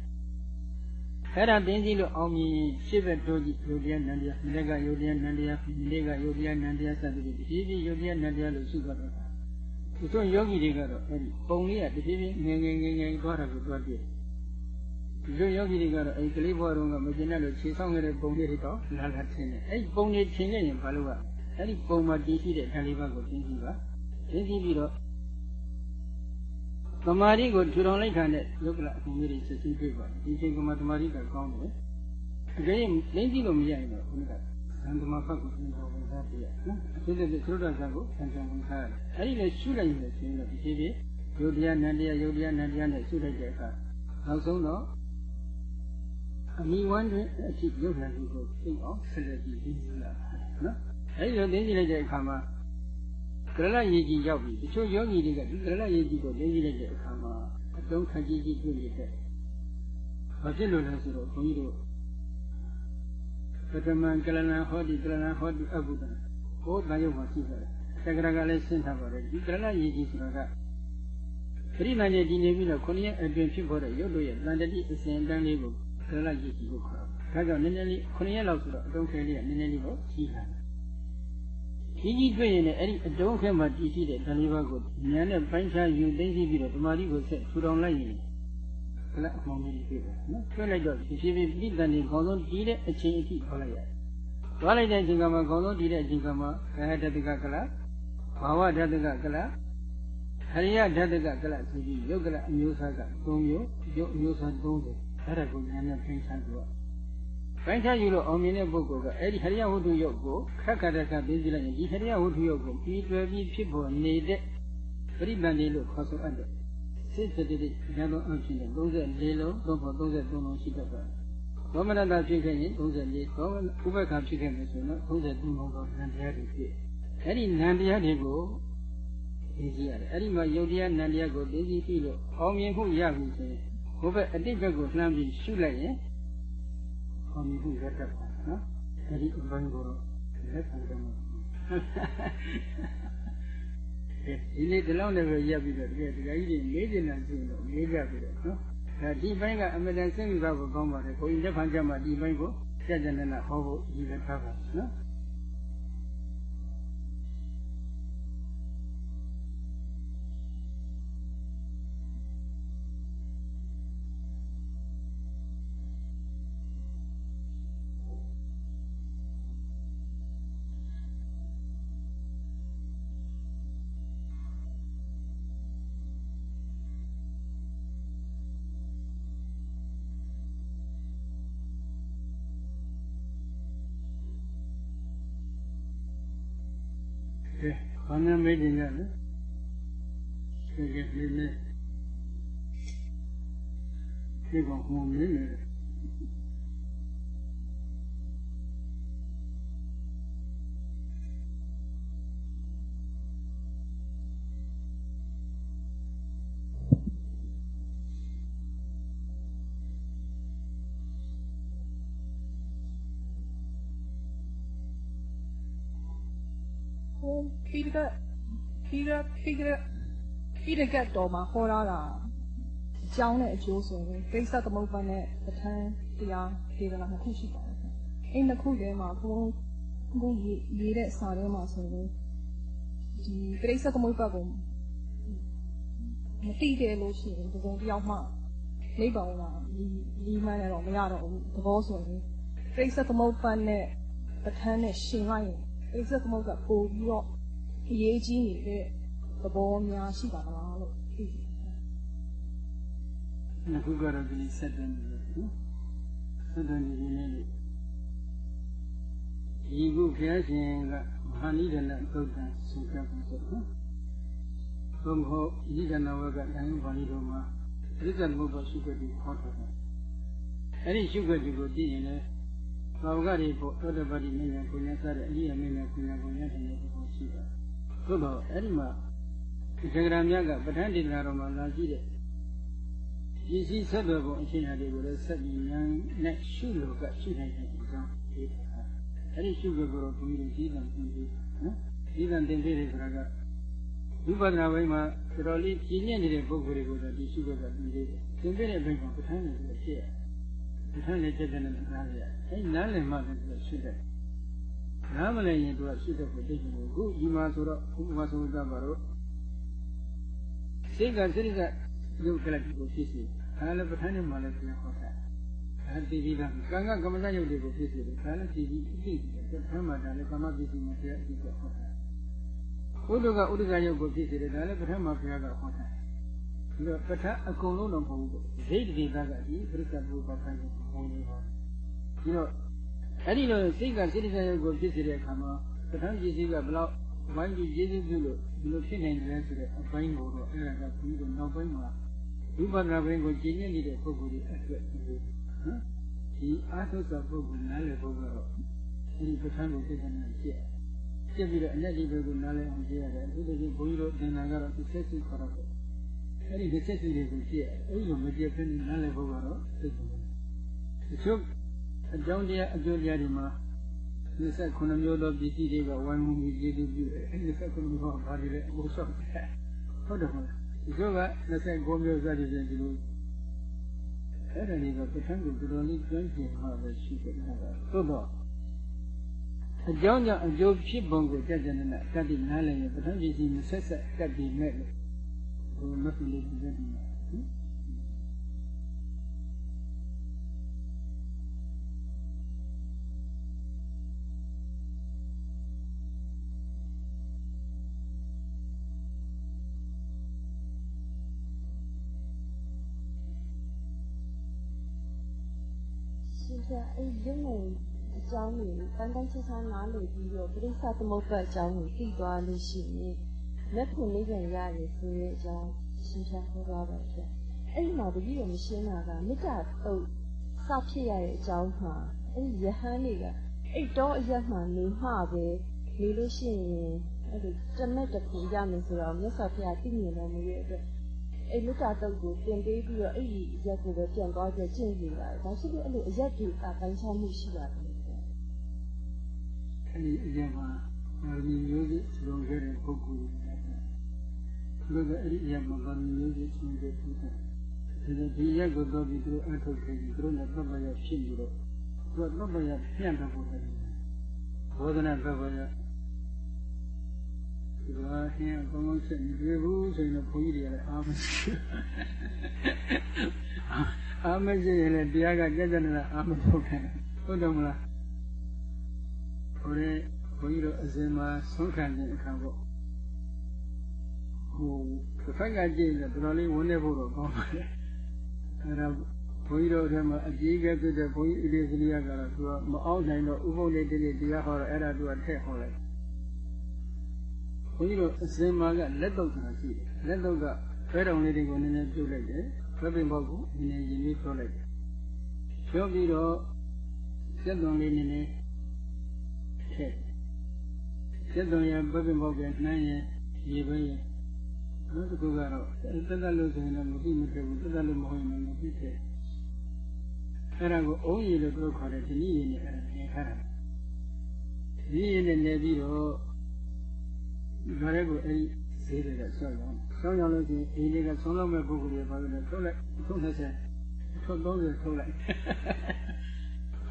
အဲ့ဒါသိကြည့်လို့အောင်မြင်ရှစ်ဘက်တိုးကြည့်ယုတ်တရားဉာဏ်တရားဒီလက်ကယုတ်တရားဉာဏ်တရားဒီလက်ကယုတ်တရားဉာဏ်တရားစသဖြင့်ဒီဒီယုတ်တရားဉာဏ်တရားလို့ရှိသွားတော့ဒီဆိုယောဂီတွေကတော့အဲ့ဒီပုံလေးကတဖြည်းဖြည်းငယ်ငယ်ငယ်ငယ်သွားတာကိုသွားပြည့်ဒီလိုယောဂီတွေကတော့အဲဒီကလေးဘဝတုန်းကမကျင်တဲ့လို့ခြေဆောင်ခဲ့တဲ့ပုံလေးတွေတော့လာလာထင်းတယ်အဲဒီပုံလေးထင်းခဲ့ရင်ဘာလို့ကအဲဒီပုံမှာတည်ရှိတဲ့ဓာတ်လေးပါးကိုသိကြည့်ပါသိကြည့်ပြီးတော့ သမာဓိကိုထူထောင်လိုက်ခံတဲ့ယုတ်ကလအမှုလေးတွေစစ်စစ်တွေ့ပါဒီချိန်ကမှသမာဓိကကောင်းတယ်ဒီကိရင်သိကြည့်လို့မရရင်တော့ခုနကသံသမာဖတ်ကိုသင်တော်ဝင်စားပြရနော်အစစ်စစ်သုဒ္ဓဆံကိုဆံဆံဝင်စားရတယ်အဲဒီလေရှုလိုက်ရင်လည်းရှင်းလို့ဒီချိန်ပြယုတ်တရားနန္တရားယုတ်တရားနန္တရားနဲ့ရှုလိုက်တဲ့အခါနောက်ဆုံးတော့အမိဝမ်းတွင်အဖြစ်ရုပ်နာကိုသိအောင်ဆက်လက်ပြီးသိလာနော်အဲဒီလိုသိကြည့်လိုက်တဲ့အခါမှာက ရလရေကြီးရောက်ပြီတချို့ယောဂီတွေကဒီကရလရေကြီးကိုသိကြည့်လိုက်တဲ့အခါမှာအတုံးခကြီးကြီးတွေ့နေတဲ့ဘာဖြစ်လို့လဲဆိုတော့ဘုန်းကြီးတို့ပထမကလလန်ဟောဒီကလလန်ဟောဒီအဘုဒ္ဓဟောတာရုပ်မှာရှိပါတယ်တက္ကရာကလည်းရှင်းထားပါတယ်ဒီကရလရေကြီးဆိုတာကပရိနာနဲ့ဒီနေပြီးတော့ခုနှစ်ရက်အတွင်းဖြစ်ပေါ်တဲ့ရုပ်တို့ရဲ့တန်တတိအစဉ်အတန်းလေးကိုကရလရည်ကြီးကိုခေါ်တာဒါကြောင့်နည်းနည်းလေး9ရက်လောက်ဆိုတော့အတုံးခဲလေးကနည်းနည်းလေးကိုကြီးလာတယ် ကြီးကြီးတွေ့ရင်လည်းအဲ့ဒီအတုံးခဲမှာတည်ရှိတဲ့ဓာလေးပါးကိုဉာဏ်နဲ့ပိုင်းခြားယူသိသိပြီးတော့ဓမ္မတိကိုဆက်ထူထောင်လိုက်ရင်ကလအမှောင်ကြီးတွေ့တယ်နော်တွေ့လိုက်တော့ဒီဖြစ်ဖြစ်ပြိတ္တန်ဒီခေါင်းဆုံးတည်တဲ့အချိန်အထိခေါ်လိုက်ရတယ်သွားလိုက်တဲ့အချိန်ကမှခေါင်းဆုံးတည်တဲ့အချိန်ကမှကာယတတကကလဘာဝတတကကလဟရိယဓာတကကလဆိုပြီးယုတ်ကလအမျိုးအစားက3မျိုးယုတ်အမျိုးအစား3မျိုးအဲ့ဒါကိုဉာဏ်နဲ့ပြင်ဆန်းပြီးတော့ ပိုင်းခြားယူလို့အောင်မြင်တဲ့ပုဂ္ဂိုလ်ကအဲ့ဒီဟရိယဝတ္ထုယုတ်ကိုခက်ခက်တခါသိကြည့်လိုက်ရင်ဒီဟရိယဝတ္ထုယုတ်ကိုပြီးတွယ်ပြီးဖြစ်ပေါ်နေတဲ့ပရိပန်လေးလို့ခေါ်ဆိုအပ်တယ်စိတ်တတိတိဉာဏ်တော်အဖြစ်နဲ့34လုံးသို့မဟုတ်33လုံးရှိတတ်ပါတယ်သောမနတာဖြစ်ခဲ့ရင်34သောဥပ္ပခါဖြစ်ခဲ့မယ်ဆိုတော့33လုံးသောဉာဏ်တရားတွေဖြစ်အဲ့ဒီဉာဏ်တရားတွေကိုသိကြရတယ်အဲ့ဒီမှာယုတ်တရားဉာဏ်တရားကိုသိကြည့်ပြီးလို့အောင်မြင်မှုရပြီဆိုရင်ဘုဘက်အတိတ်ဘက်ကိုလှမ်းပြီးရှုလိုက်ရင် အောင်မြင်မှုရတတ်ပါနော်အဲ့ဒီအပိုင်းကိုတော့လက်ခံကြမှာဒီနေ့ဒီလောက်နဲ့ပဲရပ်ပြီးတော့တကယ်ဒီကကြီးတွေလေးကျင်တာဆိုရင်တော့လေးကြပြီးတော့နော်ဒါဒီဘိုင်းကအမတန်စိတ်ဝင်စားဖို့ကောင်းပါတယ်ဘုန်းကြီးလက်ဖန်ကြမှာဒီဘိုင်းကိုကြကြနနဟောဖို့ဒီလိုထားပါနော် ဘာမှမေးကြရလဲကဲကဲလေး ခီးကခီးရခီးကခီးရကတ်တော်မှာဟောရတာအကြောင်းနဲ့အကျိုးဆိုရင်ကိစ္စသမုပ္ပါနဲ့ပဋ္ဌာန်းတရားဒေသနာနှစ်ခုရှိပါတယ်။အဲ့နှစ်ခုထဲမှာဘုံဘုံရေးရေးတဲ့စာထဲမှာဆိုရင်ဒီကိစ္စသမုပ္ပါကိုမတိတယ်လို့ရှိရင်ဒီကုံတယောက်မှနိဗ္ဗာန်မှာဒီဒီမှန်းရတော့မရတော့ဘူးသဘောဆိုရင်ကိစ္စသမုပ္ပါနဲ့ပဋ္ဌာန်းနဲ့ရှင်လိုက်ရင်ကိစ္စသမုပ္ပါပို့ပြီးတော့ အရေးကြီးနေတဲ့သဘောများရှိပါသလားလို့သိတယ်နှစ်ခုကတော့ဒီဆက်တယ်နော်ဆက်တယ်ဒီနေ့လေဒီခုဘုရားရှင်ကမဟာနိဒနသုတ်တံဆိုကြပါစို့နော်ဘုံဟောဤဒနာဝကတိုင်းပါဠိတော်မှာသစ္စာမုပ္ပါရှိခွင့်ကိုဟောထားတယ်အဲ့ဒီရှိခွင့်ကိုသိရင်လည်းဘာဝကတွေပေါ်သောတပတိမင်းနဲ့ကိုညာစတဲ့အရိယာမင်းနဲ့ကိုညာကိုညာတဲ့ကိုရှိတာ သို့တော့အဲ့ဒီမှာသက္ကရာမြတ်ကပဋ္ဌာန်းဒေသနာတော်မှာလာကြည့်တဲ့ပစ္စည်းဆက်သွယ်ပုံအချင်းအရာတွေကိုလည်းဆက်ပြီးဉာဏ်နဲ့ရှုလို့ကရှုနိုင်တဲ့အကြောင်းဒီအဲ့ဒီရှုကိုတော့ဘုရားကြီးတယ်ပြီးပြီနော်ဒီကံတင်ပြတယ်ဆိုတာကဝိပဿနာဘိုင်းမှာတော်တော်လေးပြင်းညက်နေတဲ့ပုဂ္ဂိုလ်တွေကိုတော့ဒီရှုခွက်ကပြီးသေးတယ်သင်ပြတဲ့ဘိုင်းမှာပဋ္ဌာန်းနေလို့ဖြစ်ရပဋ္ဌာန်းနဲ့ချက်တဲ့နဲ့နားရအဲ့နားလည်မှလည်းသူရှုတယ် နားမလည်ရင်သူကရှုတဲ့ကိုသိချင်ဘူးခုဒီမှာဆိုတော့ဥပမာဆိုတော့ပါတော့စိတ်ကစိတ်ကရုပ်ကလေးကိုဖြစ်စီဒါလည်းပဋ္ဌာန်းနဲ့မှလည်းပြန်ဟောတာအဲတည်ပြီးသားကံကကမ္မဇယုတ်တွေကိုဖြစ်စီတယ်ဒါလည်းတည်ပြီးအသိတယ်ပဋ္ဌာန်းမှာဒါလည်းကာမပစ္စည်းနဲ့ပြည့်အသိကိုဟောတာဥဒ္ဒကဥဒ္ဒကယုတ်ကိုဖြစ်စီတယ်ဒါလည်းပဋ္ဌာန်းမှာဘုရားကဟောတာဒီတော့ပဋ္ဌာန်းအကုန်လုံးတော့မဟုတ်ဘူးဒိဋ္ဌိဒေသကဒီပရိစ္ဆဘုရားပိုင်းကိုဟောနေပါဒီတော့ အဲ့ဒီလိုစိတ်ကစိတ္တယုတ်ကိုဖြစ်စီတဲ့အခါမှာပဋ္ဌာန်းပစ္စည်းကဘလောက်ဝိုင်းပြီးကျေးဇူးပြုလို့ဒီလိုဖြစ်နိုင်တယ်ဆိုတဲ့အပိုင်းကိုတော့အဲ့ဒါကပြီးတော့နောက်ပိုင်းမှာဝိပဿနာဘင်းကိုကျင့်ရနေတဲ့ပုဂ္ဂိုလ်တွေအတွက်ဒီလိုနော်ဒီအာထုသောပုဂ္ဂိုလ်နားလည်ဖို့ကတော့ဒီပဋ္ဌာန်းကိုသိတဲ့နေဖြစ်ဖြစ်ပြီးတော့အလက်ဒီဘက်ကိုနားလည်အောင်ကြည့်ရတယ်အခုတည်းကဘုန်းကြီးတို့သင်္ဍာကတော့ဒီဆက်စုခေါ်တော့အဲ့ဒီဒီဆက်စုတွေကိုကြည့်အဲ့ဒီလိုမကြည့်ဖ ೇನೆ နားလည်ဖို့ကတော့သိတယ်တချို့ အကြောင်းတရားအကျိုးတရားတွေမှာ29မျိုးသောပစ္စည်းတွေကဝိုင်းဝန်းပြီးကျေးဇူးပြုတယ်အဲဒီ29မျိုးကဘာတွေလဲအကုန်ဆောက်တယ်ဟုတ်တယ်မဟုတ်လားဒီက29မျိုးစသည်ဖြင့်ဒီလိုအဲ့ဒါတွေကပဋ္ဌာန်းကိုတော်တော်လေးကျွမ်းကျင်မှပဲရှိတယ်ဟုတ်လားသို့တော့အကြောင်းကြောင့်အကျိုးဖြစ်ပုံကိုကြက်ကြနဲ့တတ်ပြီးနားလည်ရင်ပဋ္ဌာန်းပစ္စည်းမဆက်ဆက်တတ်ပြီးမဲ့လို့ဟိုမဖြစ်လို့ဒီလို ဒီနော်ရှင်ပြအဲ့ရုပ်နဲ့အကြောင်းကိုတန်းတန်းချာချာနားလည်ပြီးတော့ပြိဿသမုပ္ပါအကြောင်းကိုသိသွားလို့ရှိရင်လက်ဖို့လေးပြန်ရတယ်ဆိုတဲ့အကြောင်းရှင်ပြဟောသွားပါဗျ။အဲ့ဒီမှာတပည့်တော်မရှင်းတာကမေတ္တာတုတ်စဖြစ်ရတဲ့အကြောင်းမှာအဲ့ဒီယဟန်တွေကအဲ့တော့အရက်မှနေမှပဲနေလို့ရှိရင်အဲ့ဒီတမက်တစ်ခုရမယ်ဆိုတော့မြတ်စွာဘုရားသိမြင်တော်မူရဲ့အတွက် အဲ့မေတ္တာတုတ်ကိုပြင်ပေးပြီးတော့အဲ့ဒီအရက်ကိုပဲပြန်သွားကြကျင့်နေပါတယ်။ဒါရှိလို့အဲ့လိုအရက်တွေကပိုင်းခြားမှုရှိပါတယ်။အဲဒီအရင်မှာမာရီမျိုးကြီးလုံခဲ့တဲ့ပုဂ္ဂိုလ်တွေသူတို့ကအဲ့ဒီအရင်မှာမာရီမျိုးကြီးရှင်တဲ့ပုဂ္ဂိုလ်ဒဒီရက်ကိုတော့ပြီးသူအထုတ်ခဲ့ပြီးသူတို့နဲ့သဗ္ဗယဖြစ်ပြီးတော့သူကသဗ္ဗယပြန့်တော့ဖို့ပဲဘောဓနာသဗ္ဗယ ဒီကဟင်းအကောင်းဆုံးဆက်မတွေ့ဘူးဆိုရင်တော့ဘုန်းကြီးတွေကလည်းအားမရှိအားမရှိရင်လည်းတရားကကြက်ကြက်နဲ့အားမထုတ်ခဲ့ဟုတ်တယ်မလားဟိုလေဘုန်းကြီးတို့အစဉ်မှာဆုံးခံတဲ့အခါပေါ့ဟိုတစ်ဖက်ကကြည့်ရင်တော်တော်လေးဝန်းနေဖို့တော့ကောင်းပါလေအဲဒါဘုန်းကြီးတို့ထဲမှာအကြီးကဲဖြစ်တဲ့ဘုန်းကြီးဣတိစရိယကတော့သူကမအောင်နိုင်တော့ဥပုပ်နေတည်းတရားဟောတော့အဲ့ဒါသူကထည့်ဟောလိုက် ဘုန်းကြီးတို့အစဉ်မှာကလက်တော့ဆိုတာရှိတယ်လက်တော့ကဖဲတော်လေးတွေကိုနည်းနည်းပြုတ်လိုက်တယ်ဖဲပင်ဘောက်ကိုနည်းနည်းရင်းပြီးပြောလိုက်တယ်ပြောပြီးတော့စက်သွန်လေးနည်းနည်းထည့်စက်သွန်ရဖဲပင်ဘောက်ကနှမ်းရရေပဲရနောက်တစ်ခုကတော့တက်တက်လို့ဆိုရင်တော့မပြီးမထည့်ဘူးတက်တက်လို့မဟုတ်ရင်မပြီးထည့်အဲ့ဒါကိုအုံးရည်လို့ပြောခေါ်တယ်ဒီနည်းရည်နဲ့အဲ့ဒါနေထားတာဒီရည်နဲ့နေပြီးတော့ ဒါလည်းကိုအဲ့ဒီဈေးတွေကဆောက်အောင်ဆောက်အောင်လို့ရှိရင်ဒီလေးကဆုံးလုံးမဲ့ပုဂ္ဂိုလ်တွေပါလို့ထုတ်လိုက်ထုတ်20ထုတ်30ထုတ်လိုက်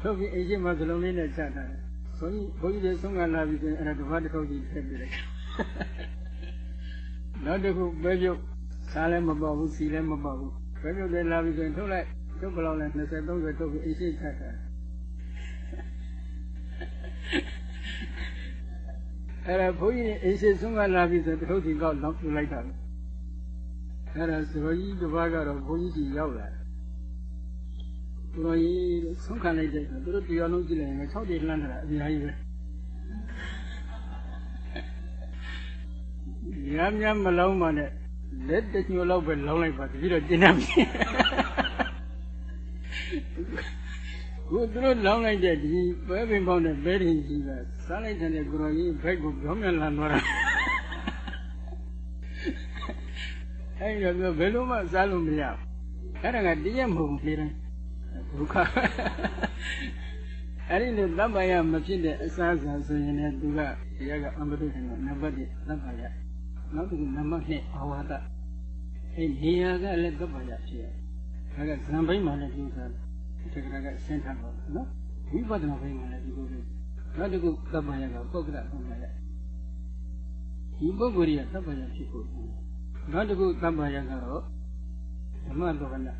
ထုတ်ပြီးအိမ်ရှိမှာဇလုံးလေးနဲ့ချထားတယ်ဘုန်းကြီးဘုန်းကြီးတွေဆုံးကလာပြီဆိုရင်အဲ့ဒါတစ်ပတ်တစ်ခေါက်ကြီးထည့်ပြလိုက်နောက်တစ်ခုပဲပြုတ်စားလည်းမပေါ့ဘူးစီလည်းမပေါ့ဘူးပဲပြုတ်လည်းလာပြီဆိုရင်ထုတ်လိုက်ထုတ်ဘယ်လောက်လဲ20 30ထုတ်ပြီးအိမ်ရှိချထားတယ် အဲ့ဒါဘုန်းကြီးအိမ်ရှိဆုံးကလာပြီဆိုထုတ်စီကောက်လောက်ပြလိုက်တာအဲ့ဒါစရောကြီးတစ်ပါးကတော့ဘုန်းကြီးကြီးရောက်လာတယ်သူတော်ကြီးဆုံးခံလိုက်တဲ့သူတို့တရားလုံးကြည့်လိုက်ရင်6တိလှမ်းတာအများကြီးပဲညမ်းညမ်းမလုံးပါနဲ့လက်တညိုလောက်ပဲလုံးလိုက်ပါတပြီးတော့ကျင်းနေပြီ ခုသူတို့လောင်းလိုက်တဲ့ဒီပဲပင်ပေါင်းတဲ့ဘဲရင်ကြီးကစားလိုက်တဲ့ကိုရောကြီးဘက်ကိုပြောင်းမြန်လာတော့တာအဲ့ဒီတော့ဘယ်လိုမှစားလို့မရဘူးအဲ့ဒါကတည့်ရမဟုတ်ဘူးလေဒုက္ခအဲ့ဒီလိုသဗ္ဗယမဖြစ်တဲ့အစားအစာဆိုရင်လည်းသူကတရားကအမတုရှင်ကနံပါတ်1သဗ္ဗယနောက်တစ်ခုနံပါတ်2အဝါဒအဲ့နေရာကလည်းသဗ္ဗယဖြစ်ရတယ်ဒါကဇံဘိမှလည်းဒီစားတ က္ကရာကဆင်းထားပါနော်ဝိပဿနာဘိမှလည်းဒီလိုလေးနောက်တစ်ခုသဗ္ဗယကပုဂ္ဂလသဗ္ဗယဒီပုဂ္ဂိုလ်ကြီးကသဗ္ဗယဖြစ်ဖို့နောက်တစ်ခုသဗ္ဗယကတော့ဓမ္မတော်ကနာ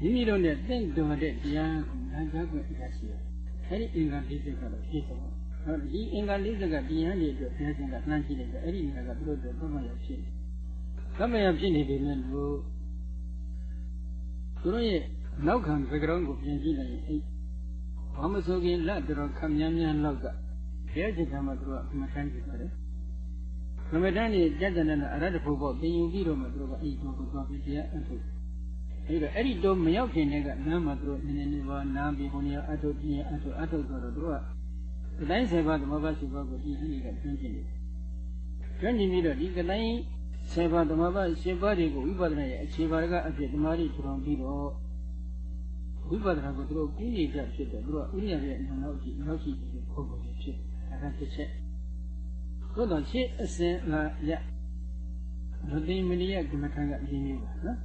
မိမိတို့နဲ့တင့်တော်တဲ့တရားကိုနာကြားခွင့်အရာရှိတယ်။အဲဒီအင်္ဂါ၄၀ကတော့ဖြည့်စုံတယ်။ဟောဒီအင်္ဂါ၄၀ကတရားတွေအတွက်ဘုရားရှင်ကနှမ်းကြည့်လိုက်တယ်။အဲဒီနေရာကသူတို့တို့သမယဖြစ်တယ်။သမယဖြစ်နေပြီမဲ့လို့သူတို့ရဲ့ နောက်ခံသကရုံးကိုပြင်ကြည့်လိုက်ရင်အဲဘာမဆိုခင်လက်တော်ခမ်းမြန်းမြန်းလောက်ကဘုရားရှင်ကမှသူတို့ကအမှန်တမ်းကြည့်တယ်။သမထန်ကြီးကြက်တဲ့နဲ့အရတ္တဖို့ပေါ့ပြင်ယူပြီးတော့မှသူတို့ကအိမ်ကိုသွားပြီးတရားအထုတ်အဲ့တော့အဲ့ဒီတော့မရောက်ခင်တည်းကနားမှာသူတို့နည်းနည်းလေးပါနားပြီးဘုန်းကြီးအထုတ်ပြင်းအထုတ်အထုတ်ဆိုတော့သူတို့ကတိုင်းဆေပါသမဘာရှိပါကိုဒီကြီးကပြင်းပြင်းနေကျွမ်းကျင်ပြီးတော့ဒီကတိုင်းဆေပါသမဘာရှိပါတွေကိုဝိပဿနာရဲ့အခြေပါကအဖြစ်ဓမ္မရီထူထောင်ပြီးတော့ ဝိပဿနာကိုသူတို့ကူးနေကြဖြစ်တယ်သူတို့ဥရိယရဲ့အနောက်အကြည့်နောက်ကြည့်ပြီးပုံပုံဖြစ်ဒါကတစ်ချက်သို့တော့ရှင်းအစဉ်လာရဒုတိယမဏိယကမ္မထံကအရင်ကြီးပါနော်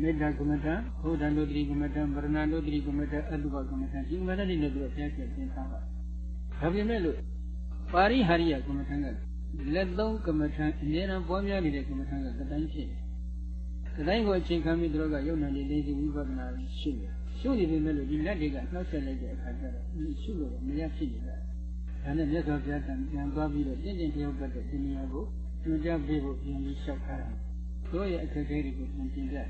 မေတ္တာကမ္မထဘုဒ္ဓံတို့တိကမ္မထဗရဏတို့တိကမ္မထအတုပကမ္မထဒီကမ္မထတွေနဲ့သူတို့ဘုရားကျင့်သင်ထားပါဒါပြင်မဲ့လို့ပါရိဟာရိယကမ္မထကလက်သုံးကမ္မထအနည်းငယ်ပွားများနေတဲ့ကမ္မထကတတိုင်းဖြစ်တယ် တတိုင်းကိုအချိန်ခံပြီးသူတို့ကယုံနာနေလေးစီဝိပဿနာရှိတယ်ရှုနေပေမဲ့လို့ဒီလက်တွေကနှောက်ဆက်လိုက်တဲ့အခါကျတော့ရှုလို့မရဖြစ်နေတာဒါနဲ့မြတ်စွာဘုရားကပြန်သွားပြီးတော့တင့်တင့်တယောက်ပတ်တဲ့ဒီနေရာကိုညွှန်ကြားပေးဖို့ပြန်ပြီးလျှောက်ထားတာတို့ရဲ့အခက်အခဲတွေကိုပြန်ပြင်ပြတယ်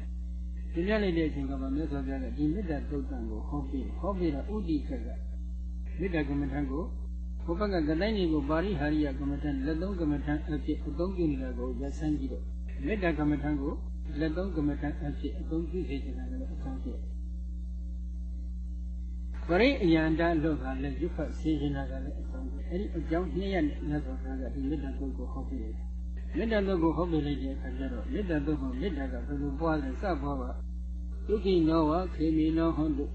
ပြပြလိုက်တဲ့အချိန်ကမှမြတ်စွာဘုရားကဒီမေတ္တာသုတ်တံကိုဟောပြီးဟောပြီးတော့ဥဒိခက်ကမေတ္တာကမ္မထံကိုဘုဘကကတိုင်းကြီးကိုပါရိဟာရိယကမ္မထံလက်သုံးကမ္မထံအဖြစ်အသုံးပြုနေတာကိုရဆန်းကြည့်တော့မေတ္တာကမ္မထံကို လက်သုံးကမ္မထံအဖြစ်အသုံးပြုစေချင်တယ်လို့အကောင်းပြပရိအယန္တလို့ကလည်းရွတ်ဖတ်စေချင်တာကလည်းအကောင်းပြအဲ့ဒီအကြောင်းနှစ်ရက်နဲ့မြတ်စွာဘုရားကဒီမေတ္တာသုတ်ကိုဟောပြီးတယ်မေတ္တာသုတ်ကိုဟောပြလိုက်တဲ့အခါကျတော့မေတ္တာသုတ်ကိုမေတ္တာကဘယ်လိုပွားလဲစပွားပါဒုက္ခိနောဝခေမိနောဟွန်တု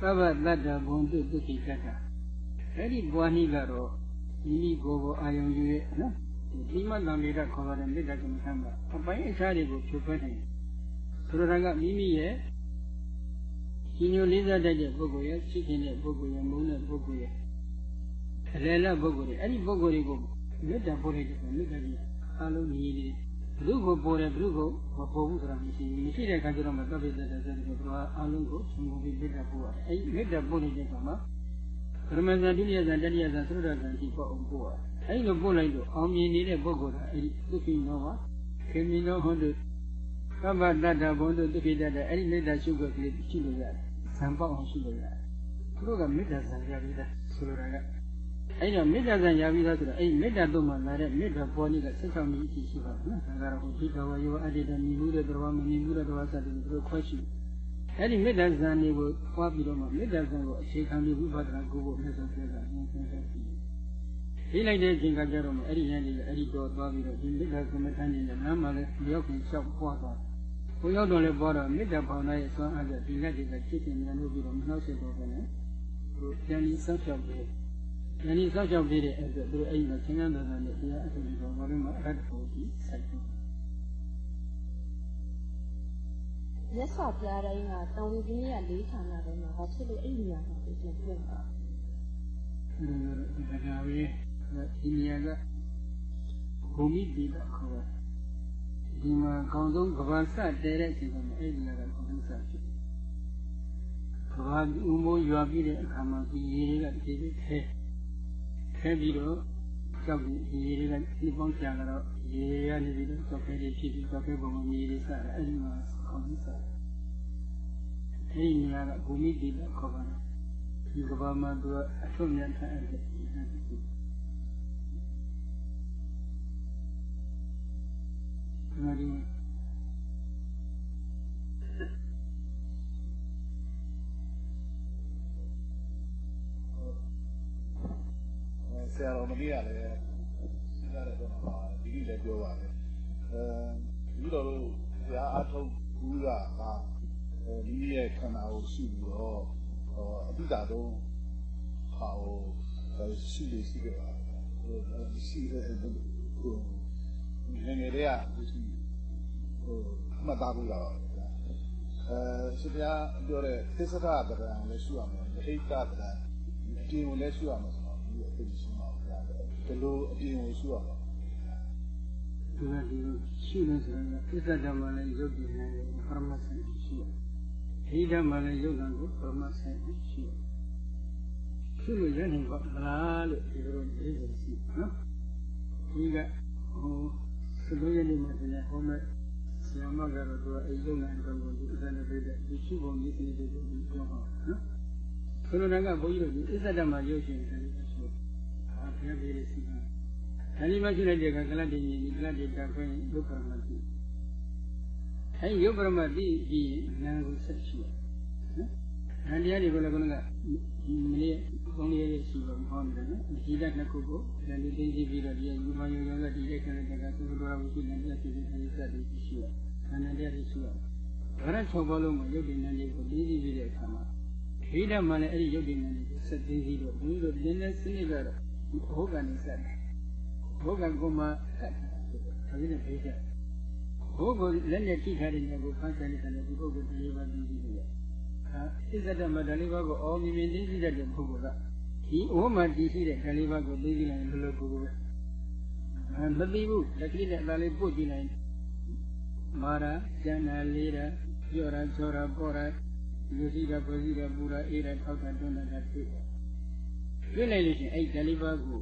သဗ္ဗတတ္တဘုံတုဒုက္ခိတတ္တအဲ့ဒီပွားနည်းကတော့မိမိကိုယ်ကိုအာယုံယူရဲ့နော် ဒီမတန်လေးကခေါ်ရတဲ့မေတ္တာကမ္မထံကအပိုင်းအခြားတွေကိုဖြုတ်ခွဲနိုင်စဆိုလိုတာကမိမိရဲ့ကြီးညိုလေးစားတတ်တဲ့ပုဂ္ဂိုလ်ရဲ့ချစ်ခင်တဲ့ပုဂ္ဂိုလ်ရဲ့မုန်းတဲ့ပုဂ္ဂိုလ်ရဲ့အလယ်လတ်ပုဂ္ဂိုလ်တွေအဲ့ဒီပုဂ္ဂိုလ်တွေကိုမေတ္တာပို့လိုက်တဲ့မေတ္တာကြီးအားလုံးညီနေတယ်ဘုကိုပေါ်တယ်ဘုကိုမပေါ်ဘူးဆိုတာမရှိဘူးမရှိတဲ့အခါကျတော့မှတပ်ပိတ္တတဲ့ဆိုတဲ့ကတော့အားလုံးကိုသင်္ဘောပြီးမေတ္တာပို့ရတယ်အဲ့ဒီမေတ္တာပို့နေတဲ့အခါမှာပရမဇန်ဒုတိယဇန်တတိယဇန်သုဒ္ဓဇန်ဒီပေါ့အောင်ပို့ရတယ် အဲ့လိုပို့လိုက်တော့အောင်မြင်နေတဲ့ပုဂ္ဂိုလ်ကအဲ့ဒီသုခိနောမှာခေမီနောဟွန်းတို့ကပ္ပတတ္တဘုံတို့သုခိတတ္တအဲ့ဒီမေတ္တာရှုခွက်ကလေးရှိလို့ရတယ်ဇံပေါက်အောင်ရှိလို့ရတယ်သူတို့ကမေတ္တာဇံရပြီးသားဆိုလိုတာကအဲ့တော့မေတ္တာဇံရပြီးသားဆိုတော့အဲ့မေတ္တာတို့မှလာတဲ့မေတ္တာပေါ်လေးကဆက်ဆောင်နေရှိရှိပါနော်ဒါကတော့ဟိုဒီကဝယောအတ္တတမြင်မှုတဲ့တော်မမြင်မှုတဲ့တော်စတဲ့သူတို့ခွဲရှိအဲ့ဒီမေတ္တာဇံတွေကိုပွားပြီးတော့မှမေတ္တာဇံကိုအခြေခံပြီးဝိပဿနာကိုဖို့မြတ်စွာဘုရားကညွှန်ပြခဲ့တယ် ဒီလိုက်တဲ့အချိန်ကကြတော့မှအဲ့ဒီရန်တွေအဲ့ဒီတော့သွားပြီးတော့ဒီမေတ္တာကမ္မထန်ကြီးနဲ့နားမှာလည်းမရောက်ခင်လျှောက်ပွားသွားဘုရားတော်လည်းပေါ်တော့မေတ္တာဘာဝနာရဲ့ဆွမ်းအားကြောင့်ဒီလက်တွေကချစ်တင်မြန်လို့ပြီးတော့မနှောက်ဆက်တော့ဘဲနဲ့သူပြန်ပြီးဆောက်ရှောက်ပြီးပြန်ပြီးဆောက်ရှောက်ပြီးတဲ့အဲ့ဒါသူတို့အဲ့ဒီမှာသင်္ကန်းတော်နဲ့တရားအထုပ်တော်ဘာလို့မှအရတ်ဖို့ကြီးစိုက်တယ်မြတ်စွာဘုရားတိုင်းကတောင်ဝီကင်းရလေးဌာနတော့မှာဘာဖြစ်လို့အဲ့ဒီနေရာမှာပြည့်စုံဖွင့်တာဒီကနေ့ဝေး ဒီနေရာကဘုံမိတိကခေါ်တာဒီမှာအကောင်းဆုံးကဘာစတဲတဲ့အချိန်မှာအဲ့ဒီနေရာကဘုံစဖြစ်ကဘာဥမိုးရွာပြီးတဲ့အခါမှာဒီရေတွေကတည်တည်ခဲခဲပြီးတော့ကြောက်ပြီးဒီရေတွေကဒီပေါင်းကြာတော့ရေရနေပြီးတော့ကြောက်ခဲတွေဖြစ်ပြီးကြောက်ခဲပုံမှာမြေတွေစတယ်အဲ့ဒီမှာခေါင်းစအဲ့ဒီနေရာကဘုံမိတိကခေါ်တာဒီကဘာမှာသူကအထွတ်မြတ်ထားတဲ့ ဒီဟာကိုနာရီဆရာတော်မနေ့ကလည်းစဉ်းစားတဲ့ဘက်မှာဒီနေ့လည်းပြောပါတယ်အဲဒီတော်တို့ဆရာအထုတ်ဘူးကဟာဒီရဲ့ခန္ဓာကိုရှိပြီးတော့ဟောအပိဓာတော့ဟာကိုရှိလို့ရှိကြပါဟိုရှိတဲ့ဟို ငငယ်တွေကဒီဟိုမှတ်သားဘူးလားအဲရှင်ပြပြောတဲ့သစ္စာတရံလည်းရှိရမယ်ဒိဋ္ဌတရံအပြင်ကိုလည်းရှိရမယ်ဆိုတော့ဒီအဖြစ်ရှိမှာဗျာဒီလိုအပြင်ကိုရှိရမှာဒီကဒီရှိနေဆိုရင်သစ္စာဓမ္မလည်းယုတ်တည်နေတယ်ပရမတ်ဆိုင်ရှိတယ်။ဒီဓမ္မလည်းယုတ်တံကိုပရမတ်ဆိုင်ရှိတယ်။ရှိလို့ရနိုင်ပါမလားလို့ဒီလိုပြောနေရှိနော်။ဒီကဟို သလိုရနေမှာလည်းဟောမဲ့ဆရာမကတော့သူကအိယုံနဲ့အကောင်ကိုဒီအစနဲ့ပြတဲ့ဒီရှိပုံကြီးတွေတွေပြောပါနော်။ခလုံးကဘုန်းကြီးတို့ဒီအစ္ဆဒမရုပ်ရှင်တယ်ဆိုအာဘုရားပြေးစီကဒါဒီမရှိလိုက်တဲ့ကကလတ်တည်ကြီးကလတ်တည်တာခွင့်ရုပ်ပရမတိအဲရုပ်ပရမတိဒီနာကိုဆက်ရှိနော်။ဒါတရားတွေကိုလည်းက ဒီမလေးကောင်းလေးရဲ့ရှိပါဟောနေတယ်နော်။ဒီလက်နှစ်ခုကိုလည်းဒီသိသိပြီးတော့ဒီယူမယုံရောကဒီလက်ခံတဲ့ကသုတော်ဝိသုနဲ့တရားရှိတဲ့အဲဒီစသည်ရှိရ။ခန္ဓာတရားတွေရှိရ။ဘာရ၆ပါးလုံးမှာရုပ်တည်နေလေးကိုသိသိပြီးတဲ့အခါမှာဒီဓမ္မလည်းအဲ့ဒီရုပ်တည်နေလေးကိုဆက်သိပြီးတော့ဒီလိုတင်းတဲ့စနစ်ကတော့ဘုက္ကနေဆက်တယ်ဘုက္ကကုမကတ်ဒါလေးနဲ့ပြေးကြဘုက္ကလက်နဲ့ထိထားတဲ့နေရာကိုဖန်ဆယ်နေတဲ့ဒီပုဂ္ဂိုလ်ဒီပါပြီးပြီးလို့ ဟာဣဇဒမဒါလေးပါကိုအော်မြင်မြင်သိသိတတ်တဲ့ပုဂ္ဂိုလ်ကဒီဝမတည်ရှိတဲ့ဒါလေးပါကိုသိသိလိုက်ဘယ်လိုပုဂ္ဂိုလ်ပဲအဲမသိဘူးလက်ကလေးနဲ့ဒါလေးပို့ကြည့်လိုက်မာရာကျန်တာလေးတာပြောတာချောတာပေါ်တာလူစီတာပေါ်စီတာပူတာအေးတာထောက်တာတွန်းတာတွေ့တယ်တွေ့လိုက်လို့ရှိရင်အဲ့ဒါလေးပါကို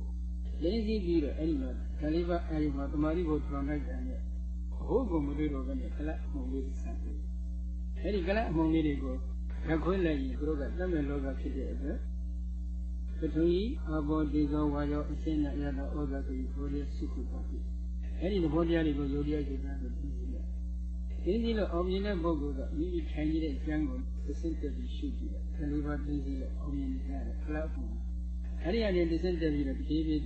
လင်းစည်းပြီးတော့အဲ့ဒီမှာဒါလေးပါအဲ့ဒီမှာတမာရီကိုထောင်လိုက်တယ်နဲ့ဘိုးကမတွေ့တော့ဘဲနဲ့ကလပ်အမှုလေးစမ်းတယ်အဲ့ဒီကလပ်အမှုလေးတွေကို ရက်ခွင်းလိုက်ရင်သူတို့ကတတ်မဲ့လောကဖြစ်တဲ့အတွက်ပထဝီအဘောဒီဇောဝါယောအရှင်းနဲ့ရတော့ဩဇာကိုဘိုးလေးစုခုပါပြီအဲ့ဒီသဘောတရားတွေကိုယုတ်တရားကျင့်တာလို့သိကြတယ်ဒီကြီးလို့အောင်မြင်တဲ့ပုဂ္ဂိုလ်ကမိမိထိုင်နေတဲ့အကျမ်းကိုသစ္စာတက်ပြီးရှုကြည့်တယ်ဒါလေးပါသိကြည့်လို့အောင်မြင်နေတဲ့ကလပ်အမှုအဲ့ဒီအနေနဲ့သစ္စာတက်ပြီးတော့ဒီပြေးနည်း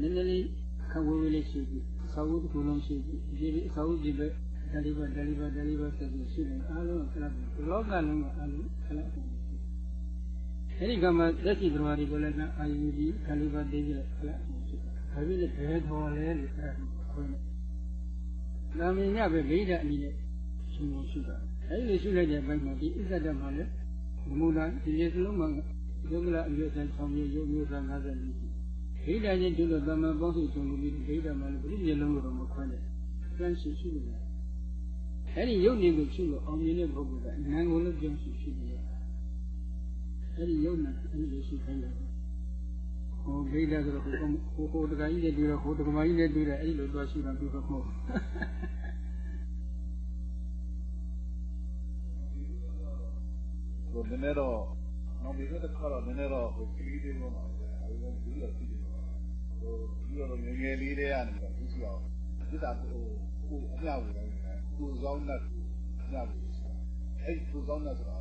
နည်းလေးခဝေးဝေးလေးရှိပြီးအစာဝတ်တစ်ခုလုံးရှိပြီးဒီဒီအစာဝတ်ဒီပဲ ဒါလေးပါဒါလေးပါဒါလေးပါဆက်ပြီးရှိတယ်အားလုံးကခလပ်လောကလုံးကအားလုံးခလပ်အဲဒီကမှသက်ရှိတော်ရီကိုလည်းအာယုဒီခလေးပါသေးပြီးခလပ်ဖြစ်တယ်ဒါပြီးလည်းဘယ်တော်လဲလို့အဲခွင့်တယ်နာမည်ညပဲမိဒ္ဒအနည်းနဲ့ရှုလို့ရှုတာအဲဒီလိုရှုလိုက်တဲ့ဘက်မှာဒီအစ္ဆဒမှာလည်းမူလာဒီလေးစလုံးမှာယုတ်ကလအမျိုးဆိုင်ဆောင်ရရုပ်မျိုးစား50လို့ရှိဒိဋ္ဌာချင်းတို့လို့တမန်ပေါင်းစုထုံလို့ပြီးဒိဋ္ဌာမှာလည်းဘုရားမျိုးလုံးလို့တော့မခွဲနဲ့ကန်းရှိရှိလို့ အဲ့ဒီယုတ်နေကိုရှုလို့အောင်မြင်တဲ့ပုဂ္ဂိုလ်ကနာကိုလည်းပြောင်းရှုရှိတယ်အဲ့ဒီယုတ်နာအဲ့ဒီလိုရှုခိုင်းတယ်ဟိုဒိဋ္ဌာဆိုတော့ဟိုဟိုဟိုတခါကြီးနဲ့တွေ့တော့ဟိုတခါကြီးနဲ့တွေ့တယ်အဲ့ဒီလိုသွားရှုတာပြီးတော့မဟုတ်ဟိုနည်းနည်းတော့နောက်ပြီးတော့ခါတော့နည်းနည်းတော့ဟိုကလေးလေးပေါ့မှာအဲဒီတော့ဒီလိုဖြစ်နေတော့ဟိုဒီလိုငယ်ငယ်လေးတွေကနေတော့သူ့အောင်ဒီတာဟိုဟိုအမြောက်ဝင်တယ် ကိုစောင်းနဲ့အမြောက်ဝင်အဲ့ဒီကိုစောင်းနဲ့ဆိုတာ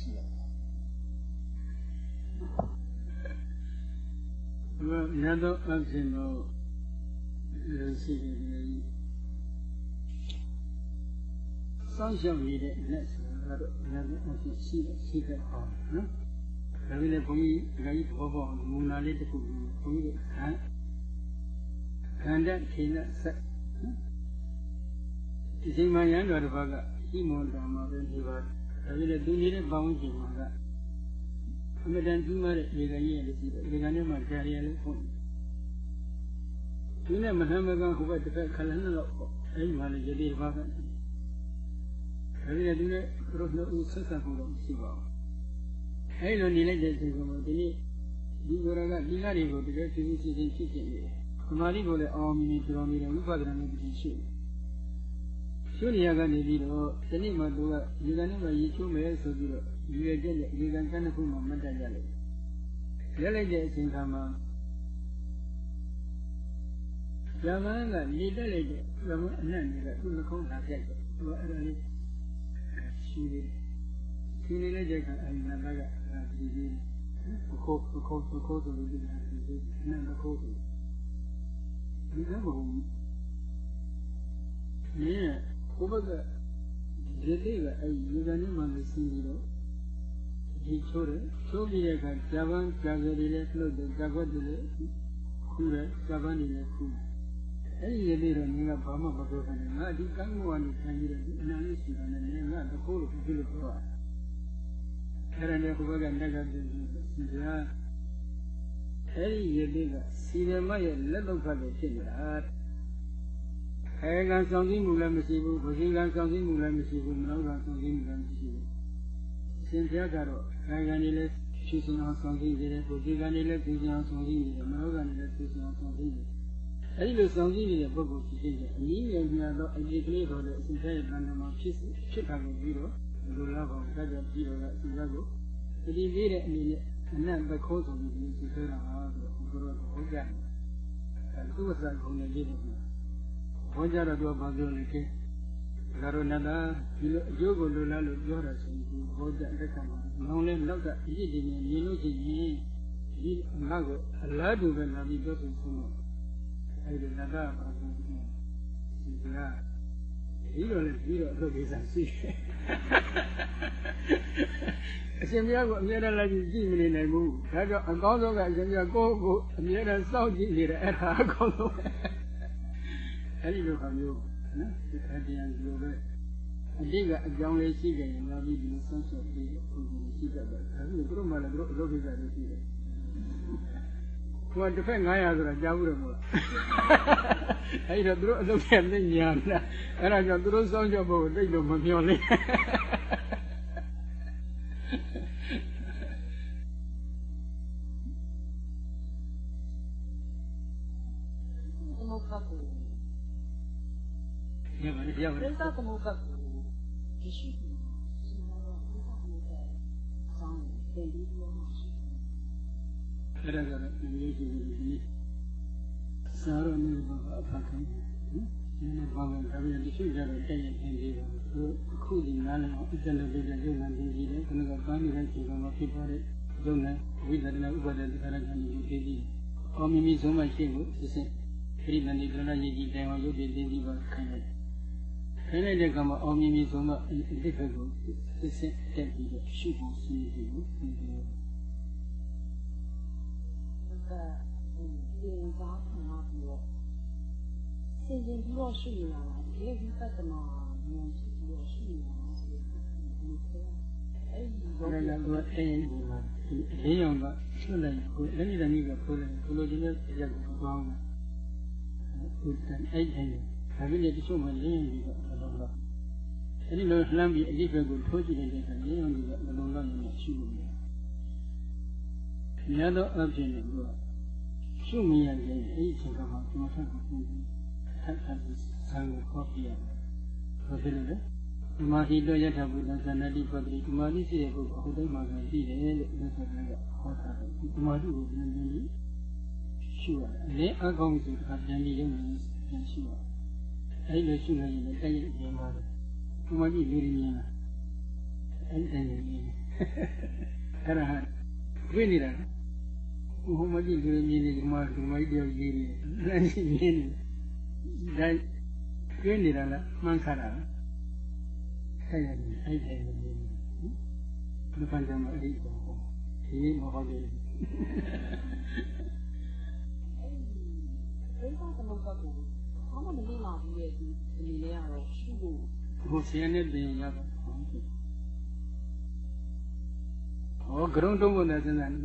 ရှိတာဘုရားမြတ်သောအရှင်တော်ရှိတယ်လေစောင့်ရှောက်နေတဲ့အနဲ့ဆိုတာတော့မြတ်သောအရှင်ရှိတယ်ရှိတဲ့ဟောနော်ဒါပေမဲ့ဘုန်းကြီးဒကာကြီးဘောဘောမူနာလေးတစ်ခုဘုန်းကြီးကခံခန္ဓာထေနဆက် ဒီချိန်မှာရန်တော်တစ်ပါးကဤမွန်တော်မှာပဲဒီပါဒါပေမဲ့သူနေတဲ့ပေါင်းချိန်မှာကအမတန်ကြီးမားတဲ့ရေကန်ကြီးလည်းရှိတယ်ရေကန်ထဲမှာကြာရလည်းဖွင့်သူနဲ့မဟမကန်ဟိုဘက်တစ်ဖက်ခလန်းတော့ပေါ့အဲဒီမှာလည်းရေဒီဘာကဒါပေမဲ့သူနဲ့သူတို့နှစ်ဦးဆက်ဆံမှုတော့မရှိပါဘူးအဲဒီလိုနေလိုက်တဲ့အချိန်မှာဒီနေ့ဒီကိုယ်ကဒီနာတွေကိုတကယ်ဖြည်းဖြည်းချင်းဖြစ်ဖြစ်နေတယ်သမာဓိကိုလည်းအောင်မြင်နေကြောင်းနေတယ်ဝိပဿနာနဲ့တည်ရှိတယ် ရှုနေရကနေပြီးတော့ဒီနေ့မှသူကရေကန်ထဲမှာရေချိုးမယ်ဆိုပြီးတော့ဒီရကျက်နဲ့ရေကန်ကန်းတစ်ခုမှမတ်တတ်ရလို့ရက်လိုက်တဲ့အချိန်ခါမှာဇမန်ကနေတက်လိုက်တဲ့ဇမန်အနက်တွေကသူ့နှခေါင်းလာပြတ်တယ်သူကအဲ့ဒါလေးရှူနေရှူနေလိုက်တဲ့အခါအရင်ကဒီဒီခိုးခိုးခိုးဆိုလို့ဒီကနေ့အနက်ခိုးဆိုဒီကဘုံဒီ ဘုဘကဒီလေးကအဲ့ဒီဇာနေမှလည်းစီးပြီးတော့ဒီချိုးတယ်ချိုးပြီးတဲ့အခါဂျပန်ဂျာဂရီလည်းလှုပ်တယ်ဂျာကွက်တွေလည်းခူးတယ်ဂျပန်တွေလည်းခူးတယ်အဲ့ဒီလေးတော့ငါကဘာမှမပြောနိုင်ဘူးငါဒီကံကောကနေခံပြီးတော့ဒီအနာလေးရှိတာနဲ့ငါတခိုးလို့ပြလို့ပြောတာအဲ့ဒါနဲ့ဘုရားကတက်ကပြင်းပြီးဇာအဲ့ဒီရေလေးကစီရမရဲ့လက်တော့ဖတ်လို့ဖြစ်နေတာ အဲကံဆောင်စည်းမှုလည်းမရှိဘူးဘုရားကံဆောင်စည်းမှုလည်းမရှိဘူးမနောကံဆောင်စည်းမှုလည်းမရှိဘူးရှင်ဘုရားကတော့ကာယကံတွေလည်းဖြူစင်အောင်ဆောင်စည်းနေတယ်ဘုရားကံတွေလည်းဖြူစင်အောင်ဆောင်စည်းနေတယ်မနောကံတွေလည်းဖြူစင်အောင်ဆောင်စည်းနေတယ်အဲဒီလိုဆောင်စည်းနေတဲ့ပုဂ္ဂိုလ်ဖြစ်တဲ့အနည်းငယ်များသောအရေးကလေးတော်တဲ့အစဉ်တိုင်းတန်တမှာဖြစ်ဖြစ်တာကိုပြီးတော့လူလာပေါင်းတက်ကြပြီးတော့အစဉ်တိုင်းကိုတတိလေးတဲ့အနေနဲ့အနတ်သခိုးဆိုပြီးဒီလိုပြောတာဟာဆိုတော့ဘုရားတော်ဟုတ်ကြတယ်အဲသူ့အစကုံနေလေးတွေဘု န်းကြတော့သူကဘာပြောလဲကဲဒါတော့နတ်သားဒီလိုအကျိုးကိုလိုလားလို့ပြောတာဆိုရင်ဘုရားတက်ခံမှာနောင်လဲနောက်ကအရေးကြီးနေမြင်လို့ရှိရင်ဒီငါကိုအလားတူပဲလာပြီးပြောဆိုဆုံးတော့အဲဒီနတ်သားဘာပြောလဲဒီကဒီလိုလေပြီးတော့အလုပ်ကိစ္စရှိတယ်အရှင်မြတ်ကိုအမြဲတမ်းလိုက်ကြည့်ကြည့်မနေနိုင်ဘူးဒါကြောင့်အကောင်းဆုံးကအရှင်မြတ်ကိုကိုအမြဲတမ်းစောင့်ကြည့်နေတယ်အဲ့ဒါအကောင်းဆုံး အဲ့ဒီလိုခမျိုးနော်ဒီခတရားဒီလိုပဲအတိတ်ကအကြောင်းလေးရှိကြရင်လာပြီးဒီလိုဆန်းဆက်ပြီးပုံစံရှိတတ်တယ်ဒါပြီးသူတို့မှလည်းသူတို့အလုပ်ကိစ္စတွေရှိတယ်ဟိုတစ်ဖက်900ဆိုတာကြားဘူးတယ်မို့လားအဲ့တော့သူတို့အလုပ်နဲ့သိညာလားအဲ့ဒါကြောင့်သူတို့စောင့်ကြဖို့တိတ်လို့မမျော်လင့် ပါရပါပြိဿသမုပ္ပါကိုဒီရှိတယ်ရှင်တော်ပြိဿသမုပ္ပါအကြောင်းကိုသင်ပြီးပြောမှာရှိတယ်အဲ့ဒါကတော့ဒီလိုရှိနေပြီစာရနေဘာအခါခံနော်ဒီမှာဘာလဲဒါပြန်တချို့ကြတော့တဲ့ရင်သင်ပြီးတော့အခုဒီနားလည်းအစ်တယ်လို့ပြောတဲ့ရုပ်နာသင်ပြီးတယ်ခဏကပန်းနေတဲ့ချိန်မှာဖြစ်ပေါ်တဲ့ရုပ်နာဝိသဒနာဥပါဒသက္ကရကံကိုသိပြီးအော်မိမိဆုံးမရှိဘူးဒီစင်ပြိတ္တန်ဒီကရဏရည်ကြီးတိုင်အောင်ရုပ်ပြင်းပြီးပါခိုင်းတယ် ခိုင်းလိုက်တဲ့ကမှာအော်မိမိဆုံးမအစ်စ်ဘက်ကိုသိစင်တက်ပြီးတော့ရှုဖို့စီးပြီးဘူးဒီလိုကဒီဘာခံရပြီးတော့စဆင်ခြင်ပြီးတော့ရှုနေတာလားဒီဝိပဿနာဉာဏ်ဖြစ်ပြီးတော့ရှုနေတာလားဆိုတော့ဒီလိုအဲ့ဒီဘုရားကသူကတင်းရင်ဒီမှာဒီအလေးရောင်ကဆွတ်လိုက်ကိုလက်ညတည်းကဖိုးလိုက်ဘလိုဒီနေ့ရက်ကိုပေါင်းတာအခုတန်အဲ့တိုင်းဒါပြည့်တချို့မှလင်းရင်ဒီကဘလုံးတော့ အဲ့ဒီလိုလှမ်းပြီးအလေးပဲကိုထိုးကြည့်နေတဲ့အခါလင်းရောင်ဒီကဘလုံးတော့နေရှိလို့ရတယ်များသောအဖြစ်နဲ့သူကရှုမရရင်အဲ့ဒီအချိန်ကမှကျွန်တော်ဆက်ကိုပုံပြီးထပ်ထပ်ပြီးဆံကိုခေါ်ပြရတယ်ဘာဖြစ်လို့လဲဓမ္မဟိတောယထာဘုဒ္ဓသန္တိပတ္တိဓမ္မတိရှိတဲ့ပုဂ္ဂိုလ်ဟိုတိုင်းမှာဆိုသိတယ်လို့မြတ်စွာဘုရားကဟောတာတယ်ဓမ္မတိကိုပြန်ပြန်ပြီးရှုရတယ်အလင်းအကောင်းဆိုတစ်ခါပြန်ပြီးရုံနဲ့ပြန်ရှုရတယ် အဲ့လိုရှုနေရင်လည်းတိုက်ရိုက်ပြန်လာတယ်ဓမ္မတိလူရင်းများအဲ့ဒီတိုင်းနေအဲ့ဒါဟာတွေ့နေတာဘုမကြီးလူရင်းကြီးဓမ္မဓမ္မကြီးတယောက်ကြီးနေလက်ရှိနေနေဒါတွေ့နေတာလားမှန်ခါတာလားအဲ့ဒါနဲ့အဲ့ဒါနဲ့ဒီပန်ကြမှာအဲ့ဒီပေါ့ဒီမဟုတ်ဘူးအဲ့ဒီဒိဋ္ဌသမုပ္ပါဒ်ကို ဘာမှမလေ့လာဘူးရဲ့ဒီအနေနဲ့ကတော့ရှုဖို့ဟိုဆင်းရဲတဲ့ရပါဟောဂရုံတုံးကုန်တဲ့စဉ်းစားနေ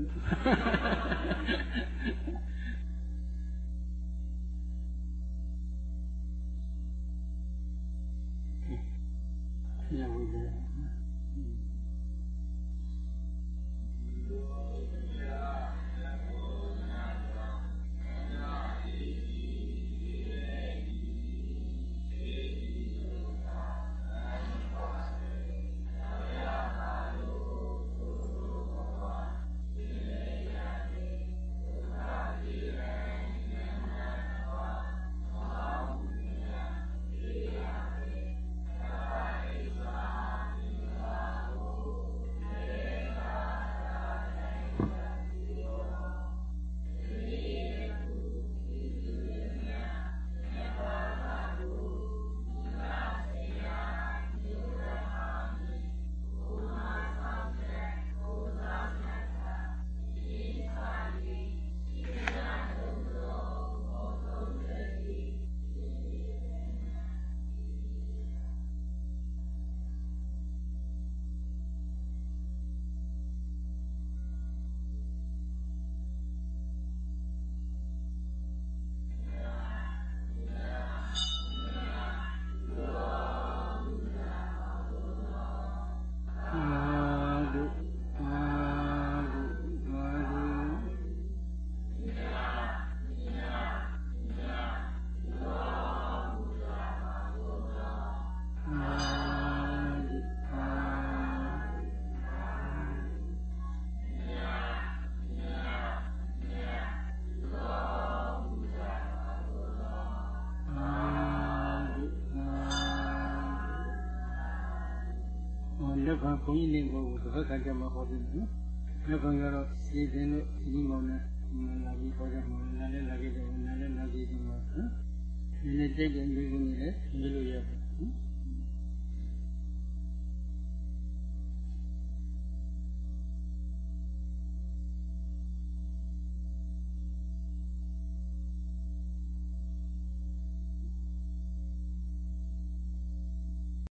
ခံဘုန်းကြီးနေဘုရားတစ်ခါကြမှာဟောတယ်နော်လက်ခံကတော့စီစဉ်လို့